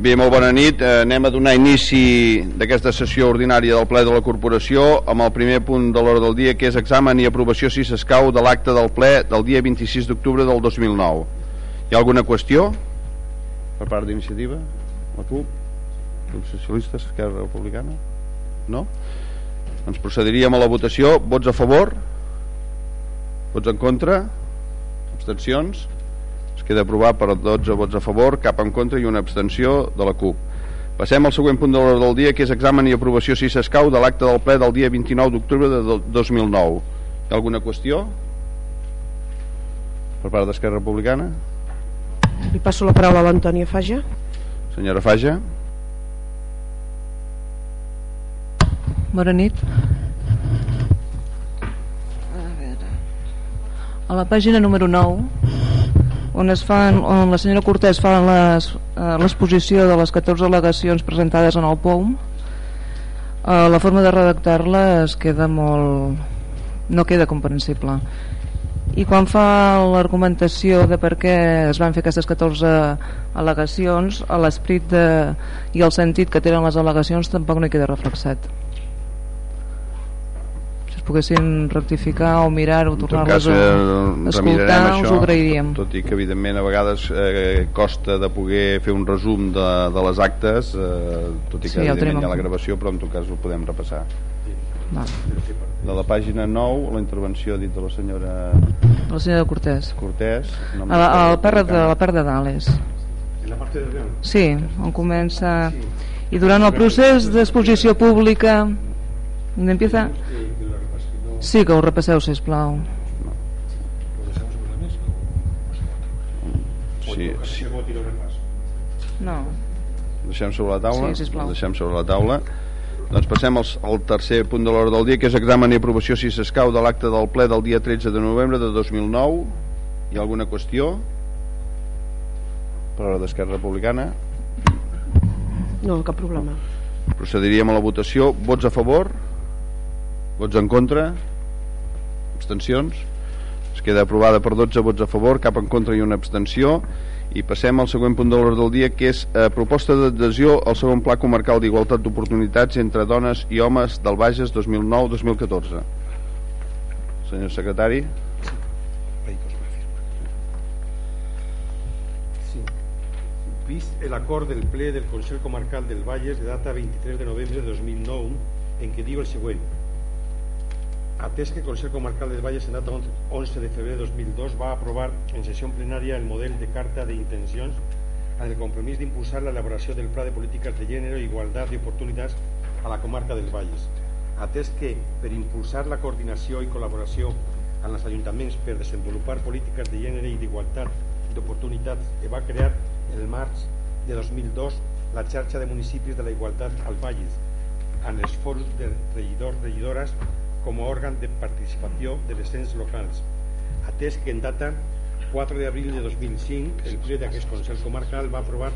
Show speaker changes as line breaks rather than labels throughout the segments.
Bé, molt bona nit. Eh, anem a donar inici d'aquesta sessió ordinària del ple de la corporació amb el primer punt de l'hora del dia que és examen i aprovació si s'escau de l'acte del ple del dia 26 d'octubre del 2009. Hi ha alguna qüestió per part d'iniciativa? La CUP? Els socialistes? Esquerra Republicana? No? Doncs procediríem a la votació. Vots a favor? Vots en contra? Abstencions? Queda aprovat per 12 vots a favor, cap en contra i una abstenció de la CUP. Passem al següent punt de l'hora del dia, que és examen i aprovació, si s'escau, de l'acte del ple del dia 29 d'octubre de 2009. Hi ha alguna qüestió? Per part d'Esquerra Republicana?
Li passo la paraula a l'Antònia Faja.
Senyora Faja?
Bona nit. A la pàgina número 9 on, es fan, on la senyora Cortés fa eh, l'exposició de les 14 al·legacions presentades en el POUM eh, la forma de redactar-la es queda molt no queda comprensible. I quan fa l'argumentació de per què es van fer aquestes 14 al·legacions l'esperit i el sentit que tenen les al·legacions tampoc no hi queda reflexat poguessin rectificar o mirar o tornar-les a
eh,
escoltar això, us ho agrairíem
tot i que evidentment a vegades eh, costa de poder fer un resum de, de les actes eh, tot i que sí, ja evidentment hi ha la gravació però en tot cas ho podem repassar. Va. de la pàgina 9 la intervenció dit de la senyora
la senyora Cortés.
Cortés
no a, la, a la, part de, la part de dalt la part de sí, on comença. I durant el procés d'exposició pública empieza? Sí, que ho repasseu, sisplau.
Sí, sí.
No.
Deixem sobre la taula?
Sí, sisplau.
Deixem sobre la taula. Doncs passem al, al tercer punt de l'hora del dia, que és examen i aprovació si s'escau de l'acte del ple del dia 13 de novembre de 2009. Hi ha alguna qüestió? Per l'hora d'Esquerra Republicana?
No, cap problema.
Procediríem a la votació. Vots a favor? Vots en contra? Abstencions. Es queda aprovada per 12 vots a favor cap en contra i una abstenció. I passem al següent punt de l'ordre del dia que és eh, proposta d'adhesió al segon pla comarcal d'igualtat d'oportunitats entre dones i homes del Bages 2009-2014 senyor secretari.
Vist el acord del ple del Consell Comarcal del Valles de data 23 de novembre de 2009 en què diu el següent Atès que el Consell Comarcal del Valles en data 11 de febrer de 2002 va aprovar en sessió plenària el model de carta d'intencions amb el compromís d'impulsar l'elaboració del Pla de Polítiques de Gènere i Igualtat d'Oportunitats a la comarca del Valles. Atès que, per impulsar la coordinació i col·laboració amb els ajuntaments per desenvolupar polítiques de gènere i d'igualtat d'oportunitats que va crear el març de 2002 la xarxa de municipis de la igualtat al Valles, amb els fòrums de regidors, regidores com a òrgan de participació de les ens locals, atès que en data 4 d'abril de 2005 el ple d'aquest Consell Comarcal va aprovar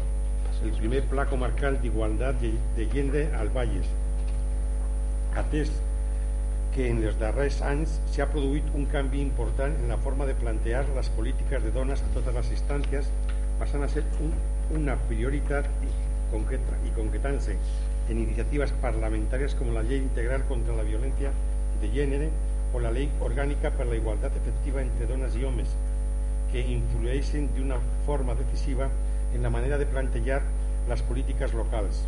el primer Pla Comarcal d'Igualtat de Gènere al Valles, atès que en els darrers anys s'ha produït un canvi important en la forma de plantear les polítiques de dones a totes les instàncies, passant a ser un, una prioritat i, concreta, i concretant-se en iniciatives parlamentàries com la Llei Integral contra la Violència de gènere o la Llei Orgànica per la Igualtat Efectiva entre Dones i Homes, que influeixen d'una forma decisiva en la manera de plantejar les polítiques locals,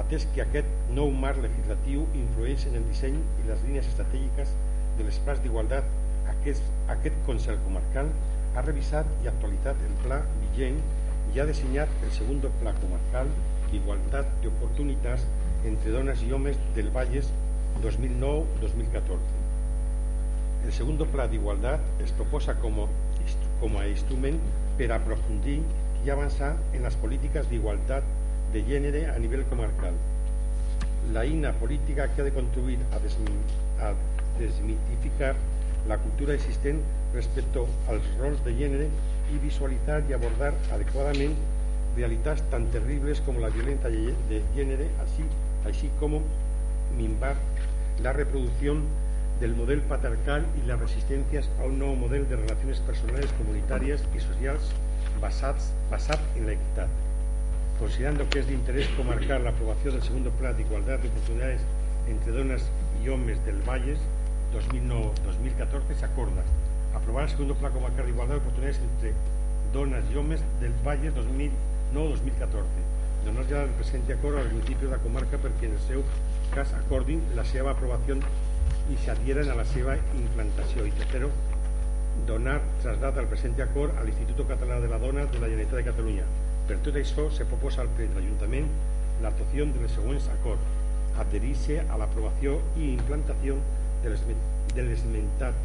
atès que aquest nou marc legislatiu influeix en el disseny i les línies estratègiques de les plans d'igualtat. Aquest, aquest Consell Comarcal ha revisat i actualitzat el pla vigent i ha dissenyat el segon pla comarcal d'igualtat d'oportunitats entre dones i homes del Valles 2009-2014. El segundo Pla d'Igualtat es proposa com a, com a instrument per aprofundir i avançar en les polítiques d'igualtat de gènere a nivell comarcal. La eina política que ha de contribuir a, desmitificar la cultura existent respecte als rols de gènere i visualitzar i abordar adequadament realitats tan terribles com la violència de gènere, així, així com minvar la reproducción del modelo patriarcal y las resistencias a un nuevo modelo de relaciones personales, comunitarias y sociales basadas basat en la equidad. considerando que es de interés comarcar la aprobación del segundo plan de igualdad de oportunidades entre donas y hombres del Valles 2009-2014 se acorda aprobar el segundo plan comarcal de igualdad de oportunidades entre donas y hombres del Valles 2009-2014 donar ja el present acord al municipi de la comarca perquè en el seu cas acordin la seva aprovació i s'adhieren a la seva implantació i tercero donar trasllat al present acord a l'Institut Català de la Dona de la Generalitat de Catalunya per tot això se proposa al ple de l'Ajuntament l'actuació dels següents acords adherir-se a l'aprovació i implantació de l'esmentat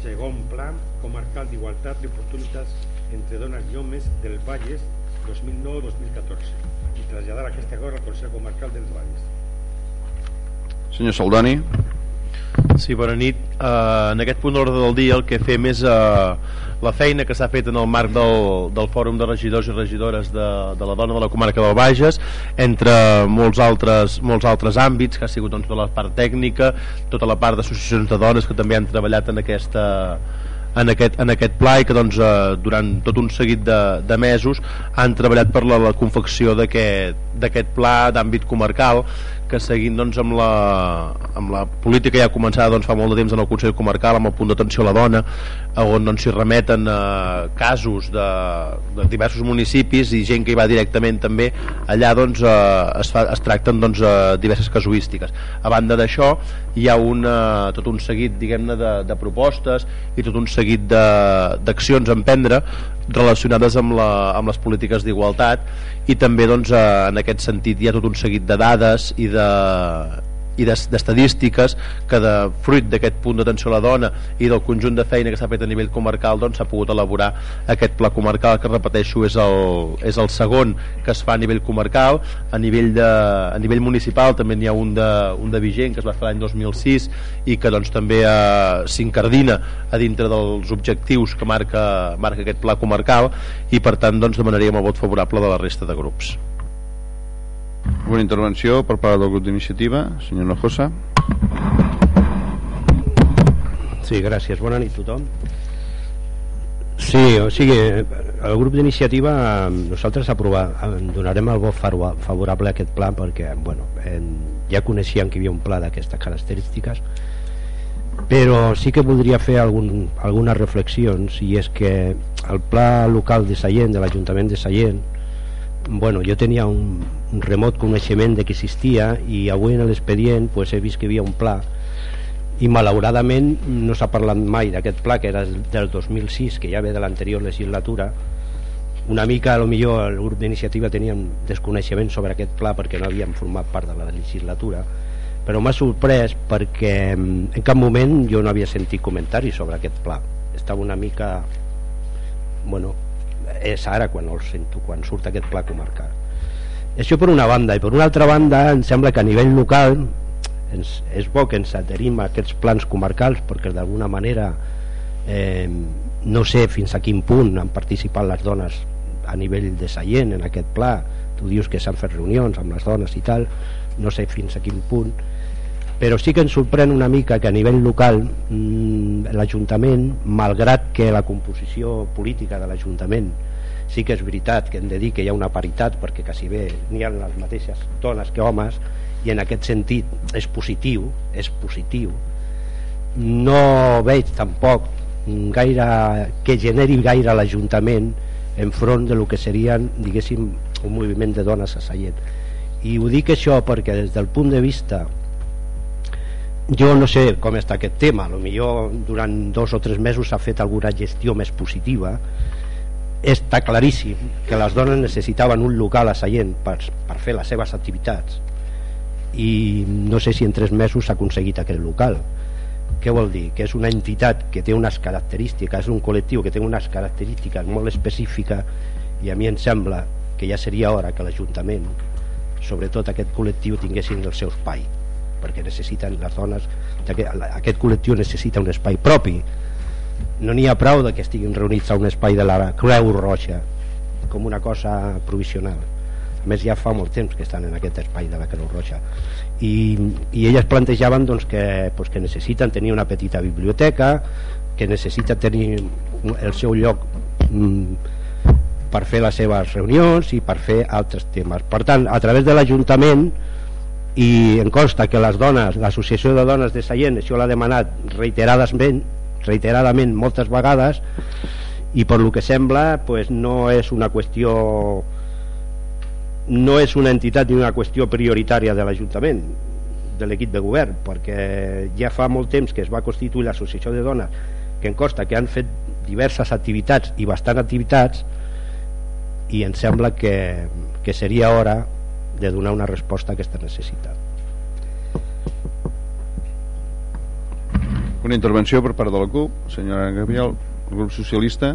segon pla comarcal d'igualtat d'oportunitats entre dones i homes del Valles 2009-2014 i traslladar aquesta acord al Consell Comarcal dels Valles.
Senyor Saldani.
Sí, bona nit. Uh, en aquest punt d'ordre del dia el que fem és uh, la feina que s'ha fet en el marc del, del Fòrum de Regidors i Regidores de, de la Dona de la Comarca del Bages, entre molts altres, molts altres àmbits, que ha sigut doncs, tota la part tècnica, tota la part d'associacions de dones que també han treballat en aquesta, en aquest, en aquest pla i que doncs, eh, durant tot un seguit de, de mesos han treballat per la, la confecció d'aquest pla d'àmbit comarcal que seguint doncs, amb, la, amb la política ja començada doncs, fa molt de temps en el Consell Comarcal amb el punt d'atenció a la dona on doncs, s'hi remeten eh, casos de, de diversos municipis i gent que hi va directament també. Allà doncs, eh, es, fa, es tracten doncs, eh, diverses casuístiques. A banda d'això hi ha una, tot un seguit diguem-ne de, de propostes i tot un seguit d'accions a emprendre relacionades amb, la, amb les polítiques d'igualtat i també doncs, eh, en aquest sentit hi ha tot un seguit de dades i de, i d'estadístiques que de fruit d'aquest punt d'atenció a la dona i del conjunt de feina que s'ha fet a nivell comarcal doncs s'ha pogut elaborar aquest pla comarcal que repeteixo és el, és el segon que es fa a nivell comarcal. A nivell, de, a nivell municipal també n'hi ha un de, un de vigent que es va fer l'any 2006 i que doncs també eh, s'incardina a dintre dels objectius que marca, marca aquest pla comarcal i per tant doncs demanaríem el vot favorable de la resta de grups
una intervenció per part del grup d'iniciativa, senyor Nojosa.
Sí, gràcies. Bona nit a tothom. Sí, o sigui, el grup d'iniciativa nosaltres aprovar, donarem el vot favorable a aquest pla perquè bueno, ja coneixíem que hi havia un pla d'aquestes característiques però sí que voldria fer algun, algunes reflexions i és que el pla local de Sallent, de l'Ajuntament de Sallent bueno, jo tenia un remot coneixement de que existia i avui en l'expedient pues, he vist que hi havia un pla. I malauradament no s'ha parlat mai d'aquest pla que era del 2006 que ja ve de l'anterior legislatura. Una mica a lo millor el grup d'iniciativa un desconeixement sobre aquest pla perquè no havíem format part de la legislatura. Però m'ha sorprès perquè mm, en cap moment jo no havia sentit comentaris sobre aquest pla. Estava una mica bueno, és ara quan el sento quan surt aquest pla comarcal això per una banda i per una altra banda em sembla que a nivell local ens, és bo que ens adherim a aquests plans comarcals perquè d'alguna manera eh, no sé fins a quin punt han participat les dones a nivell de Sallent en aquest pla. Tu dius que s'han fet reunions amb les dones i tal no sé fins a quin punt. Però sí que ens sorprèn una mica que a nivell local mmm, l'Ajuntament malgrat que la composició política de l'Ajuntament sí que és veritat que hem de dir que hi ha una paritat perquè quasi bé n'hi ha les mateixes dones que homes i en aquest sentit és positiu és positiu. No veig tampoc gaire que generi gaire l'Ajuntament enfront de lo que serien diguéssim un moviment de dones a Sallent i ho dic això perquè des del punt de vista jo no sé com està aquest tema. Millor durant dos o tres mesos s'ha fet alguna gestió més positiva està claríssim que les dones necessitaven un local a Sallent per, per fer les seves activitats i no sé si en tres mesos s'ha aconseguit aquest local què vol dir? que és una entitat que té unes característiques és un col·lectiu que té unes característiques molt específiques i a mi em sembla que ja seria hora que l'Ajuntament sobretot aquest col·lectiu tinguessin el seu espai perquè necessiten les dones aquest col·lectiu necessita un espai propi no n'hi ha prou de que estiguin reunits a un espai de la Creu Roja com una cosa provisional a més ja fa molt temps que estan en aquest espai de la Creu Roja i, i elles plantejaven doncs, que, pues, que necessiten tenir una petita biblioteca que necessita tenir el seu lloc mm, per fer les seves reunions i per fer altres temes. Per tant, a través de l'Ajuntament i em consta que les dones, l'associació de dones de Sallent això l'ha demanat reiteradament, reiteradament moltes vegades i per lo que sembla pues, no és una qüestió no és una entitat ni una qüestió prioritària de l'Ajuntament de l'equip de govern perquè ja fa molt temps que es va constituir l'associació de dones que em consta que han fet diverses activitats i bastant activitats i em sembla que, que seria hora de donar una resposta a aquesta necessitat.
Una intervenció per part de la CUP, senyora Gabriel, el grup socialista,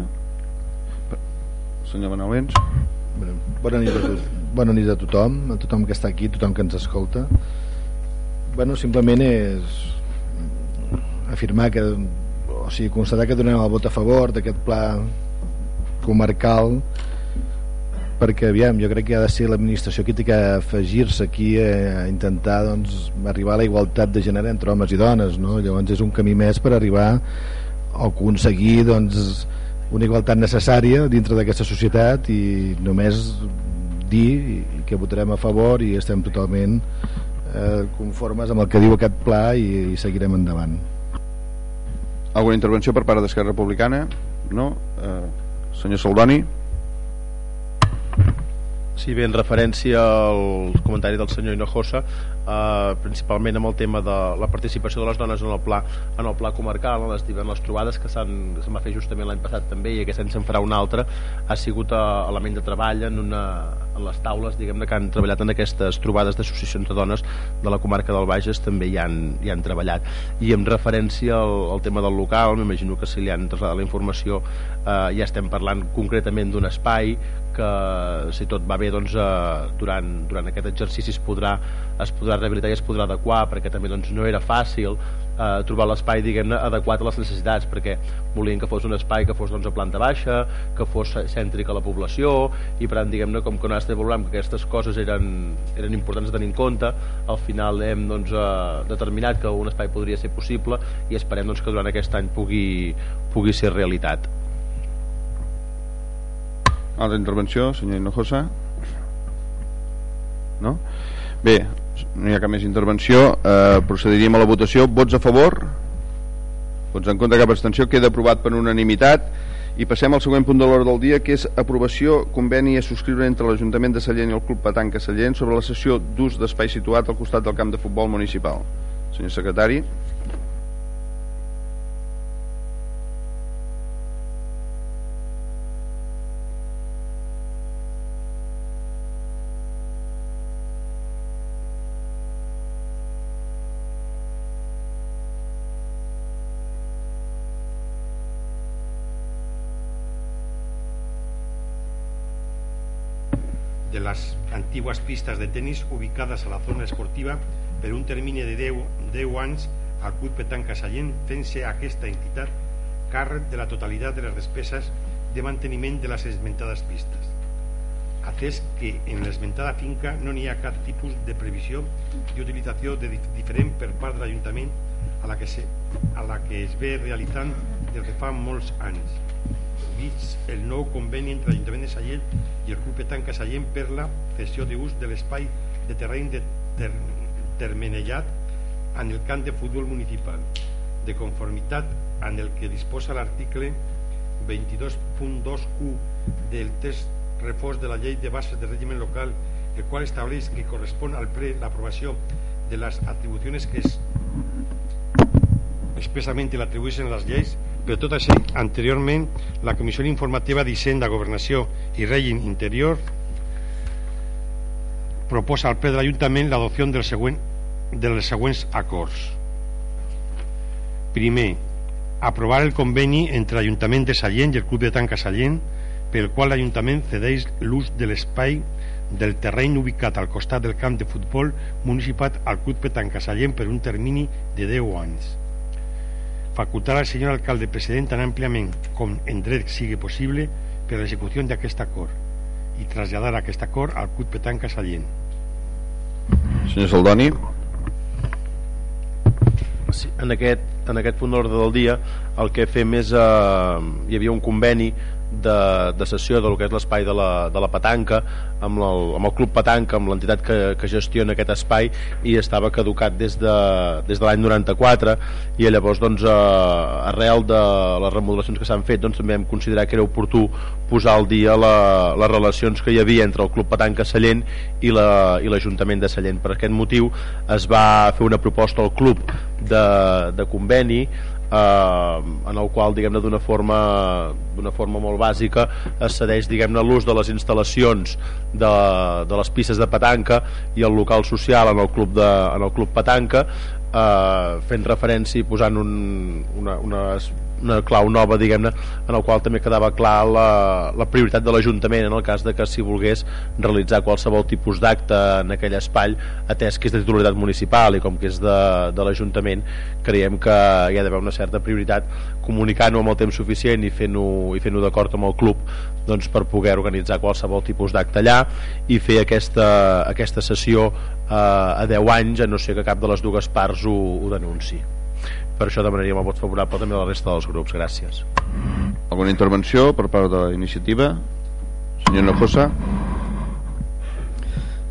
senyor Benavents.
Bona nit, a bona nit a tothom, a tothom que està aquí, a tothom que ens escolta. Bueno, simplement és afirmar que, o sigui, constatar que donem el vot a favor d'aquest pla comarcal perquè aviam, jo crec que ha de ser l'administració qui té que afegir-se aquí a intentar doncs, arribar a la igualtat de gènere entre homes i dones no? llavors és un camí més per arribar a aconseguir doncs, una igualtat necessària dintre d'aquesta societat i només dir que votarem a favor i estem totalment eh, conformes amb el que diu aquest pla i, i seguirem endavant
Alguna intervenció per part d'Esquerra Republicana? No? Eh, senyor Saldoni?
Sí, bé, en referència al comentari del senyor Hinojosa, eh, principalment amb el tema de la participació de les dones en el pla, en el pla comarcal, en les, en les trobades que s'han va fer justament l'any passat també i aquest any se'n farà una altra, ha sigut eh, element de treball en, una, en les taules diguem que han treballat en aquestes trobades d'associacions de dones de la comarca del Bages també hi han, hi han treballat. I en referència al, al tema del local, m'imagino que si li han traslladat la informació eh, ja estem parlant concretament d'un espai que si tot va bé doncs, eh, durant, durant aquest exercici es podrà, es podrà rehabilitar i es podrà adequar perquè també doncs, no era fàcil eh, trobar l'espai diguem-ne adequat a les necessitats perquè volien que fos un espai que fos doncs, a planta baixa que fos cèntric a la població i per tant diguem-ne com que nosaltres valorem que aquestes coses eren, eren importants de tenir en compte al final hem doncs, eh, determinat que un espai podria ser possible i esperem doncs, que durant aquest any pugui, pugui ser realitat
Altra intervenció, senyor Hinojosa? No? Bé, no hi ha cap més intervenció. Eh, procediríem a la votació. Vots a favor? Vots en contra, cap abstenció. Queda aprovat per unanimitat. I passem al següent punt de l'hora del dia, que és aprovació conveni a subscriure entre l'Ajuntament de Sallent i el Club Patanca Sallent sobre la sessió d'ús d'espai situat al costat del camp de futbol municipal. Senyor secretari.
Las antiguas pistas de tenis ubicadas a la zona esportiva per un termini de 10, 10 anys al Club Petanca Sallent fent-se aquesta entitat càrrec de la totalitat de les despeses de manteniment de les esmentades pistes. Atès que en l'esmentada finca no n'hi ha cap tipus de previsió d'utilització de diferent per part de l'Ajuntament a, la que se, a la que es ve realitzant des de fa molts anys vist el nou conveni entre l'Ajuntament de Sallent i el Club Petanca Sallent per la cessió d'ús de l'espai de terreny de ter termenellat en el camp de futbol municipal de conformitat en el que disposa l'article 22.2q del test reforç de la llei de bases de règim local el qual estableix que correspon al ple l'aprovació de les atribucions que es expressament l'atribueixen les lleis per tot això, anteriorment, la Comissió Informativa d'Hisenda, Governació i Règim Interior proposa al ple de l'Ajuntament l'adopció del següent, dels següents acords. Primer, aprovar el conveni entre l'Ajuntament de Sallent i el Club de Tanca Sallent pel qual l'Ajuntament cedeix l'ús de l'espai del terreny ubicat al costat del camp de futbol municipal al Club Petanca Sallent per un termini de 10 anys facultar al senyor alcalde president tan àmpliament com en dret sigui possible per a l'execució d'aquest acord i traslladar aquest acord al CUT Petanca Sallent.
Senyor Saldoni.
Sí, en, aquest, en aquest punt d'ordre del dia el que fem és eh, hi havia un conveni de, de sessió del que és l'espai de, la, de la petanca amb el, amb el Club Petanca, amb l'entitat que, que gestiona aquest espai i estava caducat des de, des de l'any 94 i llavors doncs, eh, arrel de les remodelacions que s'han fet doncs, també hem considerat que era oportú posar al dia la, les relacions que hi havia entre el Club Petanca Sallent i l'Ajuntament la, de Sallent. Per aquest motiu es va fer una proposta al club de, de conveni eh, en el qual diguem-ne d'una forma d'una forma molt bàsica es cedeix diguem-ne l'ús de les instal·lacions de, de les pistes de petanca i el local social en el club, de, en el club petanca eh, fent referència i posant un, una, unes una clau nova diguem-ne en el qual també quedava clar la, la prioritat de l'Ajuntament en el cas de que si volgués realitzar qualsevol tipus d'acte en aquell espai atès que és de titularitat municipal i com que és de, de l'Ajuntament creiem que hi ha d'haver una certa prioritat comunicant-ho amb el temps suficient i fent-ho i fent d'acord amb el club doncs, per poder organitzar qualsevol tipus d'acte allà i fer aquesta, aquesta sessió eh, a 10 anys a no ser que cap de les dues parts ho, ho denunciï per això demanaríem el vot favorable també a la resta dels grups, gràcies.
Alguna intervenció per part de la iniciativa? Senyor Nojosa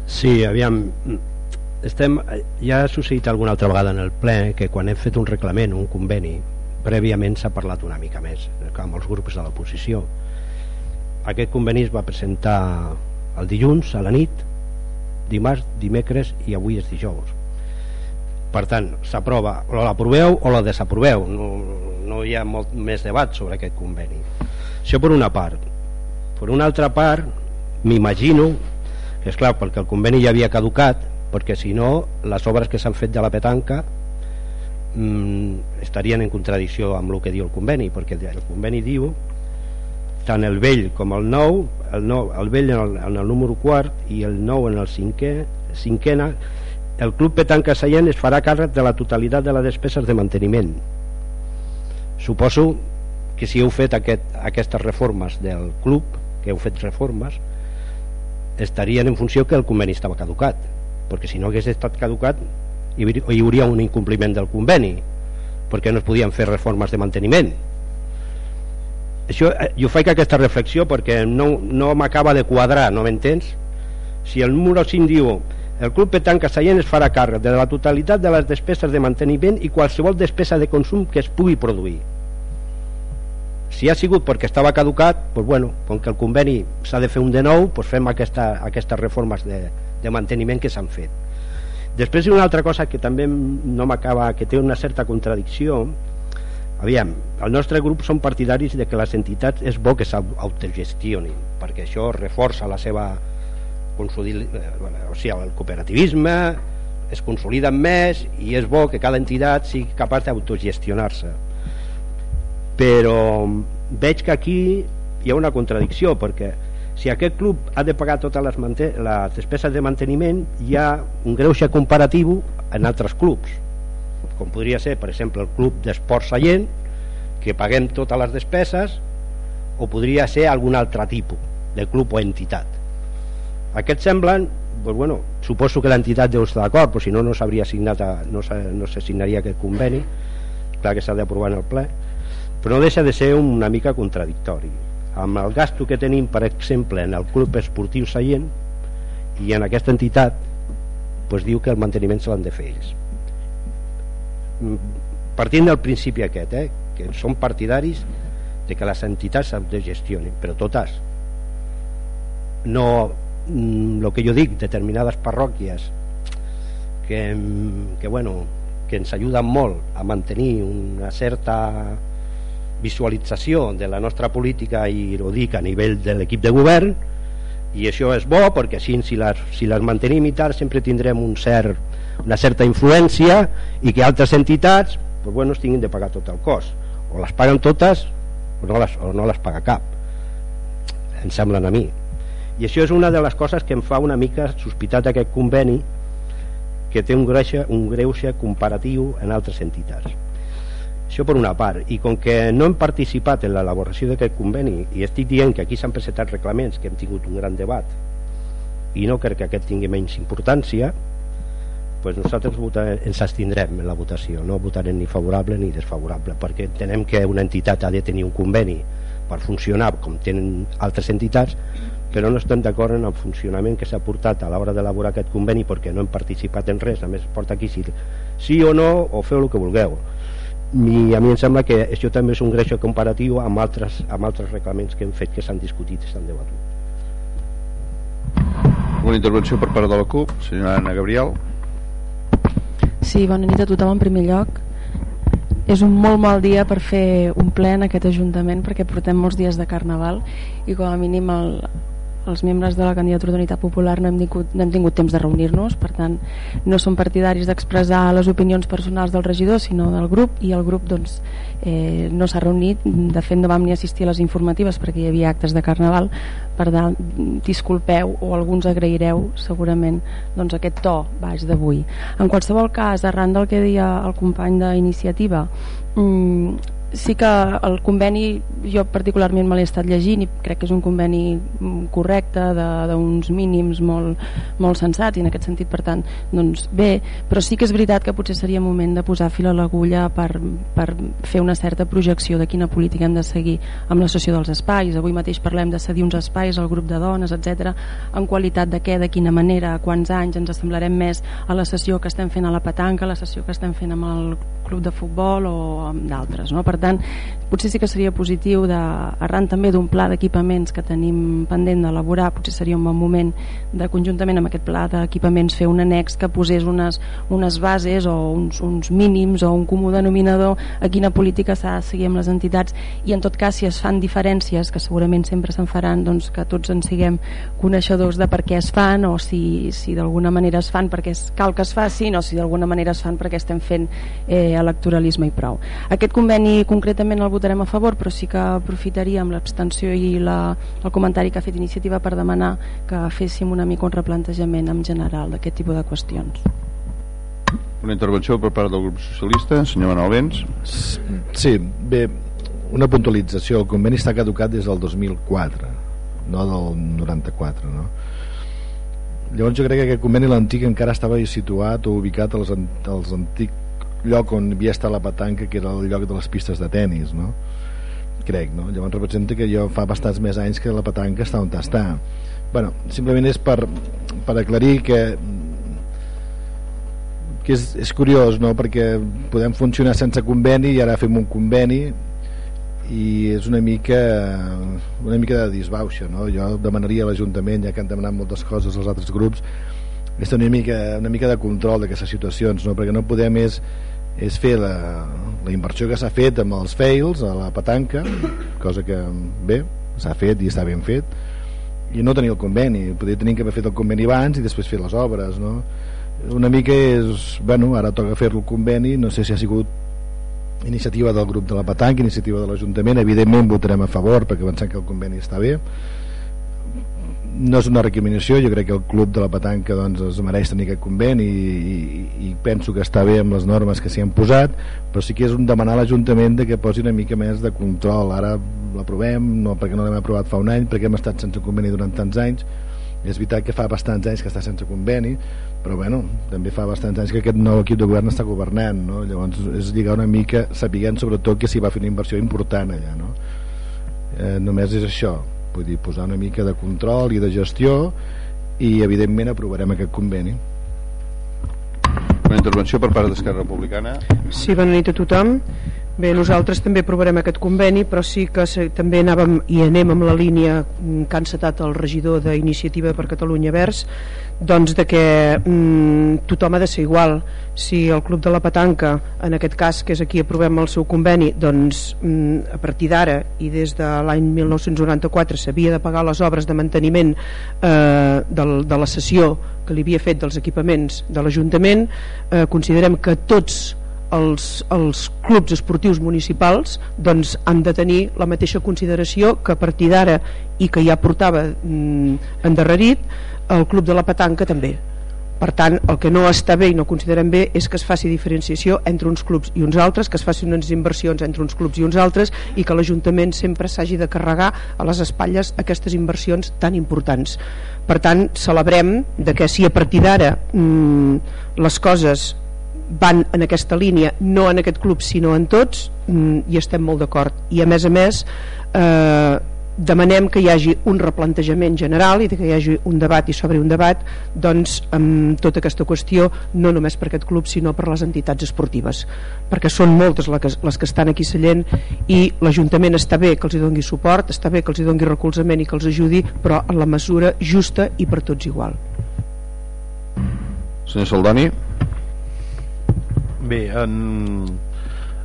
Sí, aviam. Estem, ja ha succeït alguna altra vegada en el ple que quan hem fet un reglament, un conveni prèviament s'ha parlat una mica més amb els grups de l'oposició. Aquest conveni es va presentar el dilluns a la nit dimarts, dimecres i avui és dijous per tant s'aprova o l'aproveu o la desaproveu. No, no hi ha molt més debat sobre aquest conveni. Això per una part. Per una altra part m'imagino que és clar perquè el conveni ja havia caducat perquè si no les obres que s'han fet de la petanca mmm, estarien en contradicció amb el que diu el conveni perquè el conveni diu tant el vell com el nou el, nou, el vell en el, en el número quart i el nou en el cinquè cinquena el Club Petanca Seient es farà càrrec de la totalitat de les despeses de manteniment. Suposo que si heu fet aquest, aquestes reformes del club, que heu fet reformes, estarien en funció que el conveni estava caducat, perquè si no hagués estat caducat hi hauria un incompliment del conveni, perquè no es podien fer reformes de manteniment. Això, eh, jo faig aquesta reflexió perquè no, no m'acaba de quadrar, no m'entens? Si el número 5 diu el Club Petanca Sallent es farà càrrec de la totalitat de les despeses de manteniment i qualsevol despesa de consum que es pugui produir. Si ha sigut perquè estava caducat, doncs bueno, com que el conveni s'ha de fer un de nou, doncs fem aquesta, aquestes reformes de, de manteniment que s'han fet. Després hi ha una altra cosa que també no m'acaba, que té una certa contradicció. Aviam, el nostre grup són partidaris de que les entitats és bo que s'autogestionin, perquè això reforça la seva o sigui, el cooperativisme es consolida més i és bo que cada entitat sigui capaç d'autogestionar-se. Però veig que aquí hi ha una contradicció perquè si aquest club ha de pagar totes les, les despeses de manteniment hi ha un greuge comparatiu en altres clubs. Com podria ser per exemple el club d'esport Sallent que paguem totes les despeses o podria ser algun altre tipus de club o entitat aquests semblen, doncs, bueno, suposo que l'entitat deu estar d'acord, però si no, no s'hauria signat, a, no s'assignaria aquest conveni, clar que s'ha d'aprovar en el ple, però no deixa de ser una mica contradictori. Amb el gasto que tenim, per exemple, en el Club Esportiu Seient i en aquesta entitat, doncs diu que el manteniment se l'han de fer ells. Partint del principi aquest, eh, que són partidaris de que les entitats s'autogestionen, però totes. No mm, que jo dic, determinades parròquies que, que, bueno, que ens ajuden molt a mantenir una certa visualització de la nostra política i ho dic a nivell de l'equip de govern i això és bo perquè així si les, si les mantenim i tal sempre tindrem un cert, una certa influència i que altres entitats pues, bueno, es tinguin de pagar tot el cost. O les paguen totes o no les, o no les paga cap. Em semblen a mi i això és una de les coses que em fa una mica sospitar d'aquest conveni que té un greuge, un greuge comparatiu en altres entitats. Això per una part. I com que no hem participat en l'elaboració d'aquest conveni i estic dient que aquí s'han presentat reglaments que hem tingut un gran debat i no crec que aquest tingui menys importància pues nosaltres votarem, ens abstindrem en la votació. No votarem ni favorable ni desfavorable perquè entenem que una entitat ha de tenir un conveni per funcionar com tenen altres entitats però no estem d'acord en el funcionament que s'ha portat a l'hora d'elaborar aquest conveni perquè no hem participat en res, a més porta aquí si, sí o no, o feu el que vulgueu. I a mi em sembla que això també és un greix comparatiu amb altres, amb altres reglaments que hem fet que s'han discutit i s'han debatut.
Una intervenció per part de la CUP senyora Anna Gabriel.
Sí, bona nit a tothom. En primer lloc és un molt mal dia per fer un ple en aquest Ajuntament perquè portem molts dies de Carnaval i com a mínim el, els membres de la candidatura d'Unitat Popular no hem tingut, no hem tingut temps de reunir-nos, per tant no som partidaris d'expressar les opinions personals del regidor, sinó del grup i el grup doncs, eh, no s'ha reunit. De fet no vam ni assistir a les informatives perquè hi havia actes de Carnaval. Per tant disculpeu o alguns agraireu segurament doncs, aquest to baix d'avui. En qualsevol cas, arran del que deia el company d'iniciativa mmm, sí que el conveni jo particularment me l'he estat llegint i crec que és un conveni mm, correcte d'uns mínims molt, molt sensats i en aquest sentit per tant doncs bé, però sí que és veritat que potser seria moment de posar fil a l'agulla per, per fer una certa projecció de quina política hem de seguir amb la sessió dels espais avui mateix parlem de cedir uns espais al grup de dones, etc. en qualitat de què, de quina manera, a quants anys ens assemblarem més a la sessió que estem fent a la petanca, a la sessió que estem fent amb el club de futbol o amb d'altres no? per per tant potser sí que seria positiu de, arran també d'un pla d'equipaments que tenim pendent d'elaborar potser seria un bon moment de conjuntament amb aquest pla d'equipaments fer un annex que posés unes, unes bases o uns, uns mínims o un comú denominador a quina política s'ha de seguir amb les entitats i en tot cas si es fan diferències que segurament sempre se'n faran doncs que tots en siguem coneixedors de per què es fan o si, si d'alguna manera es fan perquè es, cal que es facin o si d'alguna manera es fan perquè estem fent eh, electoralisme i prou. Aquest conveni concretament el votarem a favor però sí que aprofitaríem l'abstenció i la, el comentari que ha fet iniciativa per demanar que féssim una mica un replantejament en general d'aquest tipus de qüestions.
Una intervenció per part del grup socialista senyor Manuel Vents.
Sí, bé, una puntualització. El conveni està caducat des del 2004 no del 94 no? llavors jo crec que aquest conveni l'antic encara estava situat o ubicat als, als antics lloc on havia estat la petanca que era el lloc de les pistes de tennis no? crec, no? llavors representa que jo fa bastants més anys que la petanca està on està bueno, simplement és per, per aclarir que que és, és curiós no? perquè podem funcionar sense conveni i ara fem un conveni i és una mica una mica de disbauxa no? jo demanaria a l'Ajuntament ja que han demanat moltes coses als altres grups és una mica, una mica de control d'aquestes situacions no? perquè no podem és, és fer la, la inversió que s'ha fet amb els fails a la petanca cosa que bé, s'ha fet i està ben fet i no tenir el conveni. Podria tenir que haver fet el conveni abans i després fer les obres no? una mica és bueno, ara toca fer-lo el conveni. No sé si ha sigut iniciativa del grup de la petanca iniciativa de l'Ajuntament. Evidentment votarem a favor perquè pensem que el conveni està bé no és una recriminació, jo crec que el club de la petanca doncs, es mereix tenir aquest convent i, i, i penso que està bé amb les normes que s'hi han posat, però sí que és un demanar a l'Ajuntament que posi una mica més de control. Ara l'aprovem, no, perquè no l'hem aprovat fa un any, perquè hem estat sense conveni durant tants anys. És veritat que fa bastants anys que està sense conveni, però bueno, també fa bastants anys que aquest nou equip de govern està governant, no? llavors és lligar una mica, sapiguent sobretot que s'hi va fer una inversió important allà. No? Eh, només és això, vull dir, posar una mica de control i de gestió i evidentment aprovarem aquest conveni.
Una intervenció per part d'Esquerra Republicana.
Sí, bona nit a tothom Bé, nosaltres també aprovarem aquest conveni, però sí que també anàvem i anem amb la línia que ha encetat el regidor d'Iniciativa per Catalunya Verds, doncs de que mm, tothom ha de ser igual. Si el Club de la Petanca, en aquest cas, que és aquí aprovem el seu conveni, doncs mm, a partir d'ara i des de l'any 1994 s'havia de pagar les obres de manteniment eh, del, de la sessió que li havia fet dels equipaments de l'Ajuntament, eh, considerem que tots els, els clubs esportius municipals doncs, han de tenir la mateixa consideració que a partir d'ara i que ja portava mm, endarrerit el club de la petanca també per tant, el que no està bé i no considerem bé és que es faci diferenciació entre uns clubs i uns altres, que es facin unes inversions entre uns clubs i uns altres i que l'Ajuntament sempre s'hagi de carregar a les espatlles aquestes inversions tan importants. Per tant, celebrem de que si a partir d'ara mmm, les coses van en aquesta línia, no en aquest club sinó en tots, mm, i estem molt d'acord. I a més a més eh, demanem que hi hagi un replantejament general i que hi hagi un debat i sobre un debat doncs amb tota aquesta qüestió no només per aquest club sinó per les entitats esportives perquè són moltes les que, les que estan aquí Sallent i l'Ajuntament està bé que els hi dongui suport, està bé que els hi dongui recolzament i que els ajudi però en la mesura justa i per tots igual.
Senyor Saldani
Bé, en,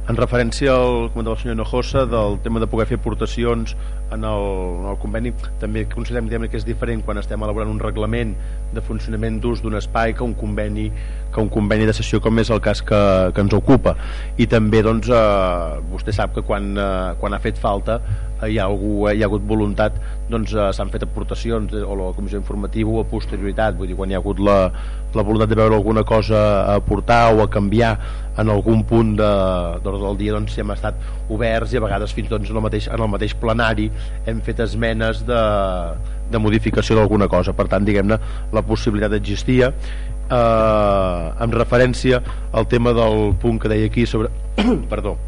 en referència al comentari del senyor Hinojosa del tema de poder fer aportacions en el, en el conveni també considerem que és diferent quan estem elaborant un reglament de funcionament d'ús d'un espai que un conveni que un conveni de sessió com és el cas que, que ens ocupa. I també doncs, eh, vostè sap que quan, eh, quan ha fet falta eh, hi, ha algú, eh, hi ha hagut voluntat doncs eh, s'han fet aportacions o la comissió informativa o a posterioritat. Vull dir, quan hi ha hagut la, la voluntat de veure alguna cosa a aportar o a canviar en algun punt de, d'ordre del dia doncs hem estat oberts i a vegades fins doncs, en, el mateix, en el mateix plenari hem fet esmenes de, de modificació d'alguna cosa. Per tant diguem-ne la possibilitat existia eh, amb referència al tema del punt que deia aquí sobre perdó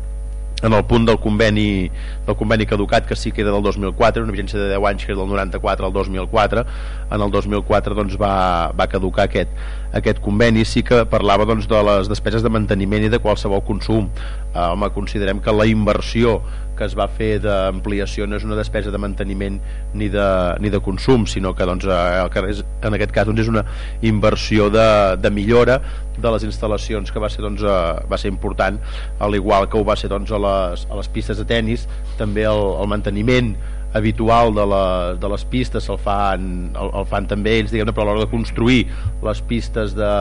en el punt del conveni del conveni caducat que sí que era del 2004 una vigència de 10 anys que era del 94 al 2004 en el 2004 doncs va, va caducar aquest, aquest conveni. Sí que parlava doncs, de les despeses de manteniment i de qualsevol consum. Eh, home, considerem que la inversió que es va fer d'ampliació no és una despesa de manteniment ni de, ni de consum sinó que, doncs, eh, que és, en aquest cas doncs, és una inversió de, de millora de les instal·lacions que va ser, doncs, eh, va ser important al igual que ho va ser doncs, a, les, a les pistes de tennis també el, el manteniment habitual de, la, de les pistes el fan, el, el fan també ells diguem però a l'hora de construir les pistes de,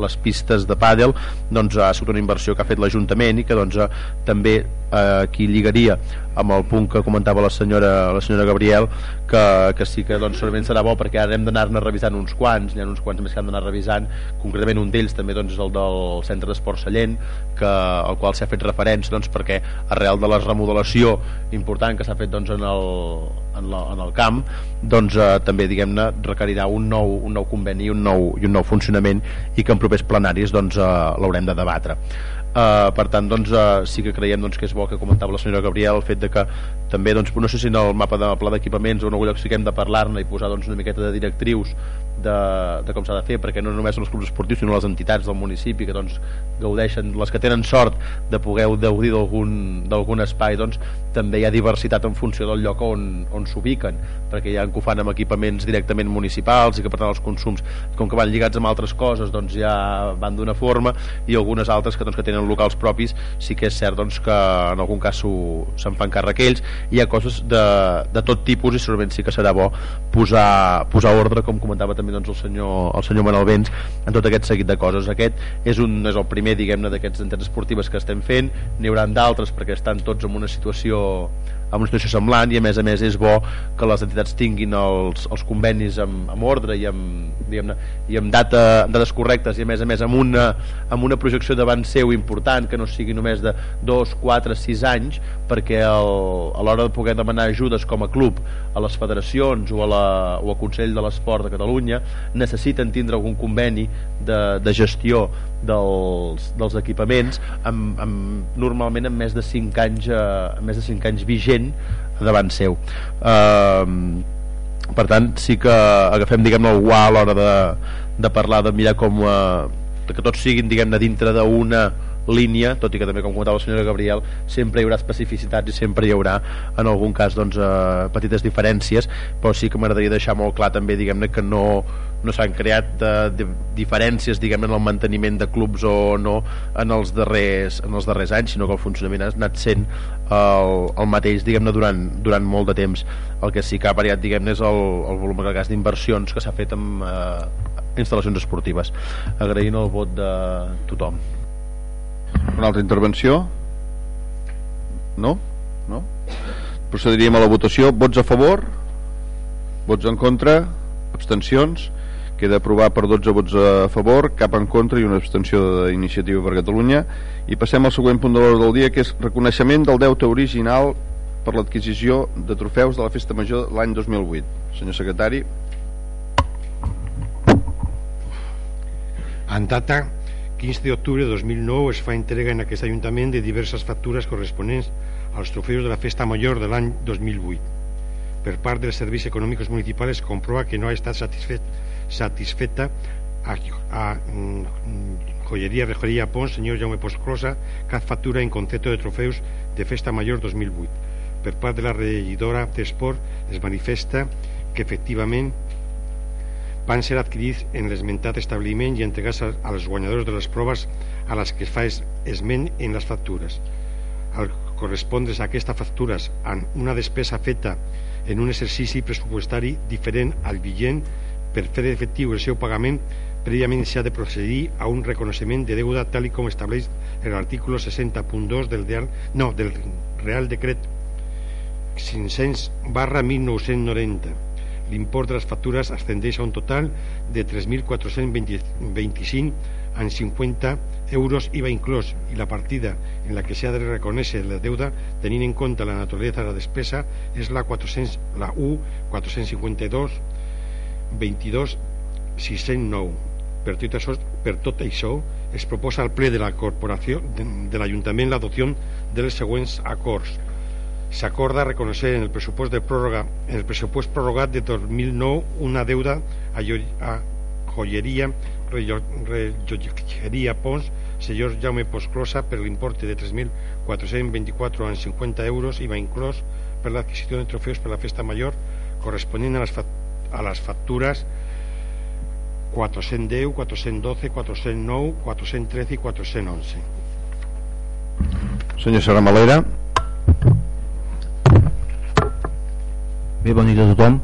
les pistes de pàdel doncs ha sigut una inversió que ha fet l'Ajuntament i que doncs també eh, aquí lligaria amb el punt que comentava la senyora, la senyora Gabriel que, que sí que doncs, segurament serà bo perquè ara hem d'anar-ne revisant uns quants n'hi ha uns quants més que han d'anar revisant. Concretament un d'ells també doncs, és el del centre d'esport Sallent que, al qual s'ha fet referència doncs, perquè arrel de la remodelació important que s'ha fet doncs, en, el, en, la, en el camp doncs eh, també diguem-ne requerirà un nou, un nou conveni un nou, i un nou funcionament i que en propers plenaris doncs, eh, l'haurem de debatre Uh, per tant doncs, uh, sí que creiem doncs, que és bo que comentava la senyora Gabriel el fet de que també, doncs, no sé si en el mapa de pla d'equipaments o en algun lloc sí que hem de parlar-ne i posar doncs, una miqueta de directrius de, de com s'ha de fer perquè no només són els clubs esportius sinó les entitats del municipi que doncs, gaudeixen, les que tenen sort de poder gaudir d'algun espai doncs, també hi ha diversitat en funció del lloc on, on s'ubiquen perquè hi ha que ho fan amb equipaments directament municipals i que per tant els consums com que van lligats amb altres coses doncs ja van d'una forma i algunes altres que, doncs, que tenen locals propis sí que és cert doncs, que en algun cas se'n fan càrrec ells. Hi ha coses de, de tot tipus i segurament sí que serà bo posar, posar ordre com comentava també doncs, el senyor, el senyor Manel Vents en tot aquest seguit de coses. Aquest és, un, és el primer diguem-ne d'aquests entitats esportives que estem fent. N'hi haurà d'altres perquè estan tots en una situació amb una situació semblant i a més a més és bo que les entitats tinguin els, els convenis amb, amb ordre i amb, i amb data, dades correctes i a més a més amb una, amb una projecció davant seu important que no sigui només de 2, 4, 6 anys perquè el, a l'hora de poder demanar ajudes com a club a les federacions o, a la, o al Consell de l'Esport de Catalunya necessiten tindre algun conveni de, de gestió dels, dels equipaments amb, amb, normalment amb més de 5 anys, eh, més de 5 anys vigent davant seu. Eh, per tant sí que agafem diguem el guà a l'hora de, de parlar de mirar com eh, que tots siguin diguem-ne dintre d'una línia, tot i que també com comentava la senyora Gabriel sempre hi haurà especificitats i sempre hi haurà en algun cas doncs, eh, petites diferències però sí que m'agradaria deixar molt clar també diguem-ne que no, no s'han creat de, eh, de, diferències diguem en el manteniment de clubs o no en els darrers, en els darrers anys sinó que el funcionament ha anat sent el, el mateix diguem-ne durant, durant molt de temps. El que sí que ha variat diguem-ne és el, el volum de cas d'inversions que s'ha fet amb eh, instal·lacions esportives. Agraint el vot de tothom
una altra intervenció? No? No? Procediríem a la votació. Vots a favor? Vots en contra? Abstencions? Queda aprovat per 12 vots a favor, cap en contra i una abstenció d'iniciativa per Catalunya. I passem al següent punt de l'hora del dia, que és reconeixement del deute original per l'adquisició de trofeus de la Festa Major l'any 2008. Senyor secretari.
En data
15 d'octubre de 2009 es fa entrega en aquest Ajuntament de diverses factures corresponents als trofeus de la Festa Major de l'any 2008. Per part dels serveis econòmics municipals comprova que no ha estat satisfet, satisfeta a, a, mm, Joyería Rejoría Pons, senyor Jaume Posclosa, cap factura en concepto de trofeus de Festa Major 2008. Per part de la regidora d'Esport es manifesta que efectivament van ser adquirits en l'esmentat establiment i entregats als guanyadors de les proves a les que es fa esment en les factures. Al correspondre's a aquestes factures amb una despesa feta en un exercici pressupostari diferent al vigent per fer efectiu el seu pagament prèviament s'ha de procedir a un reconeixement de deuda tal com estableix l'article 60.2 del, no, del Real Decret 500 barra 1990 l'import de les factures ascendeix a un total de 3.425 en 50 euros IVA inclòs i la partida en la que s'ha de reconèixer la deuda tenint en compte la naturalesa de la despesa és la, 400, la U 452 22 609 per tot, això, per tot això es proposa al ple de la corporació de, de l'Ajuntament l'adopció dels següents acords s'acorda reconèixer en el pressupost de pròrroga en el pressupost prorrogat de 2009 una deuda a, a joieria rellogeria Pons senyor Jaume Posclosa per l'importe de 3.424 en 50 euros i va inclòs per l'adquisició de trofeus per la festa major corresponent a les, a les factures 410, 412, 409, 413 i 411.
Senyor Saramalera.
Bé, bon nit a tothom.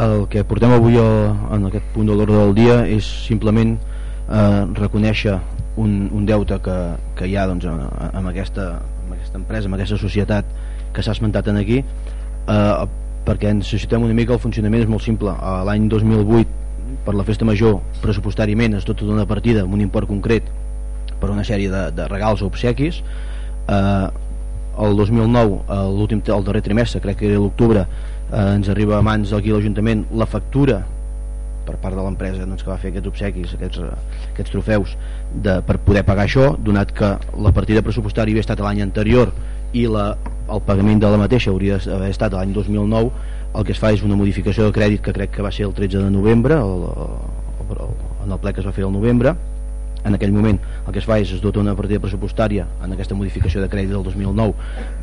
El que portem avui en aquest punt de l'ordre del dia és simplement eh, reconèixer un, un deute que, que hi ha doncs, amb, aquesta, amb aquesta empresa, amb aquesta societat que s'ha esmentat en aquí, eh, perquè necessitem una mica el funcionament és molt simple. L'any 2008 per la festa major pressupostàriament es dota d'una partida amb un import concret per una sèrie de, de regals o obsequis eh, el 2009 l'últim el darrer trimestre crec que era l'octubre eh, ens arriba a mans aquí a l'Ajuntament la factura per part de l'empresa doncs, que va fer aquests obsequis, aquests, aquests trofeus de, per poder pagar això, donat que la partida pressupostària havia estat l'any anterior i la, el pagament de la mateixa hauria d'haver estat l'any 2009, el que es fa és una modificació de crèdit que crec que va ser el 13 de novembre, el, el, el, en el ple que es va fer el novembre, en aquell moment. El que es fa és es dota una partida pressupostària en aquesta modificació de crèdit del 2009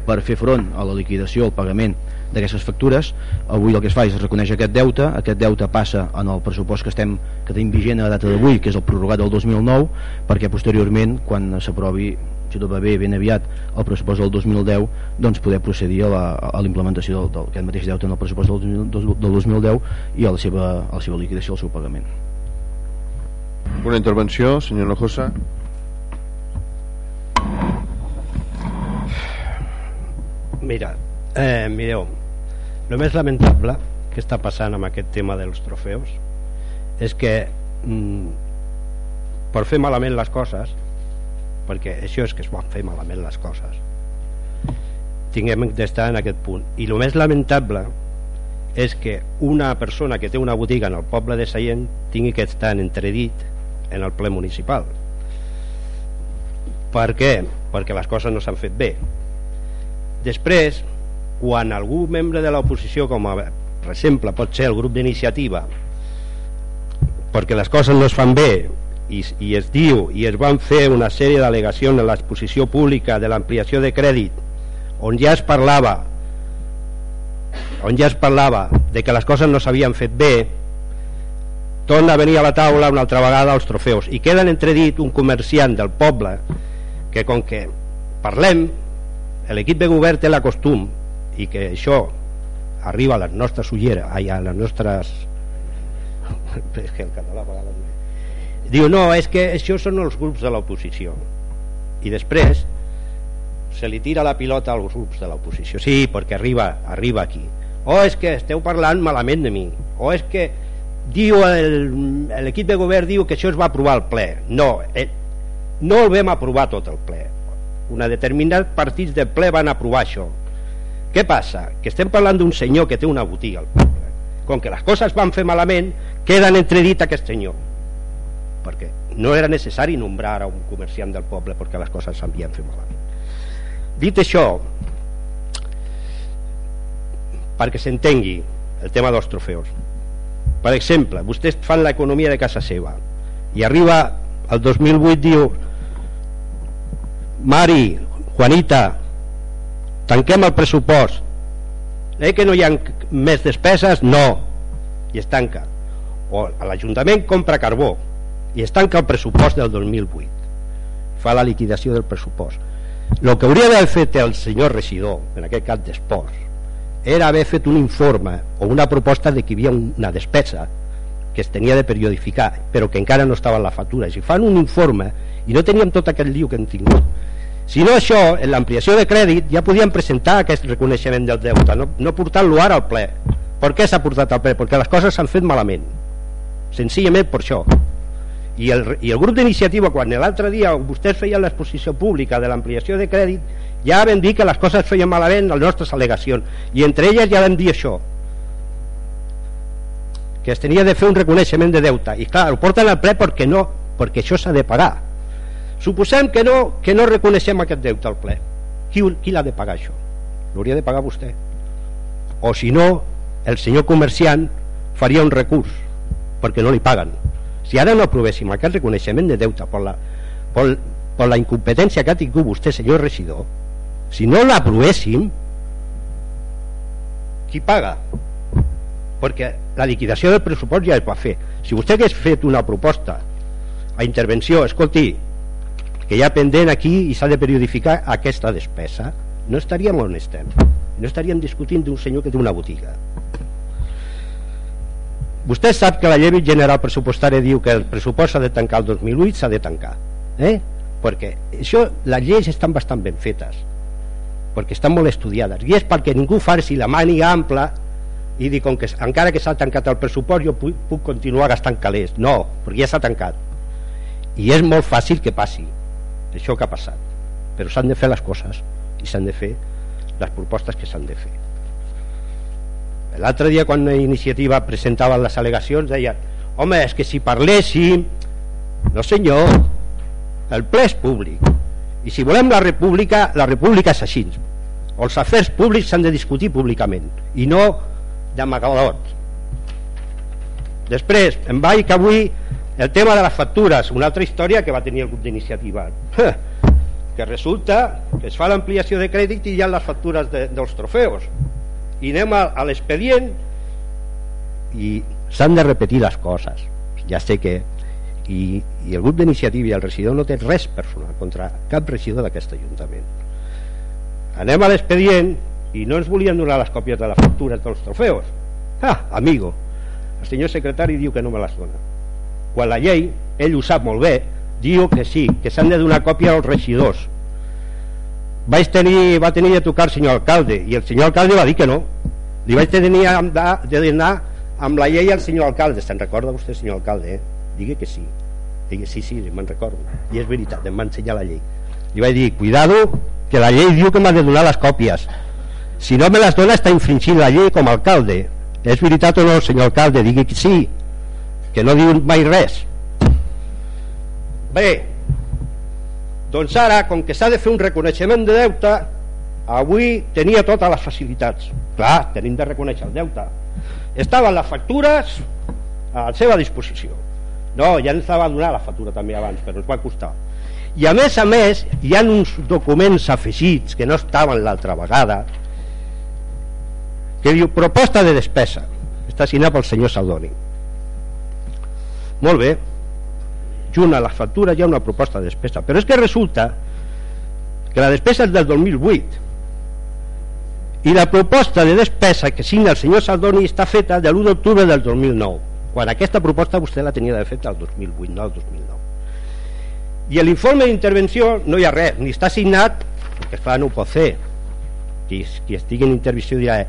per fer front a la liquidació, al pagament d'aquestes factures. Avui el que es fa és es reconeix aquest deute. Aquest deute passa en el pressupost que estem que tenim vigent a la data d'avui que és el prorrogat del 2009 perquè posteriorment quan s'aprovi si tot va bé ben aviat el pressupost del 2010 doncs poder procedir a l'implementació d'aquest mateix deute en el pressupost del, del 2010 i a la seva, a la seva liquidació al seu pagament
una intervenció, senyor Nojosa.
Mira, eh, mireu, el més lamentable que està passant amb aquest tema dels trofeus és que mm, per fer malament les coses perquè això és que es pot fer malament les coses tinguem d'estar en aquest punt i el més lamentable és que una persona que té una botiga en el poble de Seient tingui que estar en entredit en el ple municipal per què? perquè les coses no s'han fet bé després quan algú membre de l'oposició com a, per exemple pot ser el grup d'iniciativa perquè les coses no es fan bé i, i es diu i es van fer una sèrie d'al·legacions en l'exposició pública de l'ampliació de crèdit on ja es parlava on ja es parlava de que les coses no s'havien fet bé torna a venir a la taula una altra vegada els trofeus. I queden entredit un comerciant del poble que com que parlem l'equip de govern té la costum i que això arriba a les nostres ulleres ai, a les nostres és que el català a diu no, és que això són els grups de l'oposició. I després se li tira la pilota als grups de l'oposició. Sí, perquè arriba, arriba aquí o oh, és que esteu parlant malament de mi. O és que diu l'equip de govern diu que això es va aprovar al ple. No, eh, no el vam aprovar tot el ple. Una determinat partits del ple van aprovar això. Què passa? que estem parlant d'un senyor que té una botiga al poble. Com que les coses van fer malament queden entredit aquest senyor. Perquè no era necessari nombrar a un comerciant del poble perquè les coses s'havien fet malament. Dit això perquè s'entengui el tema dels trofeus. Per exemple, vostès fan l'economia de casa seva i arriba el 2008 diu Mari, Juanita tanquem el pressupost. Eh que no hi ha més despeses? No. I es tanca. O l'Ajuntament compra carbó i es tanca el pressupost del 2008 fa la liquidació del pressupost. El que hauria d'haver fet el senyor regidor en aquest cas d'esports era haver fet un informe o una proposta de que hi havia una despesa que es tenia de periodificar però que encara no estava en la factura. Si fan un informe i no teníem tot aquest liu que hem tingut. Si no això, en l'ampliació de crèdit ja podíem presentar aquest reconeixement del deute no, no portant-lo ara al ple. Per què s'ha portat al ple? perquè les coses s'han fet malament. Senzillament per això. I el, i el grup d'iniciativa quan l'altre dia vostès feien l'exposició pública de l'ampliació de crèdit ja vam dir que les coses feien malament les nostres al·legacions i entre elles ja vam dir això que es tenia de fer un reconeixement de deute. I clar, ho porten al ple perquè no perquè això s'ha de pagar. Suposem que no, que no reconeixem aquest deute al ple. Qui, qui l'ha de pagar això? l'hauria de pagar vostè. O si no el senyor comerciant faria un recurs perquè no li paguen. Si ara no aprovéssim aquest reconeixement de deute per la, per, per la incompetència que ha tingut vostè senyor regidor si no l'aprovéssim qui paga? Perquè la liquidació del pressupost ja es va fer. Si vostè hagués fet una proposta a intervenció, escolti que hi ha pendent aquí i s'ha de periodificar aquesta despesa no estaríem on estem. No estaríem discutint d'un senyor que té una botiga. Vostè sap que la llei general pressupostària diu que el pressupost s'ha de tancar el 2008 s'ha de tancar eh? perquè això, les lleis estan bastant ben fetes perquè estan molt estudiades. I és perquè ningú faci la màniga ampla i dir com que encara que s'ha tancat el pressupost jo puc, puc continuar gastant calés. No, perquè ja s'ha tancat. I és molt fàcil que passi això que ha passat. Però s'han de fer les coses i s'han de fer les propostes que s'han de fer. L'altre dia quan la iniciativa presentava les al·legacions deien home, és que si parléssim no senyor el ple és públic. I si volem la república la república és així els afers públics s'han de discutir públicament i no d'amagadot després em vaig avui el tema de les factures una altra història que va tenir el grup d'iniciativa. Que resulta que es fa l'ampliació de crèdit i hi ha les factures de, dels trofeus i anem a, a l'expedient i s'han de repetir les coses. Ja sé que i, i el grup d'iniciativa i el regidor no té res personal contra cap regidor d'aquest ajuntament anem a l'expedient i no ens volien donar les còpies de les factures dels trofeus ah, amigo el senyor secretari diu que no me les dona. Quan la llei, ell ho sap molt bé diu que sí, que s'han de donar còpia als regidors. Vaig tenir, va tenir de tocar el senyor alcalde i el senyor alcalde va dir que no. Li vaig tenir de d'anar amb la llei al senyor alcalde. Se'n recorda vostè senyor alcalde eh? digui que sí. Digui sí, sí, me'n recordo. I és veritat, em va ensenyar la llei li vaig dir, cuidado que la llei diu que m'ha de donar les còpies si no me les dona està infringint la llei com a alcalde és veritat o no senyor alcalde digui que sí que no diu mai res bé doncs ara, com que s'ha de fer un reconeixement de deute, avui tenia totes les facilitats. Clar, tenim de reconèixer el deute. Estaven les factures a la seva disposició. No, ja ens va donar la factura també abans, però ens va costar. I a més a més, hi ha uns documents afegits que no estaven l'altra vegada, que diu proposta de despesa. Està signat pel senyor Saldoni. Molt bé, junt a les factures hi ha una proposta de despesa però és que resulta que la despesa és del 2008 i la proposta de despesa que signa el senyor Saldoni està feta de l'1 d'octubre del 2009 quan aquesta proposta vostè la tenia de fet el 2008 no el 2009 i l'informe d'intervenció no hi ha res ni està signat perquè esclar no ho pot fer qui, qui estigui en intervenció dirà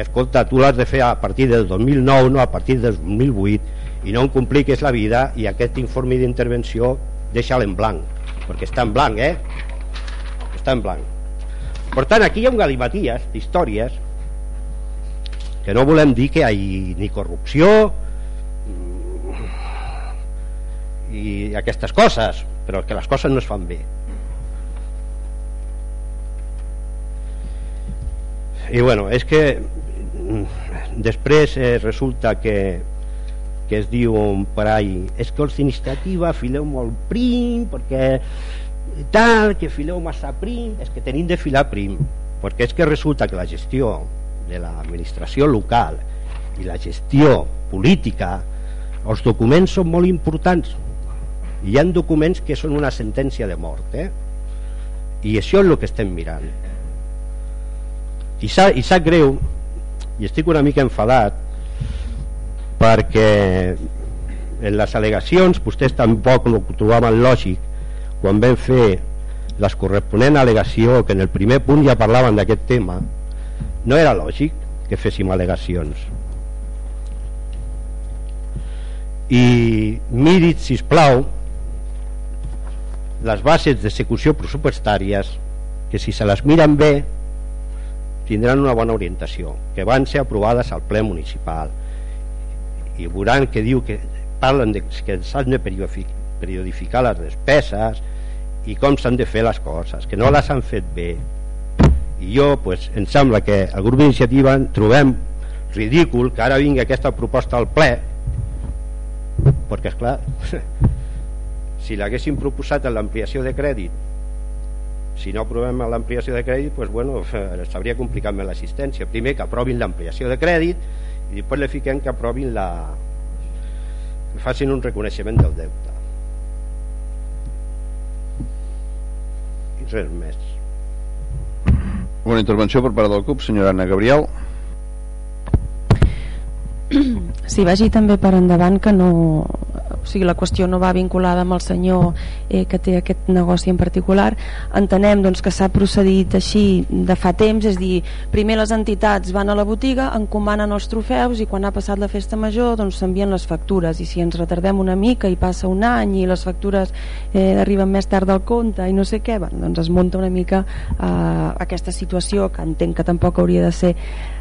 escolta, tu l'has de fer a partir del 2009 no a partir del 2008 i no em compliques la vida i aquest informe d'intervenció deixa'l en blanc perquè està en blanc eh? està en blanc per tant aquí hi ha un galimaties d'històries que no volem dir que hi ha ni corrupció i aquestes coses però que les coses no es fan bé. I bueno, és que mm, després eh, resulta que que es diu per ahí és que els d'iniciativa fileu molt prim perquè tal, que fileu massa prim és que tenim de filar prim perquè és que resulta que la gestió de l'administració local i la gestió política els documents són molt importants hi ha documents que són una sentència de mort eh? i això és el que estem mirant. I, sa, i sap greu i estic una mica enfadat perquè en les al·legacions vostès tampoc ho trobaven lògic quan vam fer les corresponent al·legació que en el primer punt ja parlaven d'aquest tema. No era lògic que féssim al·legacions. I mirit si plau les bases d'execució pressupostàries que si se les miren bé tindran una bona orientació que van ser aprovades al ple municipal. I veuran que diu que parlen de que s'han de periodificar les despeses i com s'han de fer les coses, que no les han fet bé. I jo pues, em sembla que el grup d'iniciativa trobem ridícul que ara vingui aquesta proposta al ple perquè és clar si l'haguessin proposat en l'ampliació de crèdit si no aprovem l'ampliació de crèdit pues, bueno, s'hauria complicat més l'assistència. Primer que aprovin l'ampliació de crèdit i després li fiquem que aprovin la que facin un reconeixement del deute. Res més.
Una intervenció per part del CUP senyora Anna Gabriel.
Sí, vagi també per endavant que no, o sigui, la qüestió no va vinculada amb el senyor eh, que té aquest negoci en particular entenem doncs, que s'ha procedit així de fa temps, és dir, primer les entitats van a la botiga, encomanen els trofeus i quan ha passat la festa major doncs s'envien les factures. I si ens retardem una mica i passa un any i les factures eh, arriben més tard del compte i no sé què, bueno, doncs es munta una mica eh, aquesta situació que entenc que tampoc hauria de ser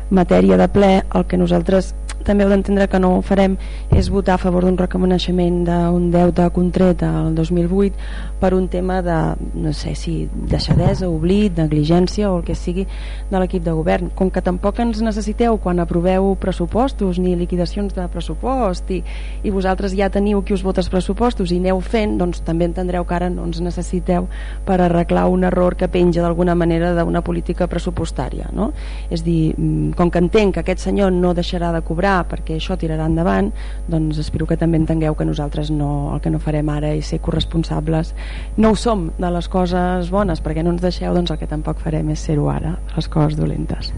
matèria de ple, el que nosaltres també heu d'entendre que no farem és votar a favor d'un reconeixement d'un deute contret al 2008 per un tema de, no sé si deixadesa, oblit, negligència o el que sigui de l'equip de govern. Com que tampoc ens necessiteu quan aproveu pressupostos ni liquidacions de pressupost i, i vosaltres ja teniu qui us vota els pressupostos i aneu fent, doncs també entendreu que ara no ens necessiteu per arreglar un error que penja d'alguna manera d'una política pressupostària. No? És dir, mm, com que entenc que aquest senyor no deixarà de cobrar perquè això tirarà endavant doncs espero que també entengueu que nosaltres no, el que no farem ara és ser corresponsables. No ho som de les coses bones perquè no ens deixeu doncs el que tampoc farem és ser-ho ara de les coses dolentes.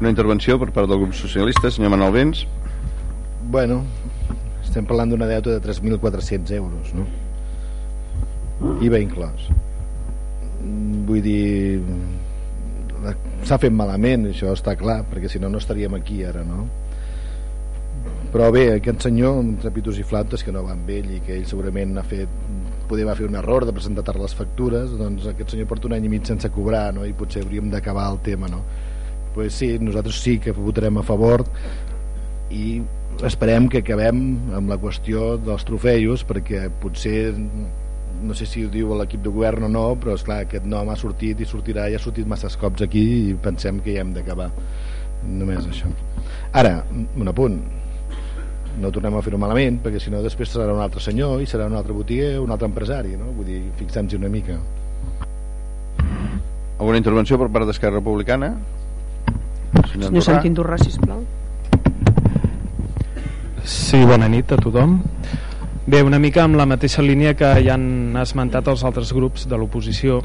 Una intervenció per part del grup socialista senyor Manuel Vents.
Bueno estem parlant d'una deuta de 3.400 euros no? IVA inclòs vull dir s'ha fet malament, això està clar, perquè si no no estaríem aquí ara, no? Però bé, aquest senyor, entre pitos i flautes, que no va amb ell i que ell segurament ha fet, poder va fer un error de presentar les factures, doncs aquest senyor porta un any i mig sense cobrar, no? I potser hauríem d'acabar el tema, no? Pues sí, nosaltres sí que votarem a favor i esperem que acabem amb la qüestió dels trofeus perquè potser no sé si ho diu l'equip de govern o no, però és clar aquest nom ha sortit i sortirà i ha sortit massa cops aquí i pensem que ja hem d'acabar només això. Ara, un apunt. No tornem a fer-ho malament perquè si no després serà un altre senyor i serà un altre botiguer un altre empresari no? vull dir, fixem-hi una mica.
Alguna intervenció per part d'Esquerra Republicana?
Senyor, senyor Santi Indurrà sisplau.
Sí, bona nit a tothom Bé, una mica amb la mateixa línia que ja han esmentat els altres grups de l'oposició.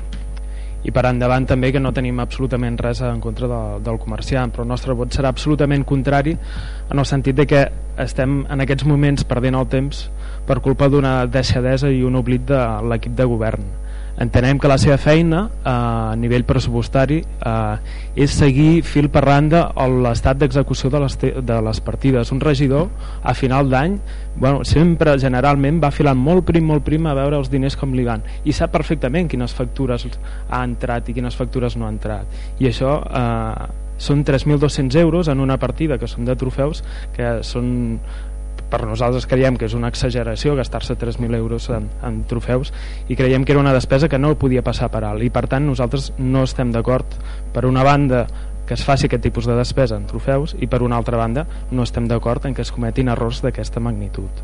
I per endavant també que no tenim absolutament res en contra de, del comerciant però el nostre vot serà absolutament contrari en el sentit de que estem en aquests moments perdent el temps per culpa d'una deixadesa i un oblit de l'equip de govern entenem que la seva feina eh, a nivell pressupostari eh, és seguir fil per randa l'estat d'execució de, les de les partides. Un regidor a final d'any bueno, sempre generalment va filant molt prim molt prim a veure els diners com li van. I sap perfectament quines factures ha entrat i quines factures no ha entrat. I això eh, són 3.200 euros en una partida que són de trofeus que són per nosaltres creiem que és una exageració gastar-se 3.000 euros en, en trofeus i creiem que era una despesa que no podia passar per alt. I per tant nosaltres no estem d'acord per una banda que es faci aquest tipus de despesa en trofeus i per una altra banda no estem d'acord en que es cometin errors d'aquesta magnitud.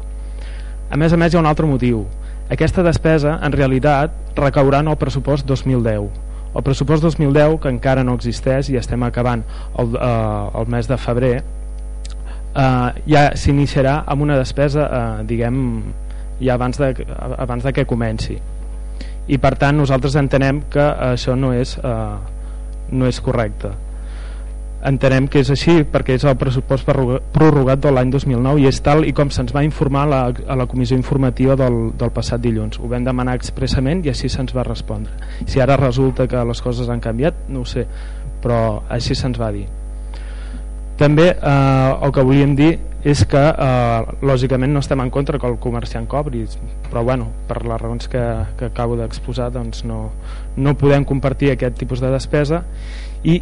A més a més hi ha un altre motiu. Aquesta despesa en realitat recaurà en el pressupost 2010 el pressupost 2010 que encara no existeix i estem acabant el, eh, el mes de febrer eh, ja s'iniciarà amb una despesa eh, diguem ja abans de, abans de que comenci. I per tant nosaltres entenem que això no és, eh, no és correcte. Entenem que és així perquè és el pressupost prorrogat de l'any 2009 i és tal i com se'ns va informar la, a la comissió informativa del, del passat dilluns. Ho vam demanar expressament i així se'ns va respondre. Si ara resulta que les coses han canviat no ho sé però així se'ns va dir també eh, el que volíem dir és que eh, lògicament no estem en contra que el comerciant cobri però bueno, per les raons que, que acabo d'exposar doncs no, no podem compartir aquest tipus de despesa i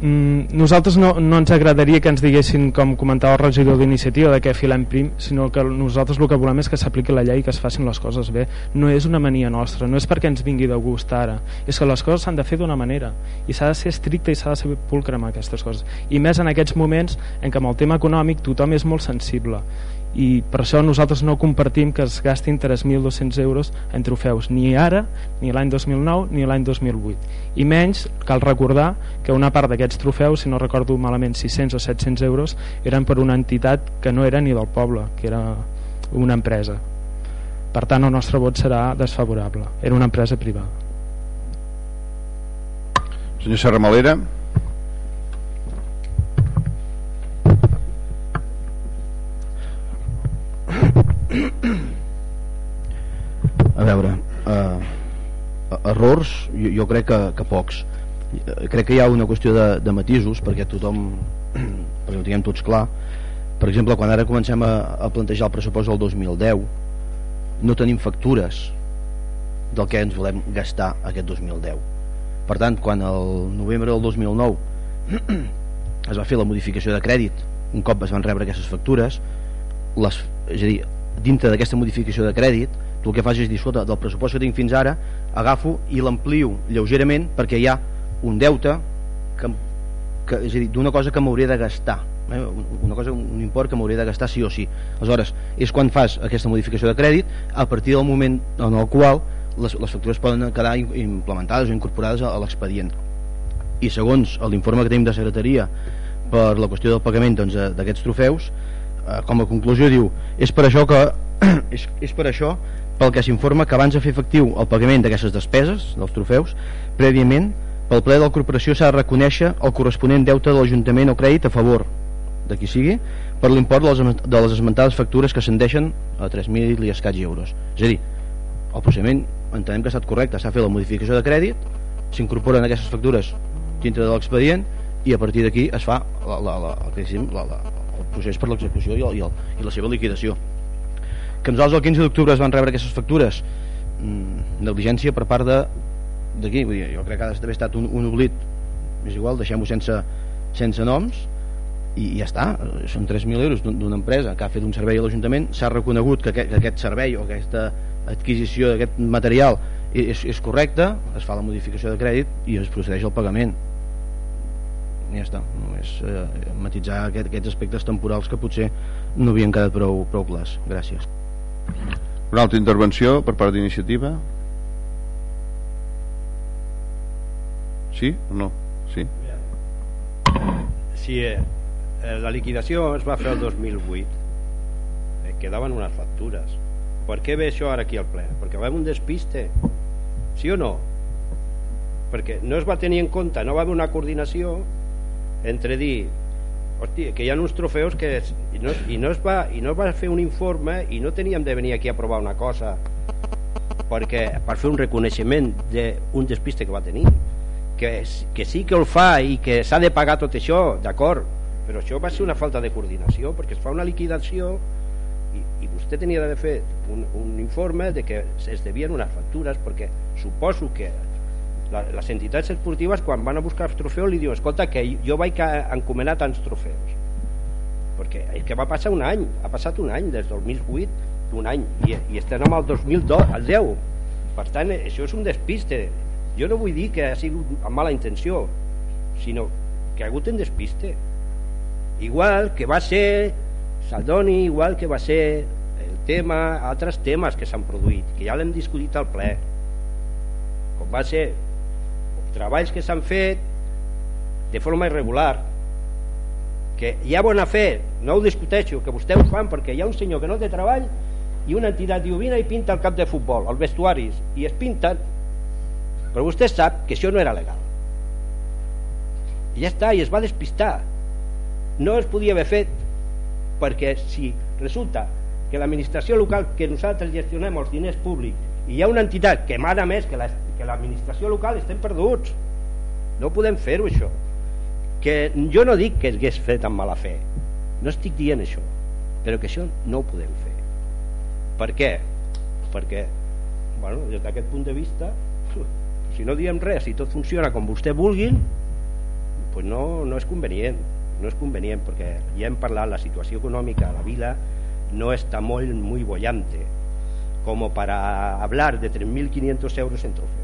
Mm, nosaltres no, no ens agradaria que ens diguessin com comentava el regidor d'iniciativa de què filem prim sinó que nosaltres el que volem és que s'apliqui la llei i que es facin les coses bé. No és una mania nostra, no és perquè ens vingui de gust ara. És que les coses s'han de fer d'una manera i s'ha de ser estricte i s'ha de ser pulcre amb aquestes coses. I més en aquests moments en què amb el tema econòmic tothom és molt sensible i per això nosaltres no compartim que es gastin 3.200 euros en trofeus ni ara, ni l'any 2009 ni l'any 2008 i menys cal recordar que una part d'aquests trofeus si no recordo malament 600 o 700 euros eren per una entitat que no era ni del poble que era una empresa. Per tant el nostre vot serà desfavorable. Era una empresa privada.
Senyor Serra Malera
a veure eh, errors jo, jo crec que, que pocs. Crec que hi ha una qüestió de, de matisos perquè tothom perquè ho tinguem tots clar. Per exemple quan ara comencem a, a plantejar el pressupost del 2010 no tenim factures del que ens volem gastar aquest 2010 per tant quan el novembre del 2009 es va fer la modificació de crèdit un cop es van rebre aquestes factures les, és a dir, dintre d'aquesta modificació de crèdit tu el que fas és dir, escolta, del pressupost que tinc fins ara agafo i l'amplio lleugerament perquè hi ha un deute que, que, és a dir, d'una cosa que m'hauria de gastar eh? una cosa, un import que m'hauria de gastar sí o sí aleshores, és quan fas aquesta modificació de crèdit a partir del moment en el qual les, les factures poden quedar implementades o incorporades a, a l'expedient i segons l'informe que tenim de secretaria per la qüestió del pagament doncs, d'aquests doncs, trofeus Eh, com a conclusió diu és per això que és, és per això pel que s'informa que abans de fer efectiu el pagament d'aquestes despeses dels trofeus prèviament pel ple de la corporació s'ha de reconèixer el corresponent deute de l'Ajuntament o crèdit a favor de qui sigui per l'import de, les, de les esmentades factures que ascendeixen a 3.000 i escaig euros. És a dir, el procediment entenem que ha estat correcte, s'ha fet la modificació de crèdit s'incorporen aquestes factures dintre de l'expedient i a partir d'aquí es fa la, la, la, la, la, procés per l'execució i, i, i la seva liquidació. Que nosaltres el 15 d'octubre es van rebre aquestes factures? Mm, negligència per part d'aquí, jo crec que ha d'haver estat un, un oblit. És igual, deixem-ho sense, sense noms i ja està, són 3.000 euros d'una empresa que ha fet un servei a l'Ajuntament. S'ha reconegut que aquest, que aquest servei o aquesta adquisició d'aquest material és, és correcte, es fa la modificació de crèdit i es procedeix al pagament ja està, només eh, matitzar aquest, aquests aspectes temporals que potser no havien quedat prou, prou clars. Gràcies.
Una altra intervenció per part d'iniciativa? Sí o no? sí?
Sí, eh, eh la liquidació es va fer el 2008 eh, quedaven unes factures. Per què ve això ara aquí al ple? perquè va haver un despiste. Sí o no? perquè no es va tenir en compte no va haver una coordinació entre dir hosti, que hi ha uns trofeus que és, i, no, i, no es va, i no es va fer un informe i no teníem de venir aquí a provar una cosa perquè per fer un reconeixement d'un despiste que va tenir que, que sí que el fa i que s'ha de pagar tot això, d'acord però això va ser una falta de coordinació perquè es fa una liquidació i, i vostè tenia de fer un, un informe de que es devien unes factures perquè suposo que les entitats esportives quan van a buscar els trofeus li diuen escolta que jo vaig encomanar tants trofeus.
Perquè és que va passar un any ha passat un any, des del 2008 un any, i, i estem amb el 2002 al 10, per tant això és un despiste. Jo no vull dir que ha sigut amb mala intenció sinó que ha hagut un despiste. Igual que va ser Saldoni, igual que va ser el tema, altres temes que s'han produït, que ja l'hem discutit al ple. Com va ser treballs que s'han fet de forma irregular que hi ha bona fe, no ho discuteixo que vostès ho fan perquè hi ha un senyor que no té treball i una entitat diu vine i pinta el cap de futbol, els vestuaris i es pinten però vostè sap que això no era legal. I ja està, i es va despistar. No es podia haver fet perquè si resulta que l'administració local que nosaltres gestionem els diners públics i hi ha una entitat que mana més que l'administració la, local estem perduts. No podem fer-ho això. Que jo no dic que hagués fet amb mala fe. No estic dient això. Però que això no ho podem fer. Per què? perquè bueno, des d'aquest punt de vista si no diem res, si tot funciona com vostè vulguin pues no, no és convenient. No és convenient perquè ja hem parlat la situació econòmica a la vila no està molt muy bollante como para hablar de 3.500 euros en trofeos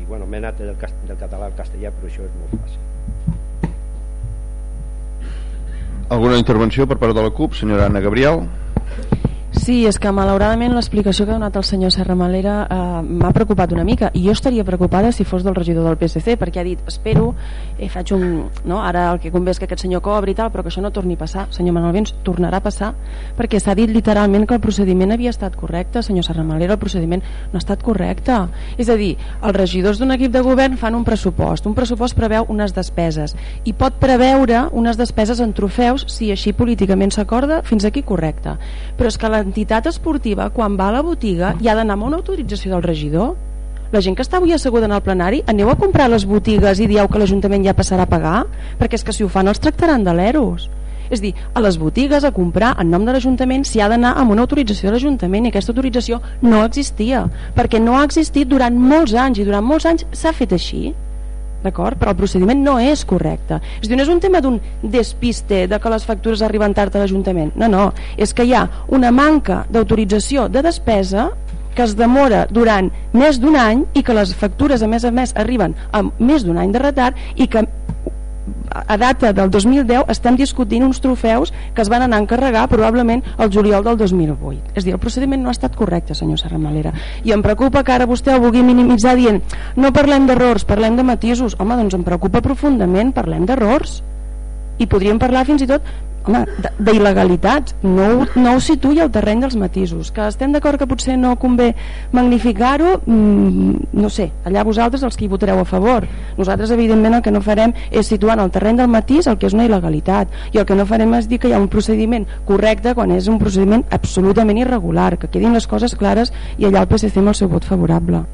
i bueno, m'he anat del, del català al castellà però això és molt fàcil
Alguna intervenció per part de la CUP, senyora Anna Gabriel?
Sí, és que malauradament l'explicació que ha donat el senyor Serra Malera eh, m'ha preocupat una mica. I jo estaria preocupada si fos del regidor del PSC perquè ha dit, espero, eh, faig un no? ara el que convé és que aquest senyor cobri i tal però que això no torni a passar, senyor Manuel Vins tornarà a passar perquè s'ha dit literalment que el procediment havia estat correcte senyor Serra Malera, el procediment no ha estat correcte. És a dir, els regidors d'un equip de govern fan un pressupost, un pressupost preveu unes despeses i pot preveure unes despeses en trofeus si així políticament s'acorda fins aquí correcte. Però és que la l'entitat esportiva quan va a la botiga hi ha d'anar amb una autorització del regidor? La gent que està avui asseguda en el plenari aneu a comprar les botigues i dieu que l'Ajuntament ja passarà a pagar? Perquè és que si ho fan els tractaran de l'eros. És dir, a les botigues a comprar en nom de l'Ajuntament s'hi ha d'anar amb una autorització de l'Ajuntament i aquesta autorització no existia perquè no ha existit durant molts anys i durant molts anys s'ha fet així d'acord? Però el procediment no és correcte. És dir, no és un tema d'un despiste de que les factures arriben tard a l'Ajuntament. No, no, és que hi ha una manca d'autorització de despesa que es demora durant més d'un any i que les factures a més a més arriben amb més d'un any de retard i que a data del 2010 estem discutint uns trofeus que es van anar a encarregar probablement el juliol del 2008 és dir, el procediment no ha estat correcte senyor Serramalera i em preocupa que ara vostè ho vulgui minimitzar dient no parlem d'errors, parlem de matisos. Home, doncs em preocupa profundament, parlem d'errors. I podríem parlar fins i tot d'il·legalitats no, no ho situi al terreny dels matisos. Que estem d'acord que potser no convé magnificar-ho mmm, no sé, allà vosaltres els que hi votareu a favor. Nosaltres evidentment el que no farem és situar en el terreny del matís el que és una il·legalitat. I el que no farem és dir que hi ha un procediment correcte quan és un procediment absolutament irregular que quedin les coses clares i allà el PSC amb el seu vot favorable.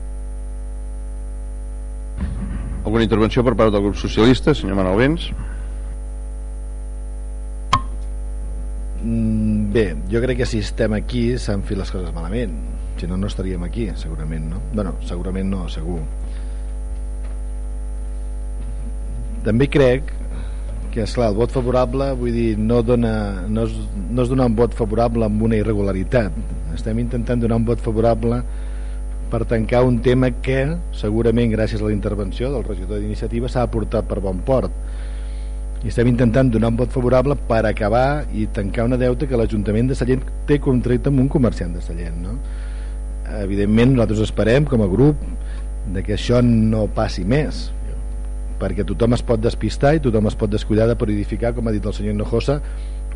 Alguna intervenció per part del grup socialista, senyor Manuel Vents?
Bé, jo crec que si estem aquí s'han fet les coses malament. Si no no estaríem aquí segurament no? bueno, segurament no, segur. També crec que és clar, el vot favorable vull dir, no, dona, no, és, no és donar un vot favorable amb una irregularitat. Estem intentant donar un vot favorable per tancar un tema que segurament gràcies a la intervenció del regidor d'iniciativa s'ha portat per bon port i estem intentant donar un vot favorable per acabar i tancar una deuta que l'Ajuntament de Sallent té contracte amb un comerciant de Sallent no? evidentment nosaltres esperem com a grup de que això no passi més perquè tothom es pot despistar i tothom es pot descuidar de periodificar com ha dit el senyor Hinojosa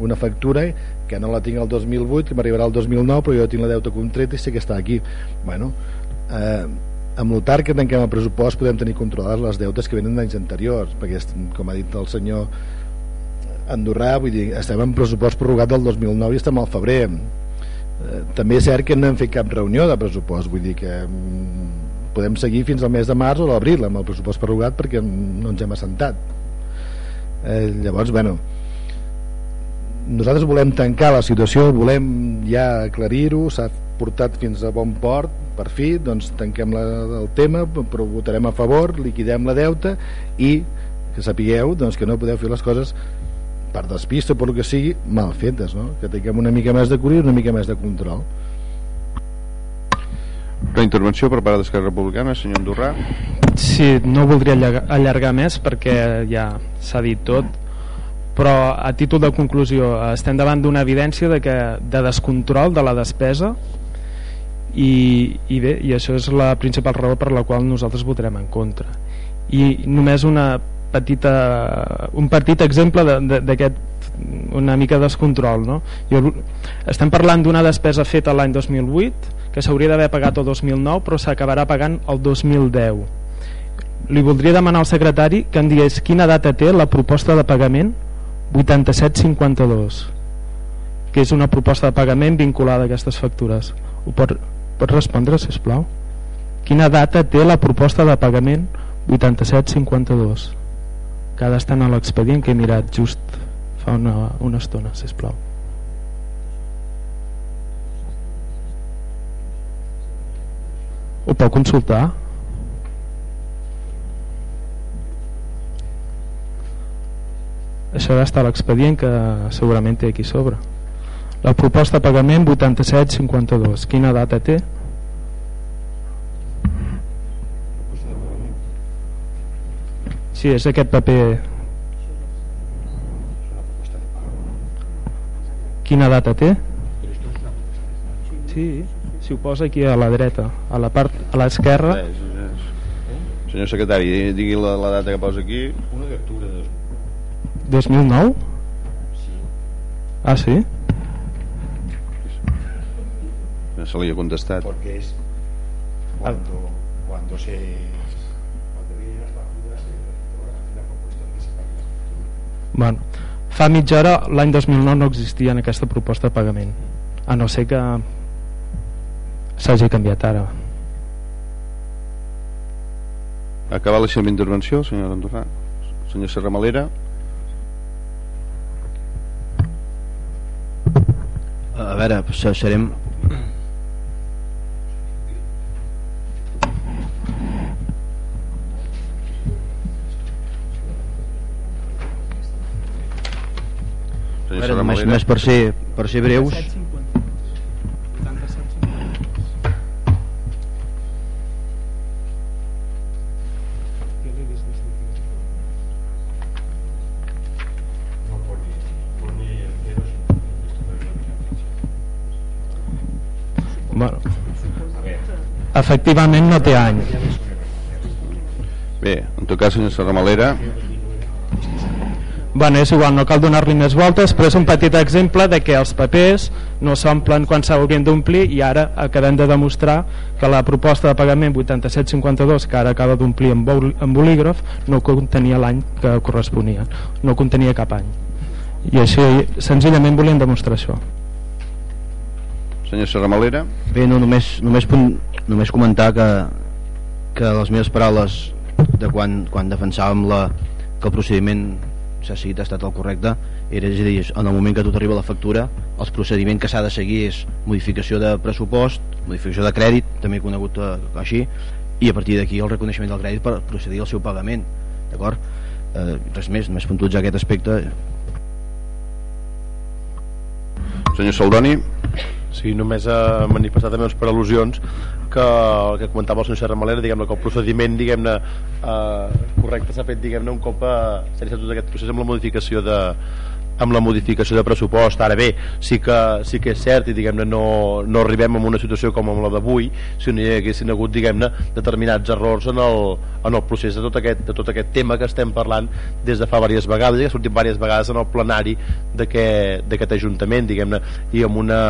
una factura que no la tinc el 2008 que m'arribarà el 2009 però jo tinc la deuta contracte i sé que està aquí bueno, eh, amb el tard que tanquem el pressupost podem tenir controlades les deutes que venen d'anys anteriors perquè com ha dit el senyor Andorrà vull dir, estem en pressupost prorrogat del 2009 i estem al febrer. Eh, també és cert que no hem fet cap reunió de pressupost vull dir que mm, podem seguir fins al mes de març o l'abril amb el pressupost prorrogat perquè no ens hem assentat. Eh, llavors bueno nosaltres volem tancar la situació volem ja aclarir-ho s'ha portat fins a bon port per fi doncs tanquem la, el tema però votarem a favor, liquidem la deuta i que sapigueu doncs, que no podeu fer les coses per despista o per el que sigui mal fetes no? que tinguem una mica més de cura i una mica més de control
la intervenció per part d'Esquerra Republicana senyor Andorrà
Sí, no voldria allargar, allargar més perquè ja s'ha dit tot però a títol de conclusió estem davant d'una evidència de, que, de descontrol de la despesa i, i bé, i això és la principal raó per la qual nosaltres votarem en contra. I només una petita, un petit exemple d'aquest una mica descontrol no? Jo, estem parlant d'una despesa feta l'any 2008 que s'hauria d'haver pagat el 2009 però s'acabarà pagant el 2010 li voldria demanar al secretari que em digués quina data té la proposta de pagament 8752 que és una proposta de pagament vinculada a aquestes factures. Ho pot, pot respondre si plau quina data té la proposta de pagament? 8752 que ha d'estar en l'expedient que he mirat just fa una, una estona si plau ho pot consultar? Això ha d'estar a l'expedient que segurament té aquí sobre la proposta de pagament 8752 quina data té? Sí, és aquest paper quina data té? Sí, si ho posa aquí a la dreta a la part a l'esquerra
senyor secretari digui la, la data que posa aquí
1 d'octubre de
2009?
Sí.
Ah, sí?
Ja se li ha contestat.
Porque es cuando, cuando se cuando se facturas.
Bueno, fa mitja hora, l'any 2009 no existia en aquesta proposta de pagament. A no ser que s'hagi canviat ara.
Acabar la seva intervenció, senyor Andorrà. Senyor Serramalera.
A veure, se- serem... veure, només, només per ser, per ser breus...
No pone, pone el cero sin
Bueno,
A ver,
efectivament no té any.
Bé, en tot cas, senyor Serramalera,
Bueno, és igual, no cal donar-li més voltes, però és un petit exemple de que els papers no s'omplen quan s'haurien d'omplir i ara acabem de demostrar que la proposta de pagament 8752, que ara acaba d'omplir amb, bol- amb bolígraf, no contenia l'any que corresponia, no contenia cap any. I així, senzillament volíem demostrar això.
senyor Serramalera.
Bé, no, només, només, punt, només comentar que, que les meves paraules de quan, quan defensàvem la, que el procediment s'ha seguit ha estat el correcte era, és a dir, en el moment que tu t'arriba la factura el procediment que s'ha de seguir és modificació de pressupost modificació de crèdit, també conegut eh, així i a partir d'aquí el reconeixement del crèdit per procedir al seu pagament d'acord? Eh, res més, només puntualitzar aquest aspecte
Senyor Saldoni.
Sí, només a manifestar també per al·lusions que el que comentava el senyor Serra Malera, diguem-ne, que el procediment diguem-ne eh, correcte s'ha fet diguem-ne un cop eh, s'ha iniciat tot aquest procés amb la modificació de amb la modificació de pressupost. Ara bé, sí que, sí que és cert i diguem-ne no, no arribem a una situació com amb la d'avui, si no hi haguessin hagut diguem-ne determinats errors en el, en el procés de tot, aquest, de tot aquest tema que estem parlant des de fa diverses vegades i ha sortit diverses vegades en el plenari d'aquest Ajuntament diguem-ne i amb una,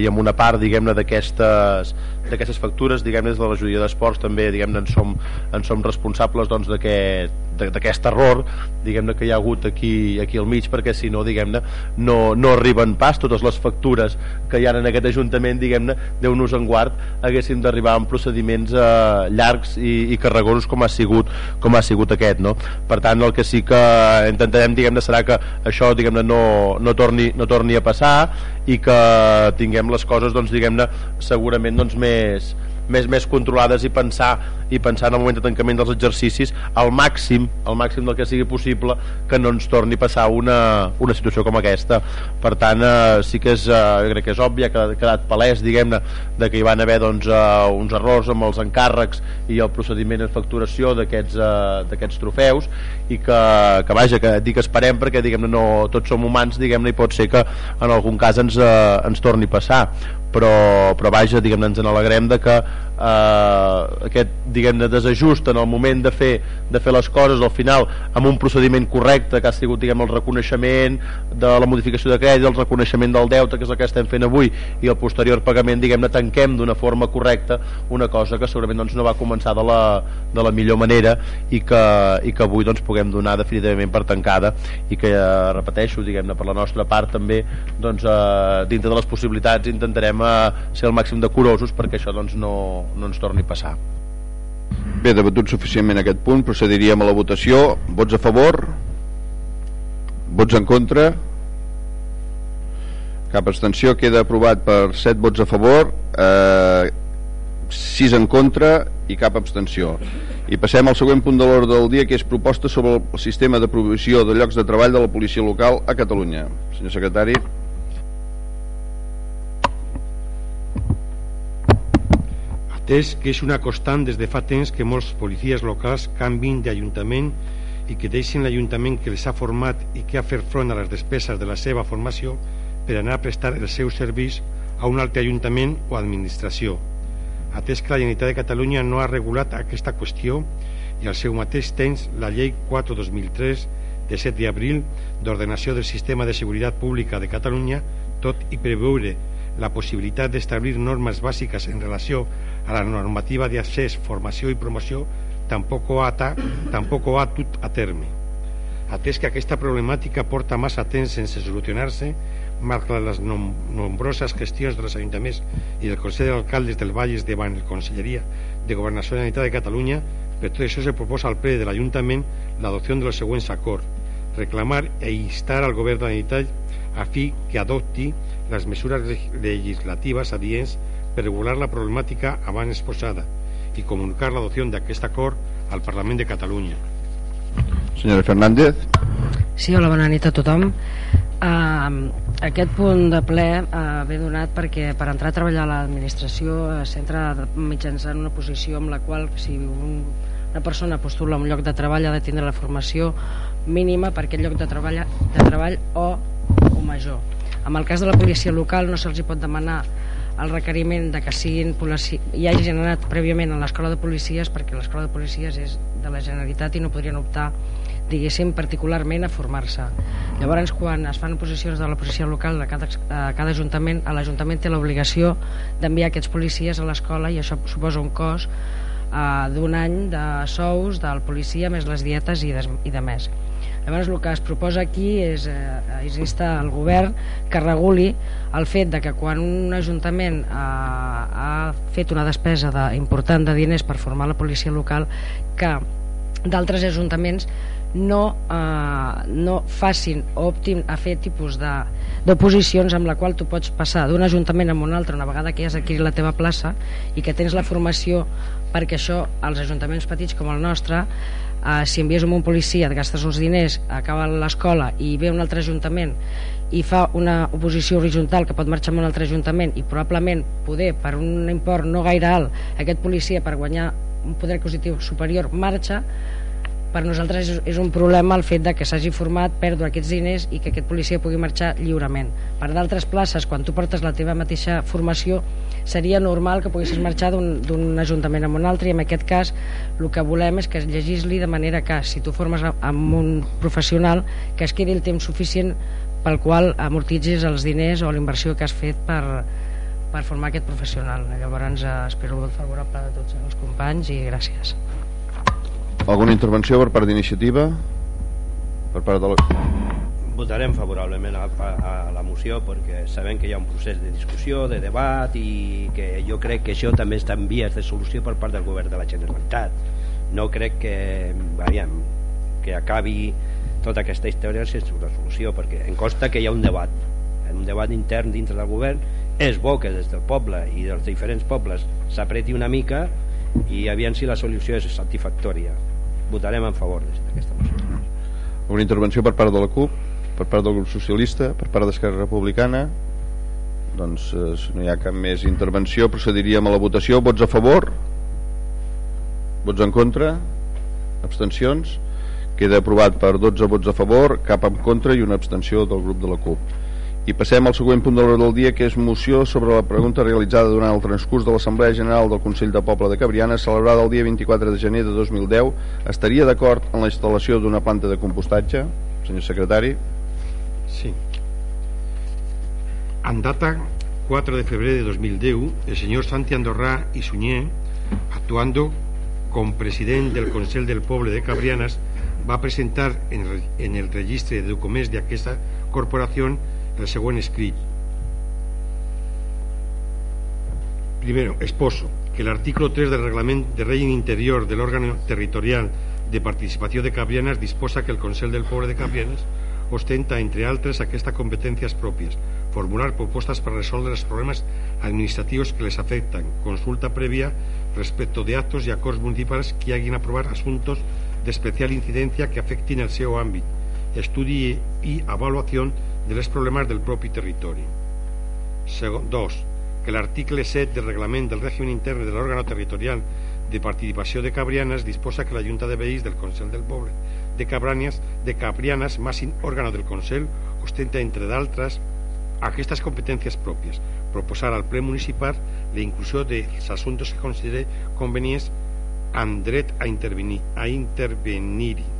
i amb una part diguem-ne d'aquestes d'aquestes factures diguem-ne des de la regidoria d'esports també diguem-ne en som, en som responsables doncs d'aquest error diguem-ne que hi ha hagut aquí, aquí al mig perquè si no diguem-ne no, no arriben pas totes les factures que hi ha en aquest Ajuntament diguem-ne Déu-nos en guard haguéssim d'arribar amb procediments eh, llargs i, i carregosos com ha sigut com ha sigut aquest no? per tant el que sí que intentarem diguem-ne serà que això diguem-ne no, no, torni, no torni a passar i que tinguem les coses doncs diguem-ne segurament doncs més més, més controlades i pensar i pensar en el moment de tancament dels exercicis al màxim, al màxim del que sigui possible que no ens torni a passar una, una situació com aquesta. Per tant eh, sí que és, eh, crec que és òbvia que ha quedat palès diguem-ne que hi van haver doncs, eh, uns errors amb els encàrrecs i el procediment de facturació d'aquests eh, trofeus i que, que vaja, que dic esperem perquè diguem-ne no tots som humans diguem-ne i pot ser que en algun cas ens, eh, ens torni a passar però, però vaja, diguem-ne, ens en alegrem de que eh, aquest, diguem-ne, desajust en el moment de fer, de fer les coses al final amb un procediment correcte que ha sigut, diguem el reconeixement de la modificació de crèdit, el reconeixement del deute que és el que estem fent avui i el posterior pagament, diguem-ne, tanquem d'una forma correcta una cosa que segurament doncs, no va començar de la, de la millor manera i que, i que avui doncs, puguem donar definitivament per tancada i que, eh, repeteixo, diguem-ne, per la nostra part també, doncs, eh, dintre de les possibilitats intentarem eh, ser el màxim de curosos perquè això doncs, no, no ens torni a passar.
Bé, debatut suficientment aquest punt, procediríem a la votació. Vots a favor? Vots en contra? Cap abstenció, queda aprovat per 7 vots a favor, eh, 6 en contra i cap abstenció. I passem al següent punt de l'ordre del dia, que és proposta sobre el sistema de provisió de llocs de treball de la policia local a Catalunya. Senyor secretari.
Atès que és una constant des de fa temps que molts policies locals canvin d'Ajuntament i que deixin l'Ajuntament que les ha format i que ha fer front a les despeses de la seva formació per anar a prestar el seu servís a un altre Ajuntament o administració. Atès que la Generalitat de Catalunya no ha regulat aquesta qüestió i al seu mateix temps la Llei 4-2003 de 7 d'abril d'ordenació del Sistema de Seguretat Pública de Catalunya, tot i preveure la possibilitat d'establir normes bàsiques en relació a la normativa d'accés, formació i promoció tampoc ho ha, tampoc ho ha dut a terme. Atès que aquesta problemàtica porta massa temps sense solucionar-se, malgrat les nom nombroses gestions dels ajuntaments i del Consell d'Alcaldes del Valles davant la Conselleria de Governació de la Generalitat de Catalunya, per tot això se proposa al ple de l'Ajuntament l'adopció dels següents acords. Reclamar e instar al Govern de la Generalitat a fi que adopti les mesures legislatives adients per regular la problemàtica abans exposada i comunicar l'adopció d'aquest acord al Parlament de Catalunya.
Senyora Fernández.
Sí, hola, bona nit a tothom. Uh, aquest punt de ple uh, ve donat perquè per entrar a treballar a l'administració uh, s'entra mitjançant una posició amb la qual si un, una persona postula un lloc de treball ha de tindre la formació mínima per aquest lloc de treball, de treball o major. En el cas de la policia local no se'ls pot demanar el requeriment de que siguin polici... hi hagi generat prèviament a l'escola de policies perquè l'escola de policies és de la Generalitat i no podrien optar diguéssim particularment a formar-se llavors quan es fan posicions de la policia local a cada, a cada ajuntament l'Ajuntament té l'obligació d'enviar aquests policies a l'escola i això suposa un cost eh, d'un any de sous del policia més les dietes i de, i de més Llavors el que es proposa aquí és, eh, instar al govern que reguli el fet de que quan un ajuntament eh, ha fet una despesa de, important de diners per formar la policia local que d'altres ajuntaments no, eh, no facin o optin a fer tipus d'oposicions amb la qual tu pots passar d'un ajuntament a un altre una vegada que has adquirit la teva plaça i que tens la formació perquè això als ajuntaments petits com el nostre eh, si envies un policia, et gastes uns diners, acaba l'escola i ve un altre ajuntament i fa una oposició horitzontal que pot marxar amb un altre ajuntament i probablement poder per un import no gaire alt aquest policia per guanyar un poder positiu superior marxa per nosaltres és, és un problema el fet de que s'hagi format, perdre aquests diners i que aquest policia pugui marxar lliurement. Per d'altres places, quan tu portes la teva mateixa formació, seria normal que poguessis marxar d'un ajuntament a un altre i en aquest cas el que volem és que es legisli de manera que si tu formes amb un professional que es quedi el temps suficient pel qual amortitzis els diners o l'inversió que has fet per, per formar aquest professional. Llavors eh, espero el favorable de tots els companys i gràcies.
Alguna intervenció per part d'iniciativa? Per part de la...
Votarem favorablement a, a, a la moció perquè sabem que hi ha un procés de discussió, de debat i que jo crec que això també està en vies de solució per part del govern de la Generalitat. No crec que, aviam, que acabi tota aquesta història sense una solució perquè em consta que hi ha un debat un debat intern dintre del govern és bo que des del poble i dels diferents pobles s'apreti una mica i aviam si la solució és satisfactòria votarem en favor d'aquesta moció.
Una intervenció per part de la CUP per part del grup socialista per part d'Esquerra Republicana. Doncs eh, si no hi ha cap més intervenció procediríem a la votació. Vots a favor? Vots en contra? Abstencions? Queda aprovat per 12 vots a favor cap en contra i una abstenció del grup de la CUP i passem al següent punt de l'hora del dia que és moció sobre la pregunta realitzada durant el transcurs de l'Assemblea General del Consell de Poble de Cabriana celebrada el dia 24 de gener de 2010 estaria d'acord en la instal·lació d'una planta de compostatge? Senyor secretari.
Sí. En data 4 de febrer de 2010 el señor Santi Andorrà i Sunyer actuando com president del Consell del Poble de Cabrianes va presentar en, en el registre de documents d'aquesta corporació el següent escrit primero, exposo que el artículo 3 del reglamento de régimen interior del órgano territorial de participació de Cabrianes disposa que el Consell del Poble de Cabrianes ostenta, entre altres, aquestes competències pròpies, formular propostes per resoldre els problemes administratius que les afecten, consulta prèvia respecto de actos i acords municipals que hagin aprovat assuntos d'especial incidència que afectin el seu àmbit, estudi i avaluació de los problemas del propi territori. Segon, dos, que l'article 7 del reglament del règim intern de l'òrgano territorial de participació de Cabrianes disposa que la Junta de Veïns del Consell del Poble de Cabrianes, de Cabrianes, màxim òrgano del Consell, ostenta, entre d'altres, aquestes competències pròpies, proposar al ple municipal la inclusió dels assumptes que considere convenients amb a intervenir a intervenir-hi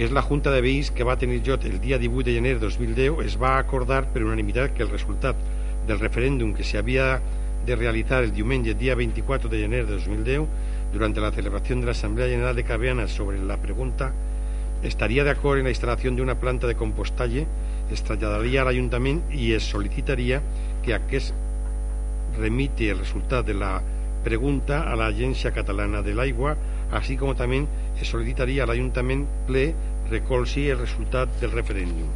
que és la Junta de Veïns que va tenir lloc el dia 18 de gener de 2010, es va acordar per unanimitat que el resultat del referèndum que s'havia de realitzar el diumenge dia 24 de gener de 2010 durant la celebració de l'Assemblea General de Cabrianas sobre la pregunta estaria d'acord en la instal·lació d'una planta de compostalle es traslladaria a l'Ajuntament i es sol·licitaria que aquest remiti el resultat de la pregunta a l'Agència Catalana de l'Aigua, així com també es sol·licitaria a l'Ajuntament ple recolzi el resultat del referèndum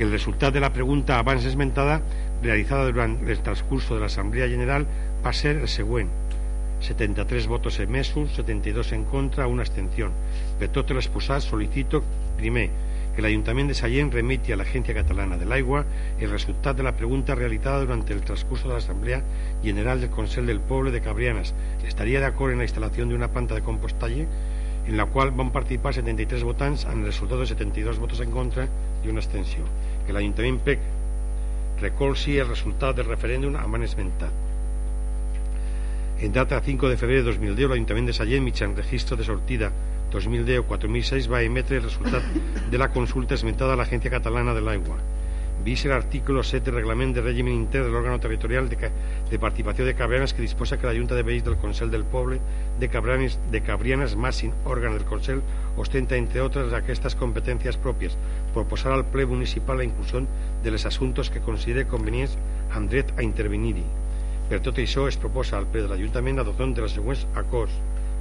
que el resultat de la pregunta abans esmentada realitzada durant el transcurso de l'Assemblea General va ser el següent. 73 votos emesos 72 en contra, una abstenció per tot l'exposat sol·licito primer que l'Ajuntament de Sallent remiti a l'Agència Catalana de l'Aigua el resultat de la pregunta realitzada durant el transcurso de l'Assemblea General del Consell del Poble de Cabrianes. Estaria d'acord en la instal·lació d'una planta de compostalle en la qual van participar 73 votants amb el resultat de 72 votos en contra i una abstenció. Que l'Ajuntament PEC recolzi el resultat del referèndum amb esmentat. En data 5 de febrer de 2010, l'Ajuntament de Sallent, mitjan registro de sortida 2010-4006, va emetre el resultat de la consulta esmentada a l'Agència Catalana de l'Aigua vist l'article 7 del reglament de règim intern de l'òrgano territorial de, de de Cabrianes que disposa que la Junta de Veïns del Consell del Poble de Cabrianes, de Cabrianes màxim òrgan del Consell ostenta entre altres aquestes competències pròpies proposar al ple municipal la inclusió de les assumptes que considere convenients amb dret a intervenir-hi. Per tot això es proposa al ple de l'Ajuntament l'adopció dels següents acords.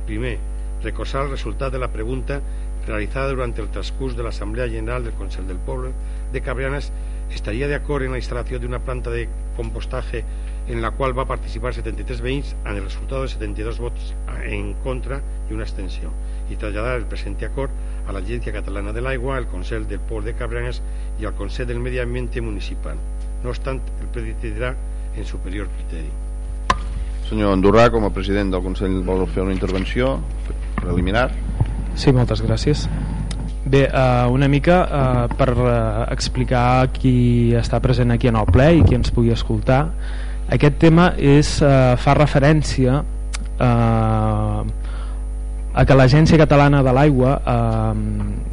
Primer, recolzar el resultat de la pregunta realitzada durant el transcurs de l'Assemblea General del Consell del Poble de Cabrianes estaria d'acord en la instal·lació d'una planta de compostatge en la qual va participar 73 veïns amb el resultat de 72 vots en contra i una extensió i traslladar el present acord a l'Agència Catalana de l'Aigua, al Consell del Port de Cabrianes i al Consell del Medi Ambient Municipal. No obstant, el ple decidirà en superior criteri.
Senyor Andorrà, com a president del Consell, vol fer una intervenció preliminar?
Sí, moltes gràcies. Bé, uh, una mica uh, per uh, explicar qui està present aquí en el ple i qui ens pugui escoltar. Aquest tema és, uh, fa referència uh, a que l'Agència Catalana de l'Aigua uh,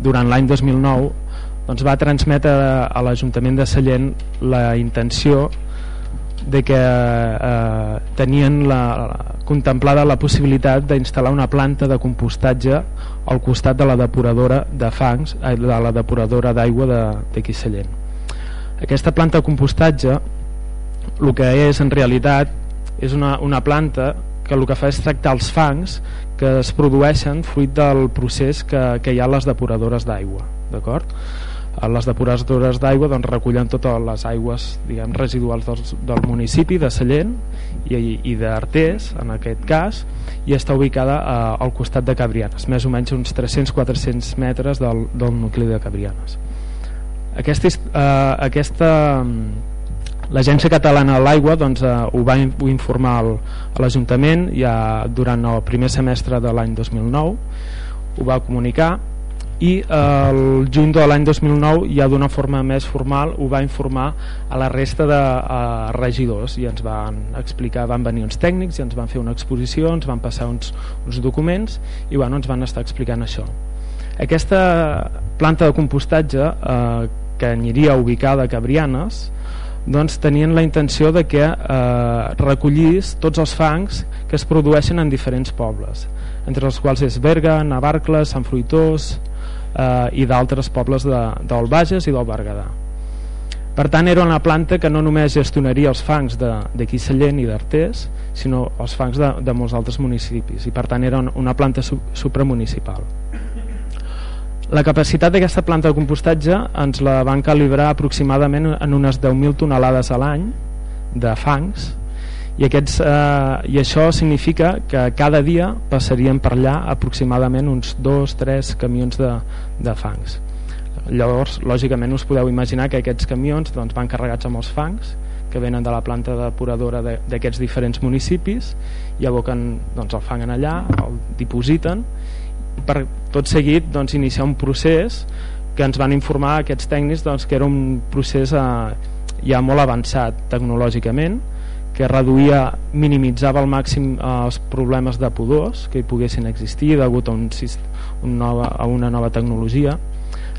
durant l'any 2009 doncs, va transmetre a l'Ajuntament de Sallent la intenció de que eh, tenien la, la, contemplada la possibilitat d'instal·lar una planta de compostatge al costat de la depuradora de fangs, eh, de la depuradora d'aigua de, de Sallent. Aquesta planta de compostatge el que és en realitat és una, una planta que el que fa és tractar els fangs que es produeixen fruit del procés que, que hi ha a les depuradores d'aigua d'acord? Les depuradores d'aigua doncs, recullen totes les aigües diguem, residuals del, del municipi de Sallent i, i d'Artés en aquest cas i està ubicada eh, al costat de Cabrianes més o menys uns 300-400 metres del, del nucli de Cabrianes. Aquesta, eh, aquesta L'Agència Catalana de l'Aigua doncs, eh, ho va informar al, a l'Ajuntament ja durant el primer semestre de l'any 2009 ho va comunicar i el juny de l'any 2009 ja d'una forma més formal ho va informar a la resta de regidors i ens van explicar, van venir uns tècnics i ens van fer una exposició, ens van passar uns, uns documents i bueno, ens van estar explicant això. Aquesta planta de compostatge eh, que aniria ubicada a Cabrianes doncs tenien la intenció de que eh, recollís tots els fangs que es produeixen en diferents pobles entre els quals és Berga, Navarcles, Sant Fruitós eh, i d'altres pobles de, del Bages i del Berguedà. Per tant era una planta que no només gestionaria els fangs d'aquí Sallent i d'Artés sinó els fangs de, de molts altres municipis i per tant era una planta supramunicipal. La capacitat d'aquesta planta de compostatge ens la van calibrar aproximadament en unes 10.000 tonelades a l'any de fangs i, aquests, eh, i això significa que cada dia passarien per allà aproximadament uns 2-3 camions de, de fangs. Llavors lògicament us podeu imaginar que aquests camions doncs, van carregats amb els fangs que venen de la planta depuradora d'aquests diferents municipis i aboquen doncs, el fang en allà, el dipositen. Per tot seguit doncs, iniciar un procés que ens van informar aquests tècnics doncs, que era un procés eh, ja molt avançat tecnològicament que reduïa, minimitzava al màxim eh, els problemes de pudors que hi poguessin existir degut a, un, un nova, a una nova tecnologia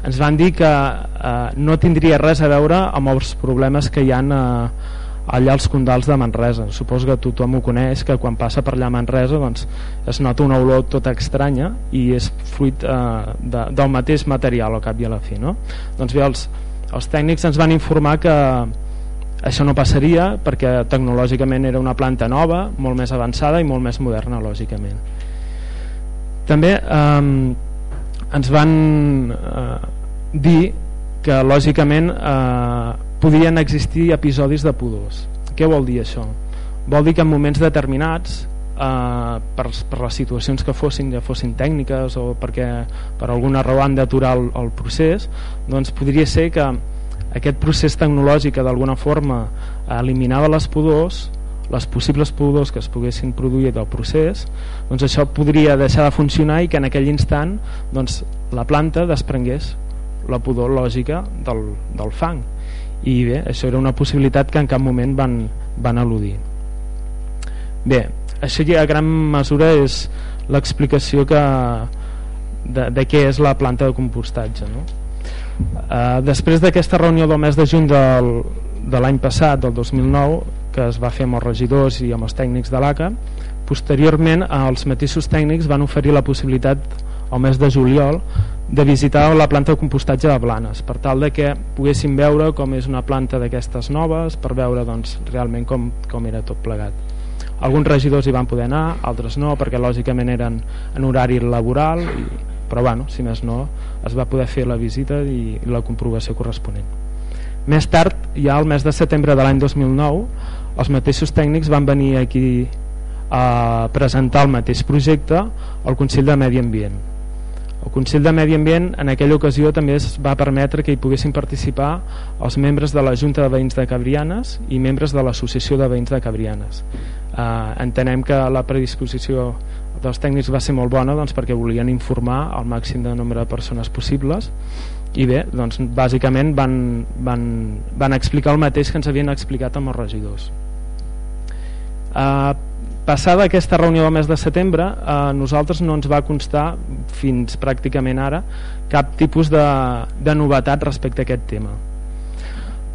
ens van dir que eh, no tindria res a veure amb els problemes que hi han eh, allà als condals de Manresa suposo que tothom ho coneix que quan passa per allà a Manresa doncs, es nota una olor tota estranya i és fruit eh, de, del mateix material al cap i a la fi no? doncs bé, els, els tècnics ens van informar que això no passaria perquè tecnològicament era una planta nova molt més avançada i molt més moderna lògicament també eh, ens van eh, dir que lògicament eh, podien existir episodis de pudors què vol dir això? vol dir que en moments determinats eh, per, per les situacions que fossin ja fossin tècniques o perquè per alguna raó han d'aturar el, el procés doncs podria ser que aquest procés tecnològic que d'alguna forma eliminava les pudors les possibles pudors que es poguessin produir del procés doncs això podria deixar de funcionar i que en aquell instant doncs, la planta desprengués la pudor lògica del, del fang i bé, això era una possibilitat que en cap moment van, van eludir bé, això a gran mesura és l'explicació que de, de què és la planta de compostatge no? Uh, després d'aquesta reunió del mes de juny del, de l'any passat, del 2009 que es va fer amb els regidors i amb els tècnics de l'ACA posteriorment els mateixos tècnics van oferir la possibilitat al mes de juliol de visitar la planta de compostatge de Blanes per tal de que poguessin veure com és una planta d'aquestes noves per veure doncs, realment com, com era tot plegat. Alguns regidors hi van poder anar altres no perquè lògicament eren en horari laboral i, però bueno, si més no es va poder fer la visita i, la comprovació corresponent més tard, ja al mes de setembre de l'any 2009 els mateixos tècnics van venir aquí a presentar el mateix projecte al Consell de Medi Ambient el Consell de Medi Ambient en aquella ocasió també es va permetre que hi poguessin participar els membres de la Junta de Veïns de Cabrianes i membres de l'Associació de Veïns de Cabrianes. Eh, entenem que la predisposició dels tècnics va ser molt bona doncs, perquè volien informar el màxim de nombre de persones possibles i bé, doncs, bàsicament van, van, van explicar el mateix que ens havien explicat amb els regidors. Eh, Passada aquesta reunió del mes de setembre, a nosaltres no ens va constar, fins pràcticament ara, cap tipus de, de novetat respecte a aquest tema.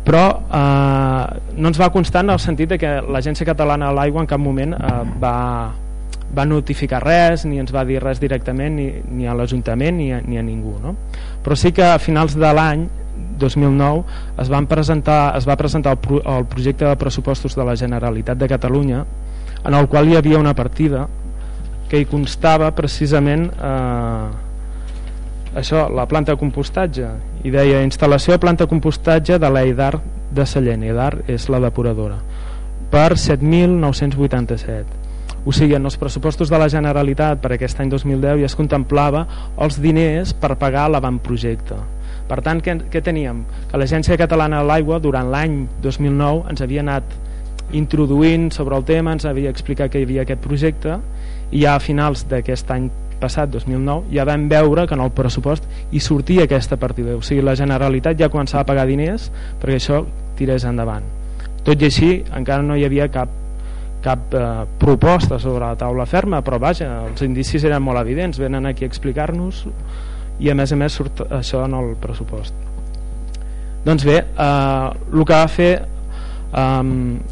Però eh, no ens va constar en el sentit de que l'Agència Catalana de l'Aigua en cap moment eh, va, va notificar res, ni ens va dir res directament, ni, ni a l'Ajuntament ni, ni a ningú. No? Però sí que a finals de l'any 2009 es, van presentar, es va presentar el, pro, el projecte de pressupostos de la Generalitat de Catalunya en el qual hi havia una partida que hi constava precisament eh, això, la planta de compostatge i deia instal·lació de planta de compostatge de l'EIDAR de Sallent EIDAR és la depuradora per 7.987 o sigui, en els pressupostos de la Generalitat per aquest any 2010 ja es contemplava els diners per pagar l'avantprojecte per tant, què, què teníem? que l'Agència Catalana de l'Aigua durant l'any 2009 ens havia anat introduint sobre el tema, ens havia explicat que hi havia aquest projecte i ja a finals d'aquest any passat, 2009, ja vam veure que en el pressupost hi sortia aquesta partida, o sigui, la Generalitat ja començava a pagar diners perquè això tirés endavant. Tot i així, encara no hi havia cap, cap eh, proposta sobre la taula ferma, però vaja, els indicis eren molt evidents, venen aquí a explicar-nos i a més a més surt això en el pressupost. Doncs bé, eh, el que va fer eh,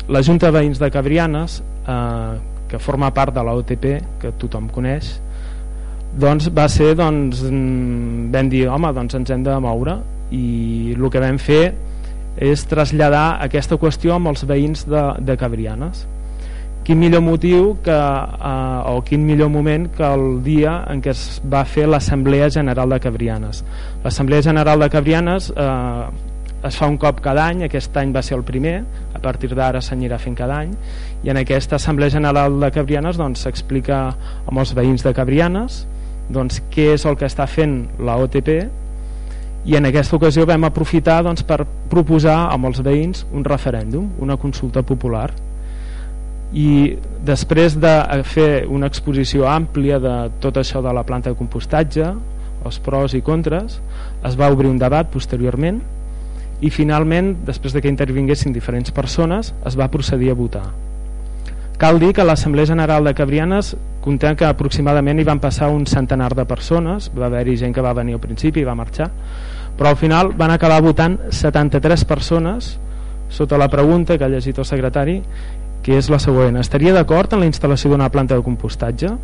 la Junta de Veïns de Cabrianes, eh, que forma part de l'OTP, que tothom coneix, doncs va ser doncs, vam dir home doncs ens hem de moure i el que vam fer és traslladar aquesta qüestió amb els veïns de, de Cabrianes quin millor motiu que, eh, o quin millor moment que el dia en què es va fer l'Assemblea General de Cabrianes. l'Assemblea General de Cabrianes eh, es fa un cop cada any, aquest any va ser el primer, a partir d'ara s'anirà fent cada any, i en aquesta Assemblea General de Cabrianes doncs, s'explica doncs, amb els veïns de Cabrianes doncs, què és el que està fent la OTP i en aquesta ocasió vam aprofitar doncs, per proposar amb els veïns un referèndum, una consulta popular i després de fer una exposició àmplia de tot això de la planta de compostatge els pros i contres es va obrir un debat posteriorment i finalment, després de que intervinguessin diferents persones, es va procedir a votar. Cal dir que l'Assemblea General de Cabrianes contem que aproximadament hi van passar un centenar de persones, va haver-hi gent que va venir al principi i va marxar, però al final van acabar votant 73 persones sota la pregunta que ha llegit el secretari, que és la següent. Estaria d'acord en la instal·lació d'una planta de compostatge?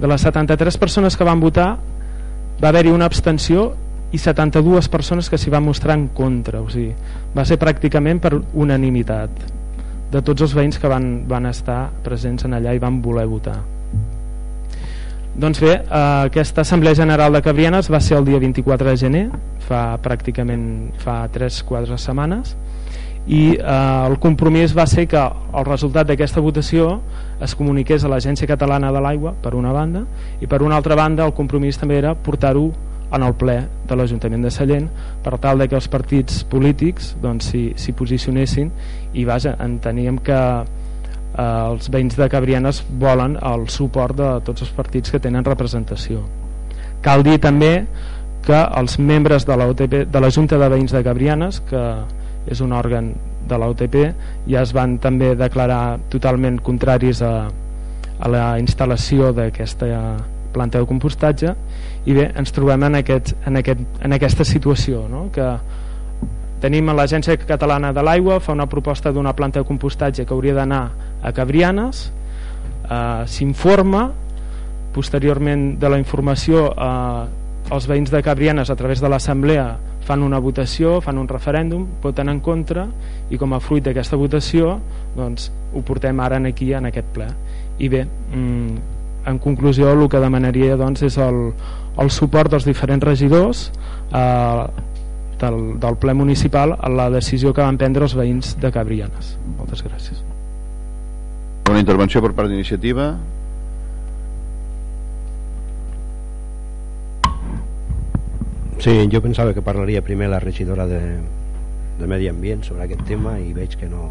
De les 73 persones que van votar va haver-hi una abstenció i 72 persones que s'hi van mostrar en contra, o sigui, va ser pràcticament per unanimitat de tots els veïns que van, van estar presents en allà i van voler votar doncs bé, eh, aquesta Assemblea General de Cabrianes va ser el dia 24 de gener fa pràcticament fa 3-4 setmanes i eh, el compromís va ser que el resultat d'aquesta votació es comuniqués a l'Agència Catalana de l'Aigua per una banda i per una altra banda el compromís també era portar-ho en el ple de l'Ajuntament de Sallent per tal de que els partits polítics s'hi doncs, si, posicionessin. I vaja, enteníem que eh, els veïns de Cabrianes volen el suport de tots els partits que tenen representació. Cal dir també que els membres de de la Junta de Veïns de Cabrianes que és un òrgan de la UTP ja es van també declarar totalment contraris a, a la instal·lació d'aquesta planta de compostatge i bé, ens trobem en, aquest, en, aquest, en aquesta situació no? que tenim l'Agència Catalana de l'Aigua fa una proposta d'una planta de compostatge que hauria d'anar a Cabrianes eh, s'informa posteriorment de la informació eh, els veïns de Cabrianes a través de l'assemblea fan una votació, fan un referèndum voten en contra i com a fruit d'aquesta votació doncs, ho portem ara aquí en aquest ple. I bé, mmm, en conclusió el que demanaria doncs, és el, el suport dels diferents regidors eh, del, del ple municipal a la decisió que van prendre els veïns de Cabrianes. Moltes gràcies.
Una intervenció per part d'iniciativa
Sí, jo pensava que parlaria primer la regidora de, de Medi Ambient sobre aquest tema i veig que no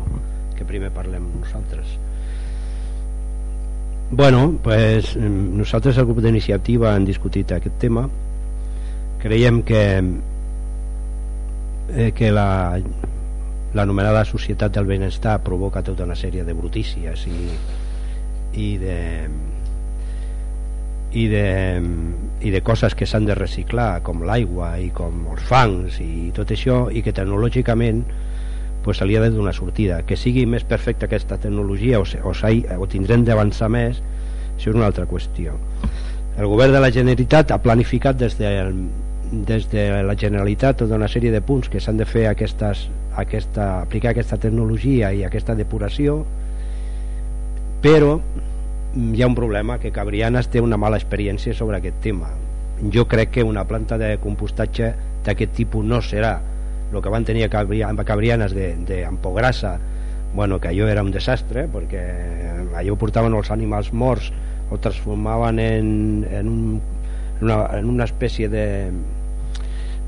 que primer parlem nosaltres. Bueno, pues nosaltres al grup d'iniciativa hem discutit aquest tema. Creiem que eh, que la l'anomenada societat del benestar provoca tota una sèrie de brutícies i, i de i de, i de coses que s'han de reciclar com l'aigua i com els fangs i tot això i que tecnològicament pues, se li ha de donar sortida. Que sigui més perfecta aquesta tecnologia o, o, o tindrem d'avançar més això és una altra qüestió. El govern de la Generalitat ha planificat des de, des de la Generalitat tota una sèrie de punts que s'han de fer aquestes, aquesta, aplicar aquesta tecnologia i aquesta depuració però hi ha un problema que Cabrianes té una mala experiència sobre aquest tema. Jo crec que una planta de compostatge d'aquest tipus no serà el que van tenir a Cabrianes d'Ampograssa bueno, que allò era un desastre perquè allò portaven els animals morts o transformaven en, en, un, en, una, en una espècie de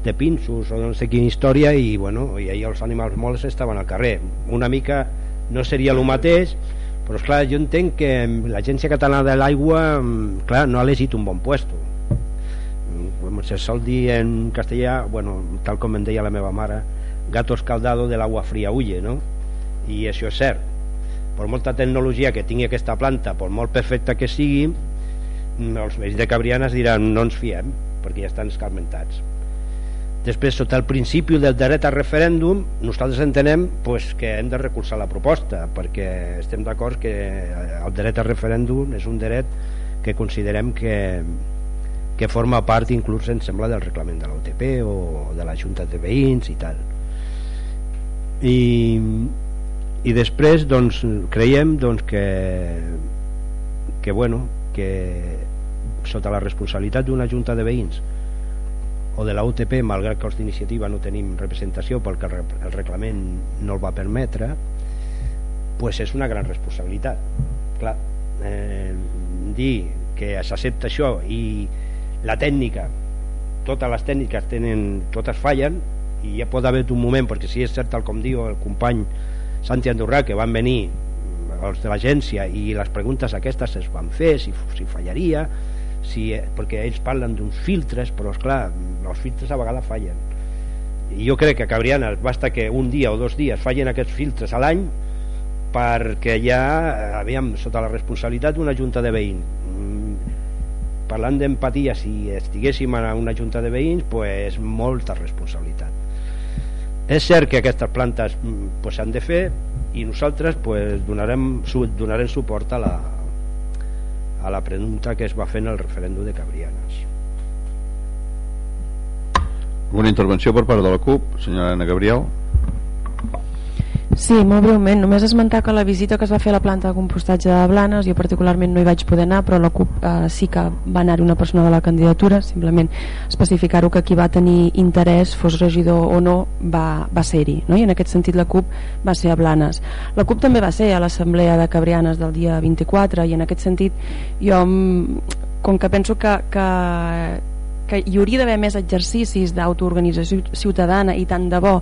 de pinços o no sé quina història i, bueno, i ahir els animals morts estaven al carrer. Una mica no seria el mateix però esclar, jo entenc que l'Agència Catalana de l'Aigua clar, no ha elegit un bon puesto. Com se sol dir en castellà bueno, tal com em deia la meva mare gato escaldado de l'agua fria huye no? i això és cert. Per molta tecnologia que tingui aquesta planta per molt perfecta que sigui els veïns de Cabrianes diran no ens fiem perquè ja estan escarmentats després sota el principi del dret a referèndum nosaltres entenem pues, que hem de recursar la proposta perquè estem d'acord que el dret a referèndum és un dret que considerem que, que forma part inclús em sembla del reglament de l'OTP o de la Junta de Veïns i tal. I, i després doncs, creiem doncs, que que bueno que sota la responsabilitat d'una Junta de Veïns o de la UTP, malgrat que els d'iniciativa no tenim representació perquè el reglament no el va permetre pues és una gran responsabilitat. Clar, eh, dir que s'accepta això i la tècnica totes les tècniques tenen, totes fallen i ja pot haver un moment perquè si és cert tal com diu el company Santi Andorrà que van venir els de l'agència i les preguntes aquestes es van fer si, si fallaria si, perquè ells parlen d'uns filtres però és clar, els filtres a vegades fallen. I jo crec que a Cabrianes basta que un dia o dos dies fallen aquests filtres a l'any perquè ja aviam, sota la responsabilitat d'una junta de veïns. Parlant d'empatia si estiguéssim a una junta de veïns pues molta responsabilitat. És cert que aquestes plantes mm, pues, s'han de fer i nosaltres pues, donarem, donarem suport a la, a la pregunta que es va fer en el referèndum de Cabrianes.
Una intervenció per part de la CUP senyora Ana Gabriel
Sí, molt breument, només esmentar que la visita que es va fer a la planta de compostatge de Blanes, jo particularment no hi vaig poder anar, però la CUP eh, sí que va anar una persona de la candidatura, simplement especificar-ho que qui va tenir interès, fos regidor o no, va, va ser-hi, no? i en aquest sentit la CUP va ser a Blanes. La CUP també va ser a l'assemblea de Cabrianes del dia 24 i en aquest sentit jo, com que penso que, que que hi hauria d'haver més exercicis d'autoorganització ciutadana i tant de bo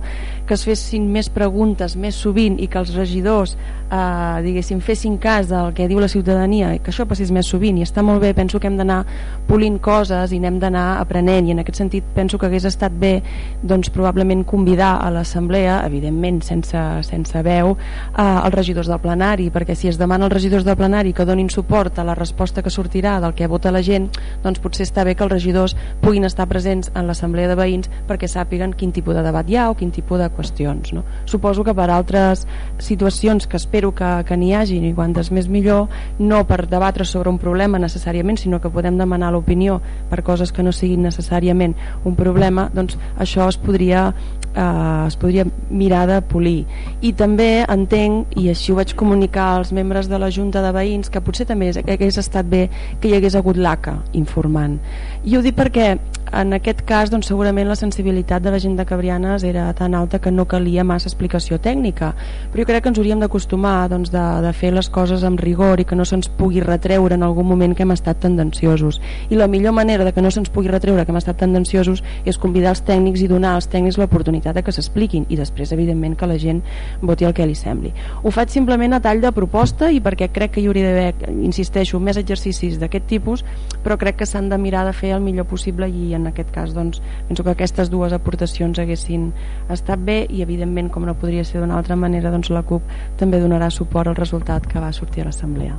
que es fessin més preguntes més sovint i que els regidors eh, diguéssim fessin cas del que diu la ciutadania que això passés més sovint i està molt bé, penso que hem d'anar polint coses i n'hem d'anar aprenent i en aquest sentit penso que hagués estat bé doncs probablement convidar a l'assemblea evidentment sense, sense veu eh, els regidors del plenari perquè si es demana als regidors del plenari que donin suport a la resposta que sortirà del que vota la gent doncs potser està bé que els regidors puguin estar presents en l'assemblea de veïns perquè sàpiguen quin tipus de debat hi ha o quin tipus de qüestions. No? Suposo que per altres situacions que espero que, que n'hi hagi i quantes més millor, no per debatre sobre un problema necessàriament, sinó que podem demanar l'opinió per coses que no siguin necessàriament un problema, doncs això es podria eh, es podria mirar de polir. I també entenc i així ho vaig comunicar als membres de la Junta de Veïns que potser també hagués estat bé que hi hagués hagut l'ACA informant. I ho dic perquè en aquest cas doncs, segurament la sensibilitat de la gent de Cabrianes era tan alta que no calia massa explicació tècnica. Però jo crec que ens hauríem d'acostumar doncs, de, de fer les coses amb rigor i que no se'ns pugui retreure en algun moment que hem estat tendenciosos. I la millor manera de que no se'ns pugui retreure que hem estat tendenciosos és convidar els tècnics i donar als tècnics l'oportunitat de que s'expliquin i després evidentment que la gent voti el que li sembli. Ho faig simplement a tall de proposta i perquè crec que hi hauria d'haver, insisteixo, més exercicis d'aquest tipus però crec que s'han de mirar de fer el millor possible i en aquest cas doncs, penso que aquestes dues aportacions haguessin estat bé i evidentment com no podria ser d'una altra manera doncs la CUP també donarà suport al resultat que va sortir a l'Assemblea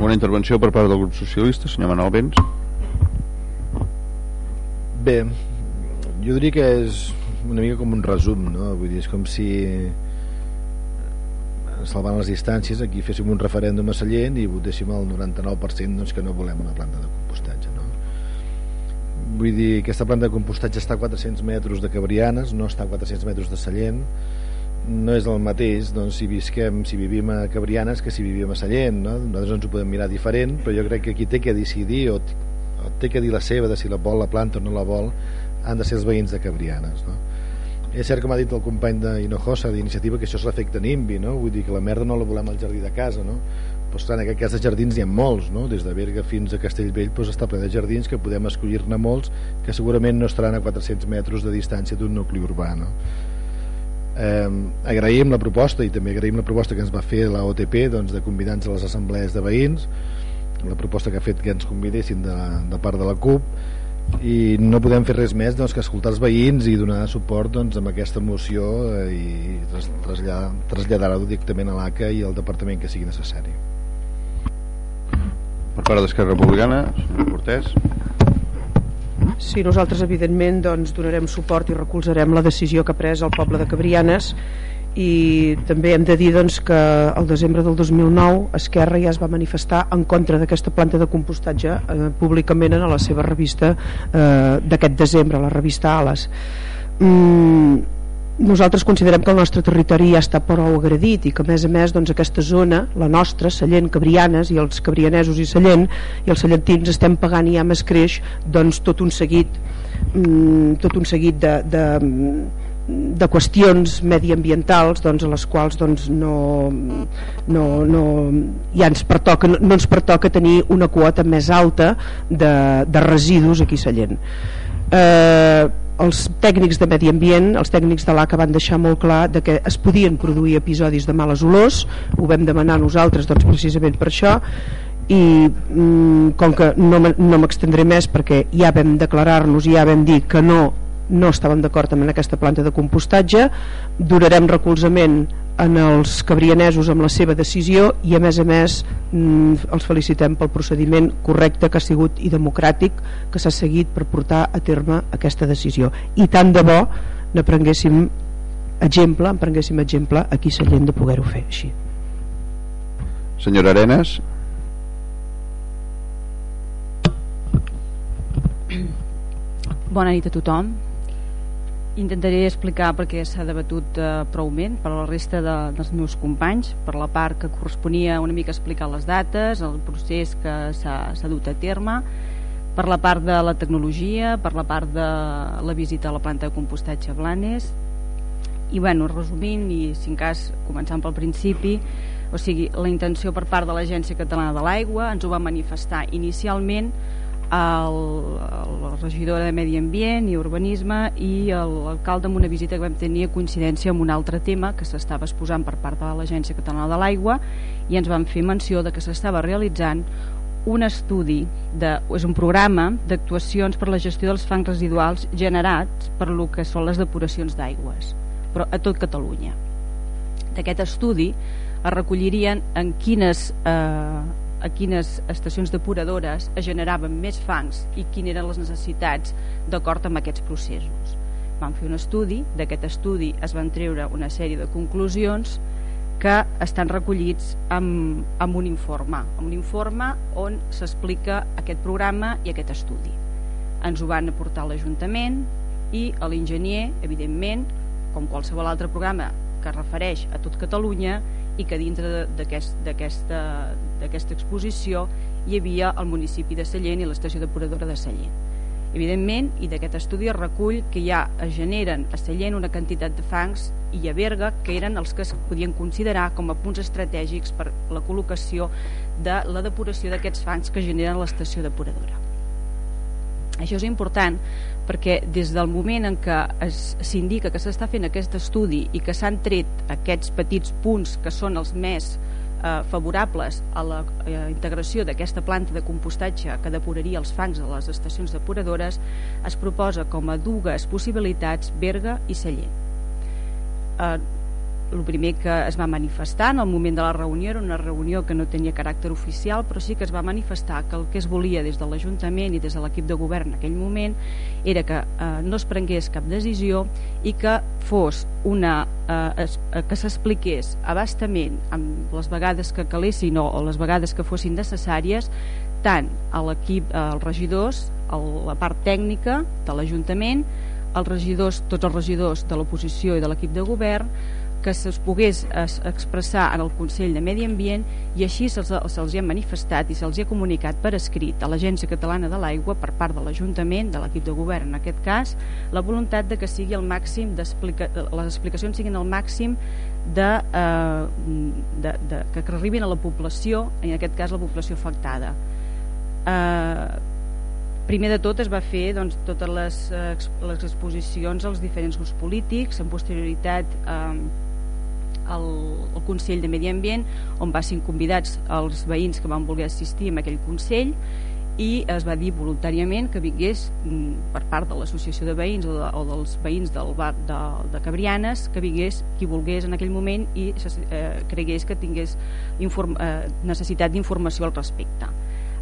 Una intervenció per part del grup socialista senyor Manuel Vents
Bé jo diria que és una mica com un resum no? vull dir, és com si salvant les distàncies aquí féssim un referèndum a Sallent i votéssim el 99% doncs, que no volem una planta de compostatge no? Vull dir, aquesta planta de compostatge està a 400 metres de Cabrianes no està a 400 metres de Sallent no és el mateix doncs, si visquem, si vivim a Cabrianes que si vivim a Sallent no? nosaltres ens ho podem mirar diferent però jo crec que qui té que decidir o, té que dir la seva de si la vol la planta o no la vol han de ser els veïns de Cabrianes no? és cert com ha dit el company d'Hinojosa d'iniciativa que això és l'efecte NIMBY no? vull dir que la merda no la volem al jardí de casa no? Esclar, en aquest cas de jardins hi ha molts no? des de Berga fins a Castellvell doncs està ple de jardins que podem escollir-ne molts que segurament no estaran a 400 metres de distància d'un nucli urbà no? eh, agraïm la proposta i també agraïm la proposta que ens va fer la OTP doncs, de convidar-nos a les assemblees de veïns la proposta que ha fet que ens convidessin de, de part de la CUP i no podem fer res més doncs, que escoltar els veïns i donar suport doncs, amb aquesta moció eh, i tras, traslladar, traslladar-ho directament a l'ACA i al departament que sigui necessari
per part d'Esquerra Republicana Cortés.
Sí, nosaltres evidentment doncs, donarem suport i recolzarem la decisió que ha pres el poble de Cabrianes i també hem de dir doncs, que el desembre del 2009 Esquerra ja es va manifestar en contra d'aquesta planta de compostatge eh, públicament en la seva revista eh, d'aquest desembre, la revista Ales. Mm, nosaltres considerem que el nostre territori ja està prou agredit i que a més a més doncs, aquesta zona, la nostra, Sallent, Cabrianes i els cabrianesos i Sallent i els sallentins estem pagant ja més creix doncs, tot un seguit mm, tot un seguit de, de de qüestions mediambientals doncs, a les quals doncs, no, no, no, ja ens pertoca, no, no ens pertoca tenir una quota més alta de, de residus aquí a Sallent. Eh, els tècnics de medi ambient, els tècnics de l'ACA van deixar molt clar de que es podien produir episodis de males olors, ho vam demanar nosaltres doncs, precisament per això i mm, com que no m'extendré més perquè ja vam declarar-nos i ja vam dir que no no estàvem d'acord amb aquesta planta de compostatge donarem recolzament en els cabrianesos amb la seva decisió i a més a més mm, els felicitem pel procediment correcte que ha sigut i democràtic que s'ha seguit per portar a terme aquesta decisió. I tant de bo n'aprenguéssim exemple, en prenguéssim exemple aquí a Sallent de poder-ho fer així.
Senyora Arenas?
Bona nit a tothom intentaré explicar perquè s'ha debatut eh, proument per la resta de, dels meus companys. Per la part que corresponia una mica explicar les dates, el procés que s'ha dut a terme per la part de la tecnologia per la part de la visita a la planta de compostatge Blanes. I bueno, resumint i si en cas començant pel principi o sigui, la intenció per part de l'Agència Catalana de l'Aigua ens ho va manifestar inicialment el, la regidora de Medi Ambient i Urbanisme i l'alcalde amb una visita que vam tenir a coincidència amb un altre tema que s'estava exposant per part de l'Agència Catalana de l'Aigua i ens van fer menció de que s'estava realitzant un estudi, de, és un programa d'actuacions per la gestió dels fangs residuals generats per lo que són les depuracions d'aigües, però a tot Catalunya. D'aquest estudi es recollirien en quines eh, a quines estacions depuradores es generaven més fangs i quines eren les necessitats d'acord amb aquests processos. Vam fer un estudi, d'aquest estudi es van treure una sèrie de conclusions que estan recollits amb, amb un informe, amb un informe on s'explica aquest programa i aquest estudi. Ens ho van aportar l'Ajuntament i l'enginyer, evidentment, com qualsevol altre programa que refereix a tot Catalunya, i que dintre d'aquesta exposició hi havia el municipi de Sallent i l'estació depuradora de Sallent. Evidentment, i d'aquest estudi es recull que ja es generen a Sallent una quantitat de fangs i a Berga que eren els que es podien considerar com a punts estratègics per la col·locació de la depuració d'aquests fangs que generen l'estació depuradora. Això és important perquè des del moment en què s'indica que s'està fent aquest estudi i que s'han tret aquests petits punts que són els més eh, favorables a la eh, integració d'aquesta planta de compostatge que depuraria els fangs a les estacions depuradores es proposa com a dues possibilitats Berga i Sallent. Eh, el primer que es va manifestar en el moment de la reunió era una reunió que no tenia caràcter oficial però sí que es va manifestar que el que es volia des de l'Ajuntament i des de l'equip de govern en aquell moment era que eh, no es prengués cap decisió i que fos una eh, es, eh, que s'expliqués abastament amb les vegades que calessin o, o les vegades que fossin necessàries tant a l'equip, als regidors a la part tècnica de l'Ajuntament els regidors, tots els regidors de l'oposició i de l'equip de govern que se'ls pogués es, expressar en el Consell de Medi Ambient i així se'ls se ha manifestat i se'ls ha comunicat per escrit a l'Agència Catalana de l'Aigua per part de l'Ajuntament, de l'equip de govern en aquest cas, la voluntat de que sigui el màxim explica, les explicacions siguin el màxim de, eh, de, de, que arribin a la població, en aquest cas la població afectada. Eh, primer de tot es va fer doncs, totes les, les exposicions als diferents grups polítics, en posterioritat eh, al, al Consell de Medi Ambient on va ser convidats els veïns que van voler assistir a aquell Consell i es va dir voluntàriament que vingués mm, per part de l'associació de veïns o, de, o dels veïns del bar de, de Cabrianes que vingués qui volgués en aquell moment i eh, cregués que tingués inform, eh, necessitat d'informació al respecte.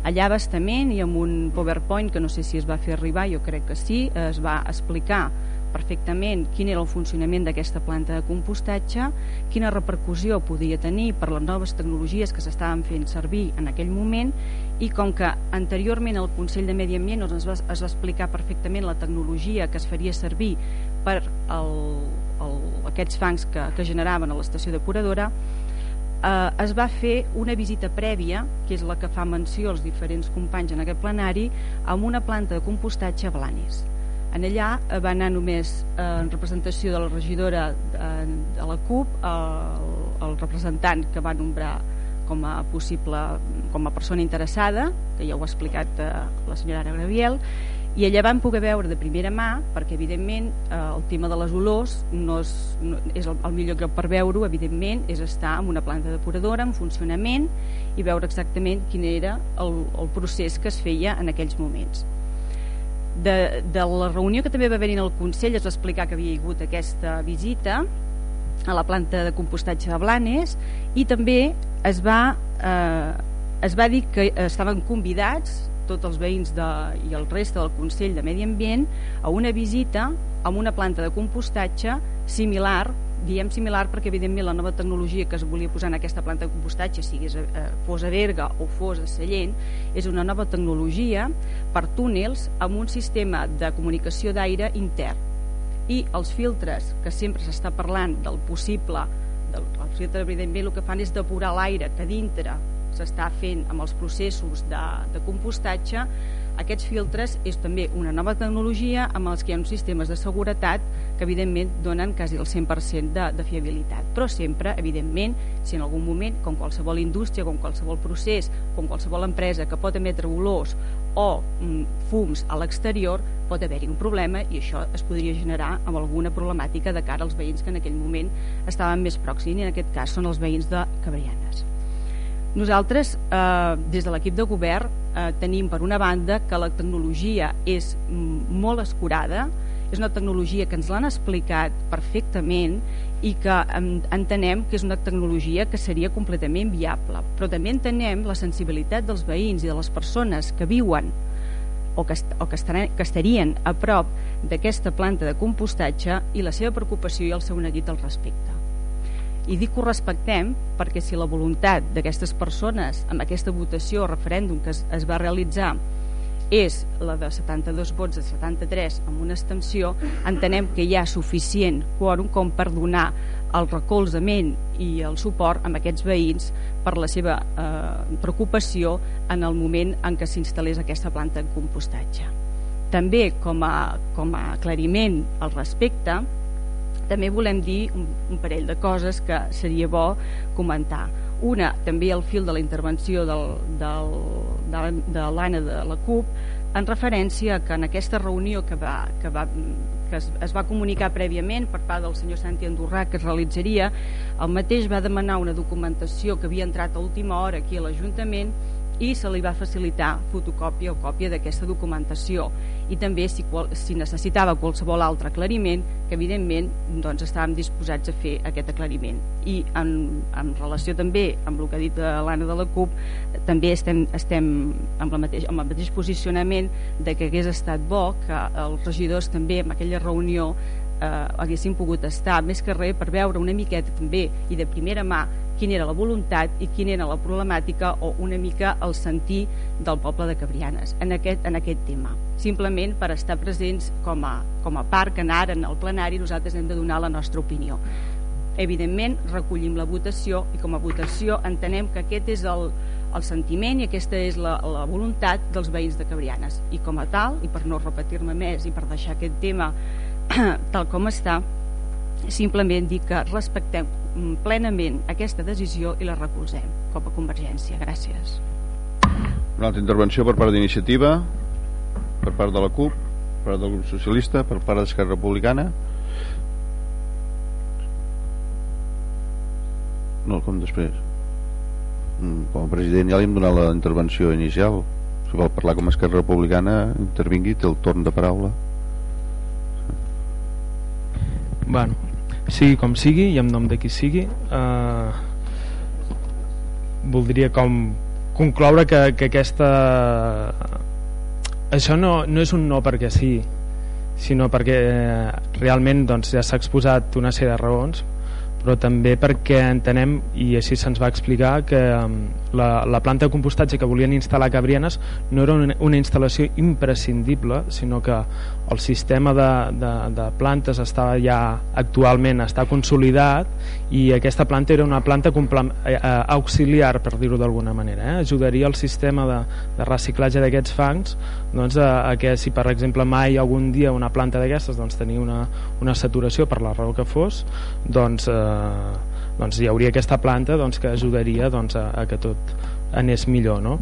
Allà bastament i amb un powerpoint que no sé si es va fer arribar, jo crec que sí es va explicar perfectament quin era el funcionament d'aquesta planta de compostatge, quina repercussió podia tenir per les noves tecnologies que s'estaven fent servir en aquell moment i com que anteriorment el Consell de Medi Ambient es va, es va explicar perfectament la tecnologia que es faria servir per el, el, aquests fangs que, que generaven a l'estació depuradora eh, es va fer una visita prèvia, que és la que fa menció els diferents companys en aquest plenari, amb una planta de compostatge a Blanes en allà eh, va anar només eh, en representació de la regidora eh, de la CUP el, el representant que va nombrar com a possible com a persona interessada que ja ho ha explicat la senyora Ara Graviel i allà vam poder veure de primera mà perquè evidentment el tema de les olors no és, no, és el, el millor lloc per veure-ho evidentment és estar en una planta depuradora en funcionament i veure exactament quin era el, el procés que es feia en aquells moments de, de la reunió que també va en el Consell es va explicar que havia hagut aquesta visita a la planta de compostatge de Blanes i també es va, eh, es va dir que estaven convidats tots els veïns de, i el reste del Consell de Medi Ambient a una visita a una planta de compostatge similar diem similar perquè evidentment la nova tecnologia que es volia posar en aquesta planta de compostatge sigui eh, fos a Berga o fos a Sallent és una nova tecnologia per túnels amb un sistema de comunicació d'aire intern. I els filtres que sempre s'està parlant del possible del, els filtres evidentment el que fan és depurar l'aire que dintre s'està fent amb els processos de, de compostatge aquests filtres és també una nova tecnologia amb els que hi ha uns sistemes de seguretat que evidentment donen quasi el 100% de, de fiabilitat. Però sempre, evidentment, si en algun moment com qualsevol indústria, com qualsevol procés com qualsevol empresa que pot emetre olors o mm, fums a l'exterior pot haver-hi un problema i això es podria generar amb alguna problemàtica de cara als veïns que en aquell moment estaven més pròxims i en aquest cas són els veïns de Cabrianes nosaltres, eh, des de l'equip de govern, eh, tenim per una banda que la tecnologia és molt escurada, és una tecnologia que ens l'han explicat perfectament i que entenem que és una tecnologia que seria completament viable. Però també entenem la sensibilitat dels veïns i de les persones que viuen o que, o que, estaran, que estarien a prop d'aquesta planta de compostatge i la seva preocupació i el seu neguit al respecte i dic que ho respectem perquè si la voluntat d'aquestes persones amb aquesta votació o referèndum que es, es va realitzar és la de 72 vots de 73 amb una extensió, entenem que hi ha suficient quòrum com per donar el recolzament i el suport amb aquests veïns per la seva eh, preocupació en el moment en què s'instal·lés aquesta planta de compostatge. També com a, com a aclariment al respecte, també volem dir un, un parell de coses que seria bo comentar. Una, també al fil de la intervenció del, del, de, de l'Anna de la CUP en referència que en aquesta reunió que, va, que, va, que es, es va comunicar prèviament per part del senyor Santi Andorrà que es realitzaria, el mateix va demanar una documentació que havia entrat a última hora aquí a l'Ajuntament i se li va facilitar fotocòpia o còpia d'aquesta documentació i també si, qual, si necessitava qualsevol altre aclariment que evidentment doncs, estàvem disposats a fer aquest aclariment. I en, en relació també amb el que ha dit l'Anna de la CUP també estem, estem amb, la mateix, amb el mateix posicionament de que hagués estat bo que els regidors també en aquella reunió eh, haguessin pogut estar més que res per veure una miqueta també i de primera mà quina era la voluntat i quina era la problemàtica o una mica el sentir del poble de Cabrianes en aquest, en aquest tema. Simplement per estar presents com a, com a part que anar en el plenari nosaltres hem de donar la nostra opinió. Evidentment recollim la votació i com a votació entenem que aquest és el, el sentiment i aquesta és la, la voluntat dels veïns de Cabrianes. I com a tal, i per no repetir-me més i per deixar aquest tema tal com està simplement dir que respectem plenament aquesta decisió i la recolzem com a Convergència. Gràcies.
Una altra intervenció per part d'iniciativa, per part de la CUP, per part del grup socialista, per part d'Esquerra Republicana. No, com després? Mm, com a president ja li hem donat la intervenció inicial. Si vol parlar com a Esquerra Republicana, intervingui, té el torn de paraula.
Bueno, sigui com sigui i en nom de qui sigui eh, voldria com concloure que, que aquesta això no, no és un no perquè sí sinó perquè eh, realment doncs, ja s'ha exposat una sèrie de raons però també perquè entenem i així se'ns va explicar que um, la, la planta de compostatge que volien instal·lar a Cabrianes no era una, una instal·lació imprescindible sinó que el sistema de, de, de plantes estava ja actualment està consolidat i aquesta planta era una planta eh, eh, auxiliar per dir-ho d'alguna manera eh? ajudaria al sistema de, de reciclatge d'aquests fangs doncs, a, a que si per exemple mai algun dia una planta d'aquestes doncs, tenia una, una saturació per la raó que fos doncs eh, doncs hi hauria aquesta planta doncs, que ajudaria doncs, a, a que tot anés millor no?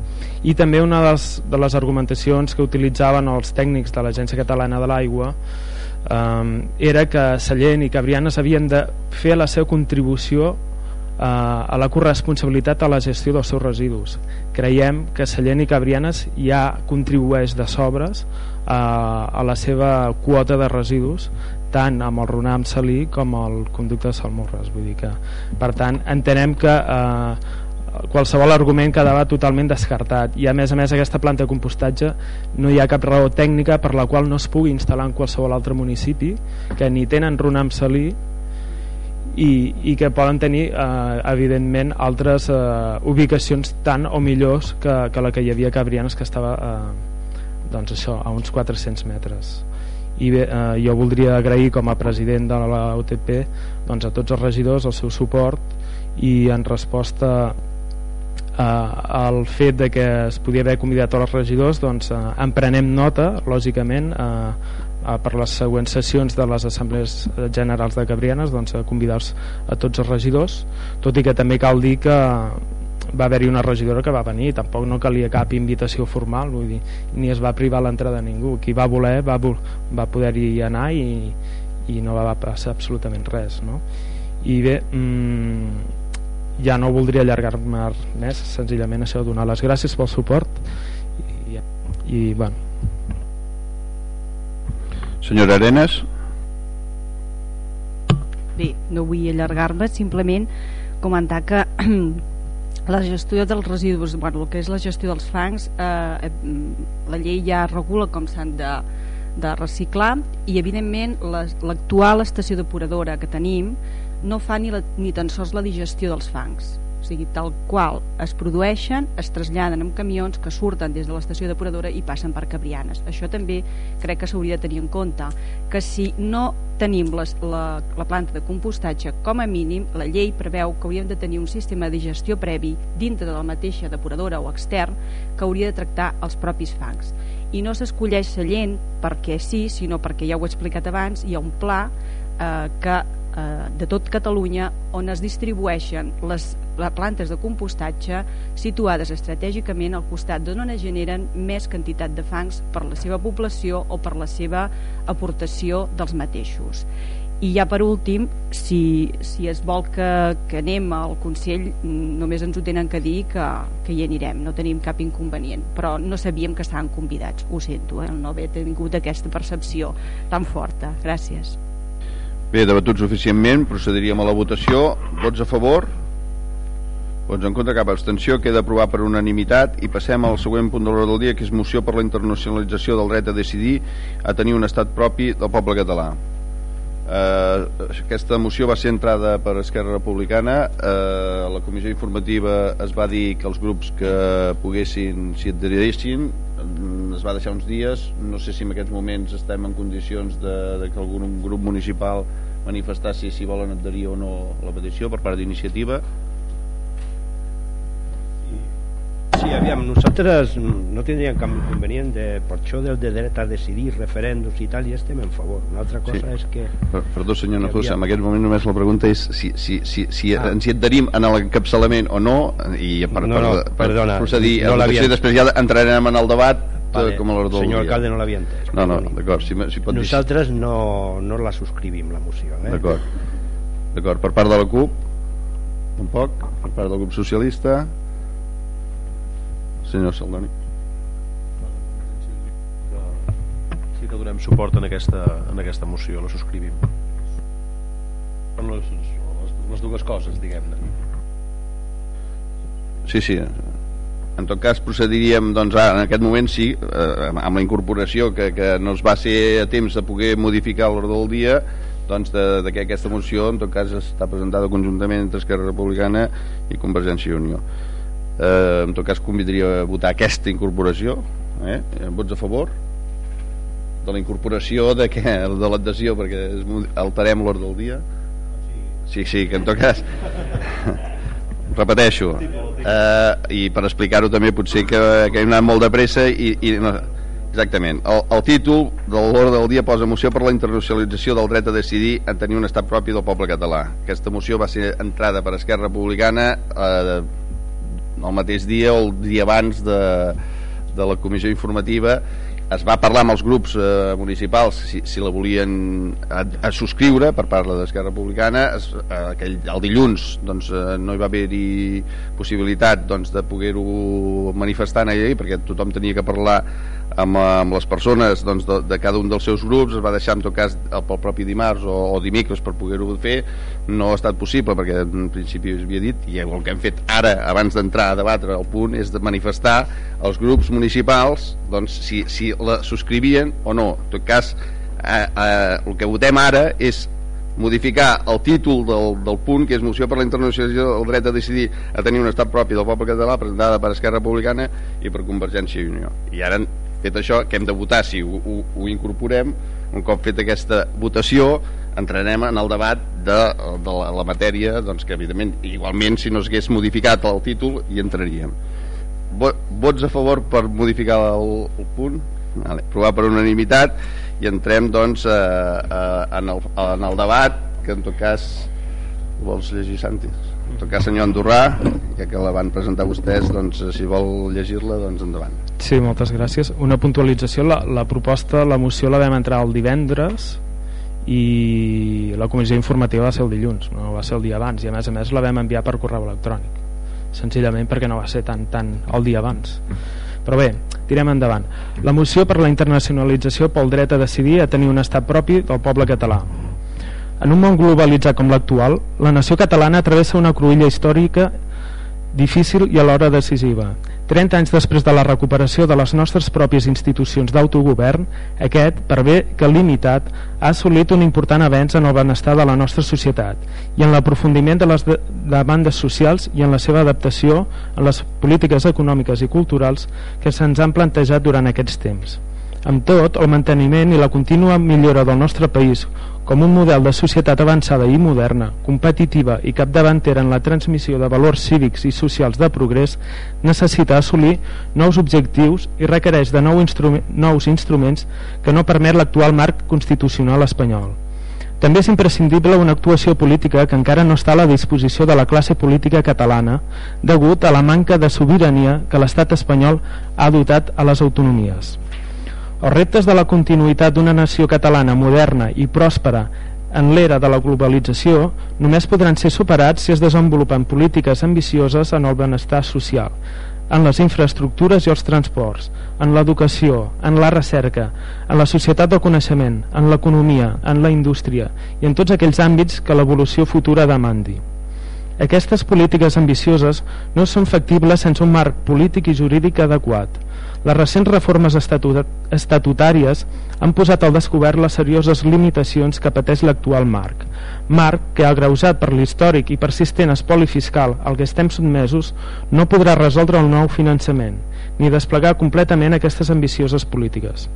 i també una de les, de les argumentacions que utilitzaven els tècnics de l'Agència Catalana de l'Aigua eh, era que Sallent i Cabrianes havien de fer la seva contribució eh, a la corresponsabilitat a la gestió dels seus residus creiem que Sallent i Cabrianes ja contribueix de sobres eh, a la seva quota de residus tant amb el Runam Salí com el conducte de Salmorres vull dir que, per tant entenem que eh, qualsevol argument quedava totalment descartat. I a més a més aquesta planta de compostatge no hi ha cap raó tècnica per la qual no es pugui instal·lar en qualsevol altre municipi que ni tenen Runam Salí i, i que poden tenir eh, evidentment altres eh, ubicacions tan o millors que, que la que hi havia a Cabrianes que estava eh, doncs això, a uns 400 metres i bé, eh, jo voldria agrair com a president de la UTP doncs, a tots els regidors el seu suport i en resposta eh, al fet de que es podia haver convidat tots els regidors doncs eh, en prenem nota lògicament eh, eh, per les següents sessions de les assemblees generals de Cabrianes doncs, a convidar-los a tots els regidors tot i que també cal dir que va haver-hi una regidora que va venir tampoc no calia cap invitació formal vull dir, ni es va privar l'entrada a ningú. Qui va voler va, va poder-hi anar i, i no va passar absolutament res no? i bé mmm, ja no voldria allargar-me més senzillament això, donar les gràcies pel suport i, i, i bueno.
Senyora Arenas?
Bé, no vull allargar-me simplement comentar que la gestió dels residus, bueno, el que és la gestió dels fangs, eh, eh, la llei ja regula com s'han de, de reciclar i evidentment l'actual estació depuradora que tenim no fa ni, la, ni tan sols la digestió dels fangs o sigui, tal qual es produeixen, es traslladen amb camions que surten des de l'estació depuradora i passen per Cabrianes. Això també crec que s'hauria de tenir en compte, que si no tenim les, la, la planta de compostatge, com a mínim la llei preveu que hauríem de tenir un sistema de gestió previ dintre de la mateixa depuradora o extern que hauria de tractar els propis fangs. I no s'escolleix Sallent perquè sí, sinó perquè ja ho he explicat abans, hi ha un pla eh, que de tot Catalunya on es distribueixen les, les plantes de compostatge situades estratègicament al costat d'on es generen més quantitat de fangs per la seva població o per la seva aportació dels mateixos. I ja per últim, si, si es vol que, que anem al Consell, només ens ho tenen que dir que, que hi anirem, no tenim cap inconvenient, però no sabíem que estaven convidats, ho sento, eh, no haver tingut aquesta percepció tan forta. Gràcies.
Bé, debatut suficientment, procediríem a la votació. Vots a favor? Vots en contra, cap abstenció. Queda aprovat per unanimitat i passem al següent punt de l'ordre del dia, que és moció per la internacionalització del dret a decidir a tenir un estat propi del poble català. Eh, aquesta moció va ser entrada per Esquerra Republicana. Eh, la comissió informativa es va dir que els grups que poguessin s'hi adherissin es va deixar uns dies. No sé si en aquests moments estem en condicions de, de que algun grup municipal manifestar si, si volen adherir o no la petició per part d'iniciativa
Sí, aviam, nosaltres no tindríem cap inconvenient de, per això del de dret a decidir, referèndums i tal, i estem en favor. Una altra cosa
Sí.
és que...
Per- Perdó, senyor Nafusa, en aquest moment només la pregunta és si, si, si, si ah. ens hi adherim en l'encapçalament o no i per,
No, no,
per, per
perdona,
procedir
no
a la
l'havia
votació i després ja entrarem en el debat
Vale,
vale, com a l'ordre del
senyor alcalde no l'havia entès.
No, no, d'acord, si, si pot dir...
Nosaltres no, no la subscrivim, la moció. Eh?
D'acord. D'acord, per part de la CUP tampoc, per part del grup socialista senyor Saldoni
sí que donem suport en aquesta, en aquesta moció, la subscrivim. Són les, les, les dues coses, diguem-ne.
Sí, sí. En tot cas procediríem, doncs ara, en aquest moment sí, eh, amb la incorporació que, que no es va ser a temps de poder modificar l'ordre del dia, doncs de, de que aquesta moció en tot cas està presentada conjuntament entre Esquerra Republicana i Convergència i Unió. Eh, en tot cas convidaria a votar aquesta incorporació. Eh? Vots a favor? De la incorporació de, què? de l'adhesió, perquè es alterem l'ordre del dia? Sí, sí, que en tot cas repeteixo eh, i per explicar-ho també potser que, que hem anat molt de pressa i, i no, exactament, el, el títol de l'ordre del dia posa moció per la internacionalització del dret a decidir en tenir un estat propi del poble català aquesta moció va ser entrada per Esquerra Republicana eh, el mateix dia o el dia abans de, de la comissió informativa es va parlar amb els grups eh, municipals si, si la volien a, a subscriure per part de l'Esquerra Republicana. Es, eh, aquell, el dilluns doncs, eh, no hi va haver-hi possibilitat doncs, de poder-ho manifestar allà perquè tothom tenia que parlar amb, amb les persones doncs, de, de cada un dels seus grups es va deixar en tot cas el, pel propi dimarts o, o dimecres per poder-ho fer. No ha estat possible perquè en principi es havia dit i el que hem fet ara abans d'entrar a debatre el punt és de manifestar els grups municipals doncs, si, si la subscrivien o no. En tot cas eh, eh, el que votem ara és modificar el títol del, del punt que és moció per la internacionalització del dret a decidir a tenir un estat propi del poble català presentada per Esquerra Republicana i per Convergència i Unió. I ara fet això que hem de votar si ho, ho, ho incorporem un cop fet aquesta votació entrarem en el debat de, de la, la matèria doncs que evidentment igualment si no s'hagués modificat el títol hi entraríem Vo- vots a favor per modificar el, el punt vale. provar per unanimitat i entrem doncs eh, eh, en, el, en el debat que en tot cas vols llegir Santi? Tot cas senyor Andorrà ja que la van presentar vostès doncs si vol llegir-la doncs endavant.
Sí, moltes gràcies. Una puntualització, la, la proposta, la moció la vam entrar el divendres i la comissió informativa va ser el dilluns, no va ser el dia abans i a més a més la vam enviar per correu electrònic senzillament perquè no va ser tan, tan el dia abans. Però bé, tirem endavant. La moció per la internacionalització pel dret a decidir a tenir un estat propi del poble català en un món globalitzat com l'actual la nació catalana travessa una cruïlla històrica difícil i alhora decisiva 30 anys després de la recuperació de les nostres pròpies institucions d'autogovern, aquest, per bé que limitat, ha assolit un important avenç en el benestar de la nostra societat i en l'aprofundiment de les de demandes socials i en la seva adaptació a les polítiques econòmiques i culturals que se'ns han plantejat durant aquests temps. Amb tot, el manteniment i la contínua millora del nostre país com un model de societat avançada i moderna, competitiva i capdavantera en la transmissió de valors cívics i socials de progrés, necessita assolir nous objectius i requereix de nou instrument, nous instruments que no permet l'actual marc constitucional espanyol. També és imprescindible una actuació política que encara no està a la disposició de la classe política catalana degut a la manca de sobirania que l'estat espanyol ha dotat a les autonomies. Els reptes de la continuïtat d'una nació catalana moderna i pròspera en l'era de la globalització només podran ser superats si es desenvolupen polítiques ambicioses en el benestar social, en les infraestructures i els transports, en l'educació, en la recerca, en la societat del coneixement, en l'economia, en la indústria i en tots aquells àmbits que l'evolució futura demandi. Aquestes polítiques ambicioses no són factibles sense un marc polític i jurídic adequat. Les recents reformes estatutàries han posat al descobert les serioses limitacions que pateix l'actual marc. Marc que, agreujat per l'històric i persistent espoli fiscal al que estem sotmesos, no podrà resoldre el nou finançament, ni desplegar completament aquestes ambicioses polítiques.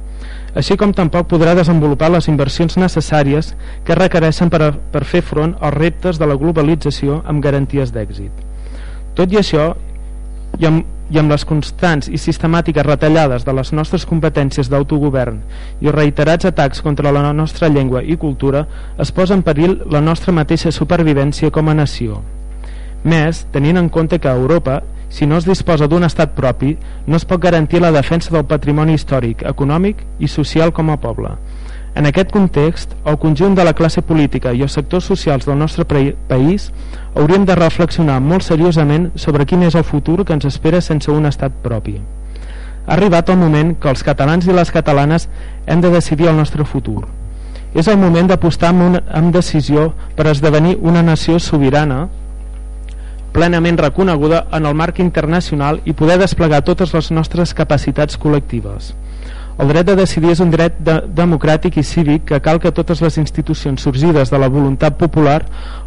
Així com tampoc podrà desenvolupar les inversions necessàries que requereixen per, a, per fer front als reptes de la globalització amb garanties d'èxit. Tot i això, i amb, i amb les constants i sistemàtiques retallades de les nostres competències d'autogovern i reiterats atacs contra la nostra llengua i cultura es posa en perill la nostra mateixa supervivència com a nació. Més, tenint en compte que a Europa, si no es disposa d'un estat propi, no es pot garantir la defensa del patrimoni històric, econòmic i social com a poble. En aquest context, el conjunt de la classe política i els sectors socials del nostre país hauríem de reflexionar molt seriosament sobre quin és el futur que ens espera sense un estat propi. Ha arribat el moment que els catalans i les catalanes hem de decidir el nostre futur. És el moment d'apostar amb, una, amb decisió per esdevenir una nació sobirana plenament reconeguda en el marc internacional i poder desplegar totes les nostres capacitats col·lectives. El dret de decidir és un dret de, democràtic i cívic que cal que totes les institucions sorgides de la voluntat popular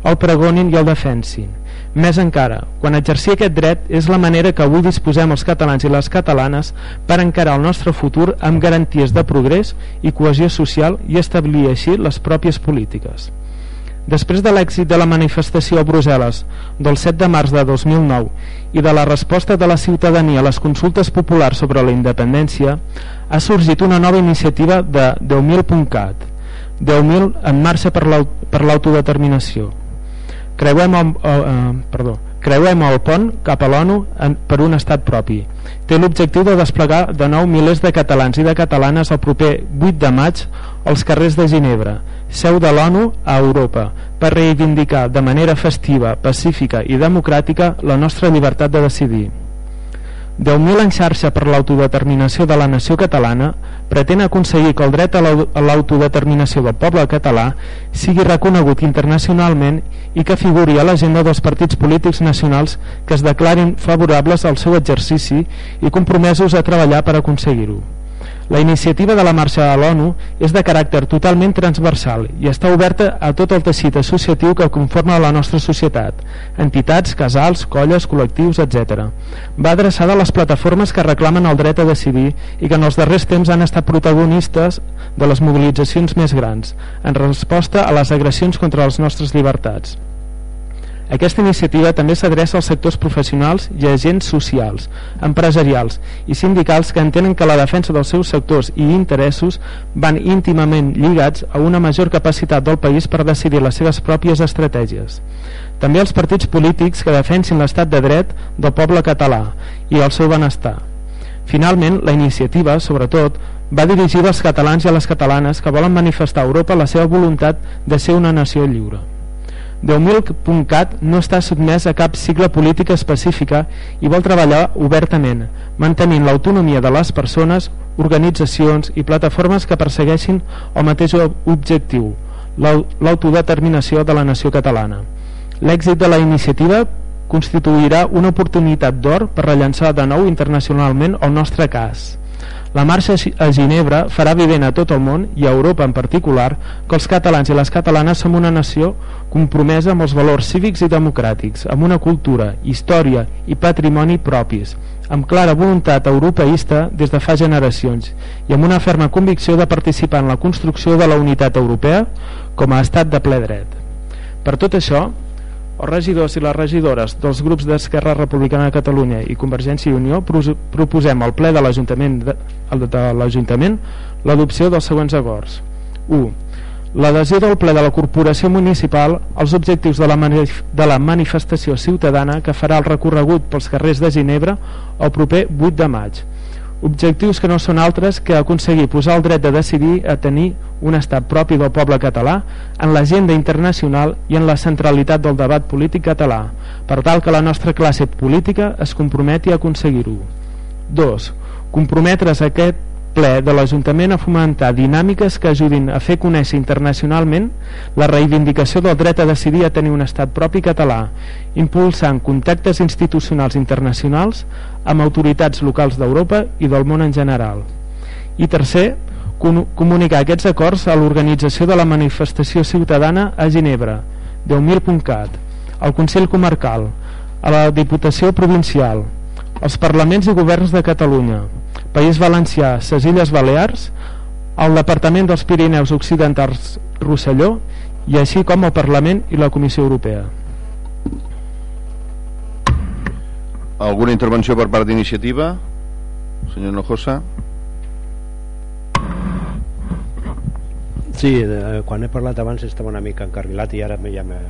el pregonin i el defensin. Més encara, quan exercir aquest dret és la manera que avui disposem els catalans i les catalanes per encarar el nostre futur amb garanties de progrés i cohesió social i establir així les pròpies polítiques. Després de l'èxit de la manifestació a Brussel·les del 7 de març de 2009 i de la resposta de la ciutadania a les consultes populars sobre la independència, ha sorgit una nova iniciativa de 10.000.cat, 10.000 en marxa per l'autodeterminació. Creuem el, eh, eh, perdó, creuem el pont cap a l'ONU per un estat propi. Té l'objectiu de desplegar de nou milers de catalans i de catalanes el proper 8 de maig als carrers de Ginebra, seu de l'ONU a Europa, per reivindicar de manera festiva, pacífica i democràtica la nostra llibertat de decidir. 10.000 en xarxa per l'autodeterminació de la nació catalana pretén aconseguir que el dret a l'autodeterminació del poble català sigui reconegut internacionalment i que figuri a l'agenda dels partits polítics nacionals que es declarin favorables al seu exercici i compromesos a treballar per aconseguir-ho. La iniciativa de la marxa a l'ONU és de caràcter totalment transversal i està oberta a tot el teixit associatiu que conforma la nostra societat, entitats, casals, colles, col·lectius, etc. Va adreçada a les plataformes que reclamen el dret a decidir i que en els darrers temps han estat protagonistes de les mobilitzacions més grans, en resposta a les agressions contra les nostres llibertats. Aquesta iniciativa també s'adreça als sectors professionals i agents socials, empresarials i sindicals que entenen que la defensa dels seus sectors i interessos van íntimament lligats a una major capacitat del país per decidir les seves pròpies estratègies. També els partits polítics que defensin l'estat de dret del poble català i el seu benestar. Finalment, la iniciativa, sobretot, va dirigida als catalans i a les catalanes que volen manifestar a Europa la seva voluntat de ser una nació lliure. 10.000.cat no està sotmès a cap sigla política específica i vol treballar obertament, mantenint l'autonomia de les persones, organitzacions i plataformes que persegueixin el mateix objectiu, l'autodeterminació de la nació catalana. L'èxit de la iniciativa constituirà una oportunitat d'or per rellençar de nou internacionalment el nostre cas. La marxa a Ginebra farà evident a tot el món, i a Europa en particular, que els catalans i les catalanes som una nació compromesa amb els valors cívics i democràtics, amb una cultura, història i patrimoni propis, amb clara voluntat europeista des de fa generacions i amb una ferma convicció de participar en la construcció de la unitat europea com a estat de ple dret. Per tot això, els regidors i les regidores dels grups d'Esquerra Republicana de Catalunya i Convergència i Unió proposem al ple de l'Ajuntament de, l'Ajuntament l'adopció dels següents acords 1. L'adhesió del ple de la Corporació Municipal als objectius de la, de la manifestació ciutadana que farà el recorregut pels carrers de Ginebra el proper 8 de maig objectius que no són altres que aconseguir posar el dret de decidir a tenir un estat propi del poble català en l'agenda internacional i en la centralitat del debat polític català, per tal que la nostra classe política es comprometi a aconseguir-ho. 2. Comprometre's aquest ple de l'Ajuntament a fomentar dinàmiques que ajudin a fer conèixer internacionalment la reivindicació del dret a decidir a tenir un estat propi català, impulsant contactes institucionals internacionals amb autoritats locals d'Europa i del món en general. I tercer, comunicar aquests acords a l'organització de la manifestació ciutadana a Ginebra, 10.000.cat, al Consell Comarcal, a la Diputació Provincial, als Parlaments i Governs de Catalunya, País Valencià, ses Illes Balears, al Departament dels Pirineus Occidentals Rosselló i així com al Parlament i la Comissió Europea.
Alguna intervenció per part d'iniciativa? Senyor Nojosa.
Sí, de, quan he parlat abans estava una mica encarrilat i ara ja me...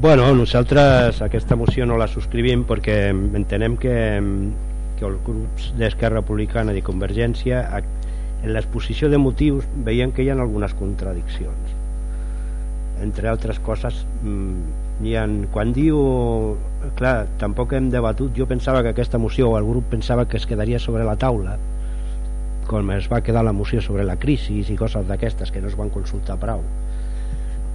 Bueno, nosaltres aquesta moció no la subscrivim perquè entenem que, que els grups d'Esquerra Republicana i Convergència en l'exposició de motius veien que hi ha algunes contradiccions. Entre altres coses mm, hi ha, quan diu clar, tampoc hem debatut jo pensava que aquesta moció o el grup pensava que es quedaria sobre la taula com es va quedar la moció sobre la crisi i coses d'aquestes que no es van consultar prou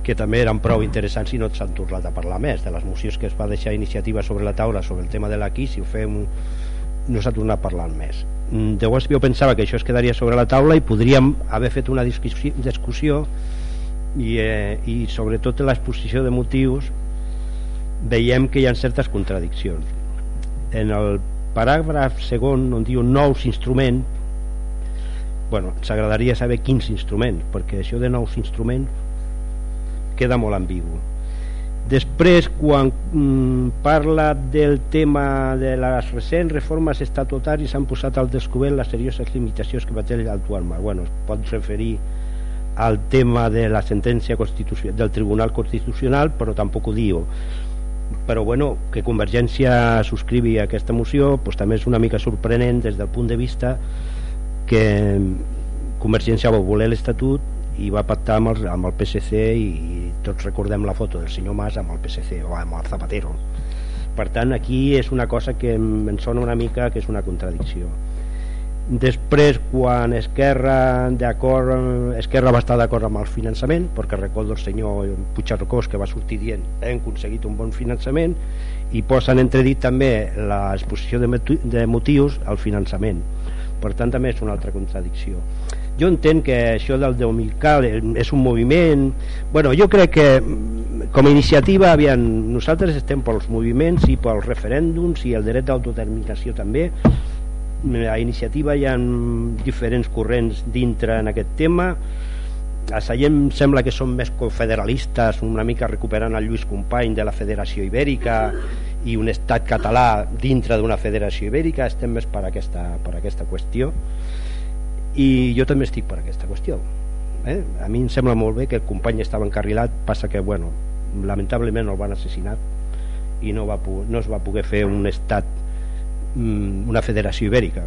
que també eren prou interessants i no s'han tornat a parlar més. De les mocions que es va deixar iniciativa sobre la taula sobre el tema de la crisi ho fem no s'ha tornat a parlar més. Mm, llavors jo pensava que això es quedaria sobre la taula i podríem haver fet una discussió i, eh, i sobretot en l'exposició de motius veiem que hi ha certes contradiccions. En el paràgraf segon on diu nous instruments bueno, ens agradaria saber quins instruments perquè això de nous instruments queda molt ambigu. Després quan mm, parla del tema de les recents reformes estatutàries s'han posat al descobert les serioses limitacions que va tenir l'actual marc. Bueno, es pot referir al tema de la sentència del Tribunal Constitucional però tampoc ho diu. Però bueno, que Convergència subscrivi aquesta moció pues, també és una mica sorprenent des del punt de vista que Convergència va voler l'Estatut i va pactar amb el, amb el PSC i, i tots recordem la foto del senyor Mas amb el PSC o amb el Zapatero. Per tant aquí és una cosa que em, em sona una mica que és una contradicció. Després quan Esquerra d'acord Esquerra va estar d'acord amb el finançament perquè recordo el senyor Puigcercós que va sortir dient hem aconseguit un bon finançament i posen entredit també l'exposició de, de motius al finançament. Per tant també és una altra contradicció jo entenc que això del 2000 és un moviment. Bueno, jo crec que com a iniciativa aviam, nosaltres estem pels moviments i pels referèndums i el dret d'autodeterminació també. A iniciativa hi ha diferents corrents dintre en aquest tema. A Sallent sembla que són més confederalistes una mica recuperant el Lluís Company de la Federació Ibèrica i un estat català dintre d'una federació ibèrica. Estem més per aquesta, per aquesta qüestió i jo també estic per aquesta qüestió eh? a mi em sembla molt bé que el company estava encarrilat passa que bueno, lamentablement el van assassinar i no, va, no es va poder fer un estat Mm, una federació ibèrica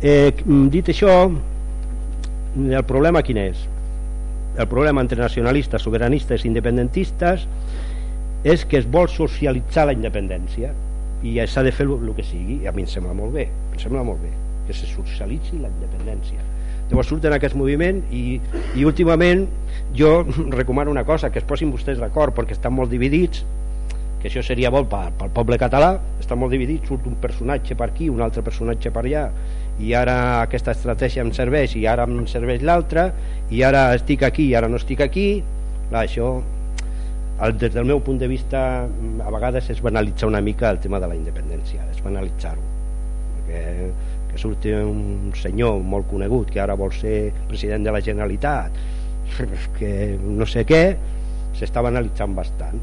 eh, mm, dit això el problema quin és? el problema entre nacionalistes, sobiranistes i independentistes és que es vol socialitzar la independència i s'ha de fer el que sigui i a mi em sembla molt bé em sembla molt bé que se socialitzi la independència. Llavors surten aquest moviment i, i últimament jo recomano una cosa que es posin vostès d'acord perquè estan molt dividits que això seria bo pel, pel poble català està molt dividit, surt un personatge per aquí un altre personatge per allà i ara aquesta estratègia em serveix i ara em serveix l'altra i ara estic aquí i ara no estic aquí Clar, això el, des del meu punt de vista a vegades és banalitzar una mica el tema de la independència és banalitzar-ho perquè que surti un senyor molt conegut que ara vol ser president de la Generalitat que no sé què s'està banalitzant bastant.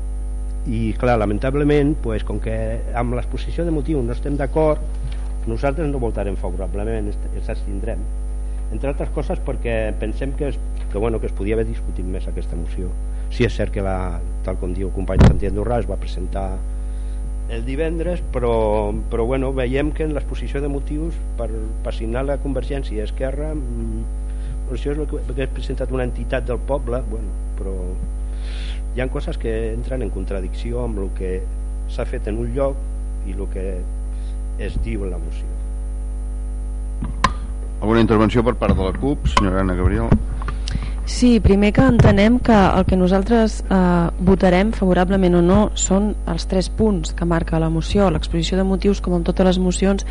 I clar, lamentablement pues, com que amb l'exposició de motiu no estem d'acord nosaltres no votarem favorablement ens abstindrem. Entre altres coses perquè pensem que, es, que, bueno, que es podia haver discutit més aquesta moció. Sí és cert que la, tal com diu el company Santi Andorrà es va presentar el divendres però, però bueno, veiem que en l'exposició de motius per, per signar la Convergència i Esquerra mm, això és el que, que és presentat una entitat del poble bueno, però hi ha coses que entren en contradicció amb el que s'ha fet en un lloc i el que es diu en la moció
Alguna intervenció per part de la CUP, senyora Anna Gabriel?
Sí, primer que entenem que el que nosaltres eh, votarem favorablement o no són els tres punts que marca la moció. L'exposició de motius, com en totes les mocions,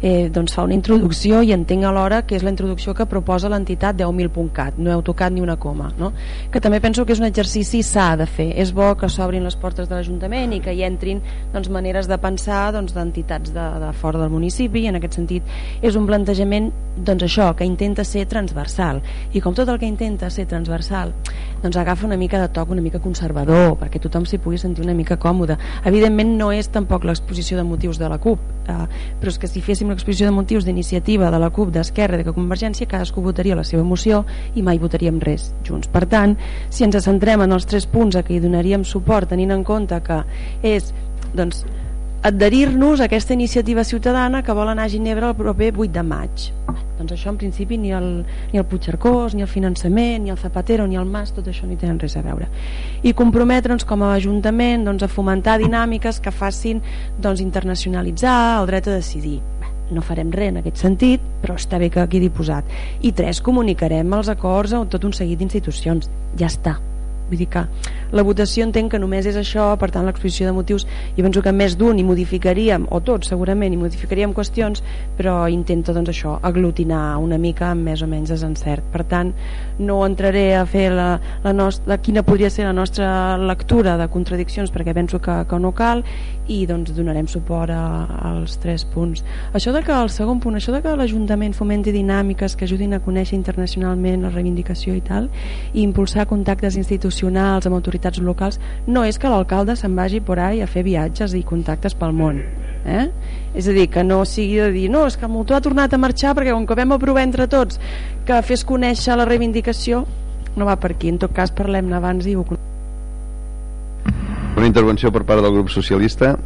eh, doncs fa una introducció i entenc alhora que és la introducció que proposa l'entitat 10.000.cat, no heu tocat ni una coma. No? Que també penso que és un exercici s'ha de fer. És bo que s'obrin les portes de l'Ajuntament i que hi entrin doncs, maneres de pensar doncs, d'entitats de, de fora del municipi i en aquest sentit és un plantejament doncs això, que intenta ser transversal i com tot el que intenta ser transversal doncs agafa una mica de toc una mica conservador perquè tothom s'hi pugui sentir una mica còmode evidentment no és tampoc l'exposició de motius de la CUP eh, però és que si féssim l'exposició de motius d'iniciativa de la CUP, d'Esquerra, de Convergència cadascú votaria la seva moció i mai votaríem res. Junts. Per tant, si ens centrem en els tres punts a què hi donaríem suport tenint en compte que és doncs, adherir-nos a aquesta iniciativa ciutadana que vol anar a Ginebra el proper 8 de maig. Doncs això en principi ni el, ni el Puigcercós ni el finançament, ni el Zapatero ni el Mas tot això no hi tenen res a veure. I comprometre'ns com a Ajuntament doncs, a fomentar dinàmiques que facin doncs, internacionalitzar el dret a decidir no farem res en aquest sentit però està bé que quedi posat. I tres, comunicarem els acords a tot un seguit d'institucions. Ja està vull dir que la votació entenc que només és això per tant l'exposició de motius i penso que més d'un hi modificaríem o tots segurament hi modificaríem qüestions però intento doncs això aglutinar una mica amb més o menys desencert per tant no entraré a fer la, la, nostra, quina podria ser la nostra lectura de contradiccions perquè penso que, que no cal i doncs donarem suport a, als tres punts. Això de que el segon punt això de que l'Ajuntament fomenti dinàmiques que ajudin a conèixer internacionalment la reivindicació i tal i impulsar contactes institucionals amb autoritats locals no és que l'alcalde se'n vagi por ahí a fer viatges i contactes pel món eh? és a dir, que no sigui de dir no, és que motor ha tornat a marxar perquè com que vam aprovar entre tots que fes conèixer la reivindicació no va per aquí, en tot cas parlem-ne abans i ho
una intervenció per part del grup socialista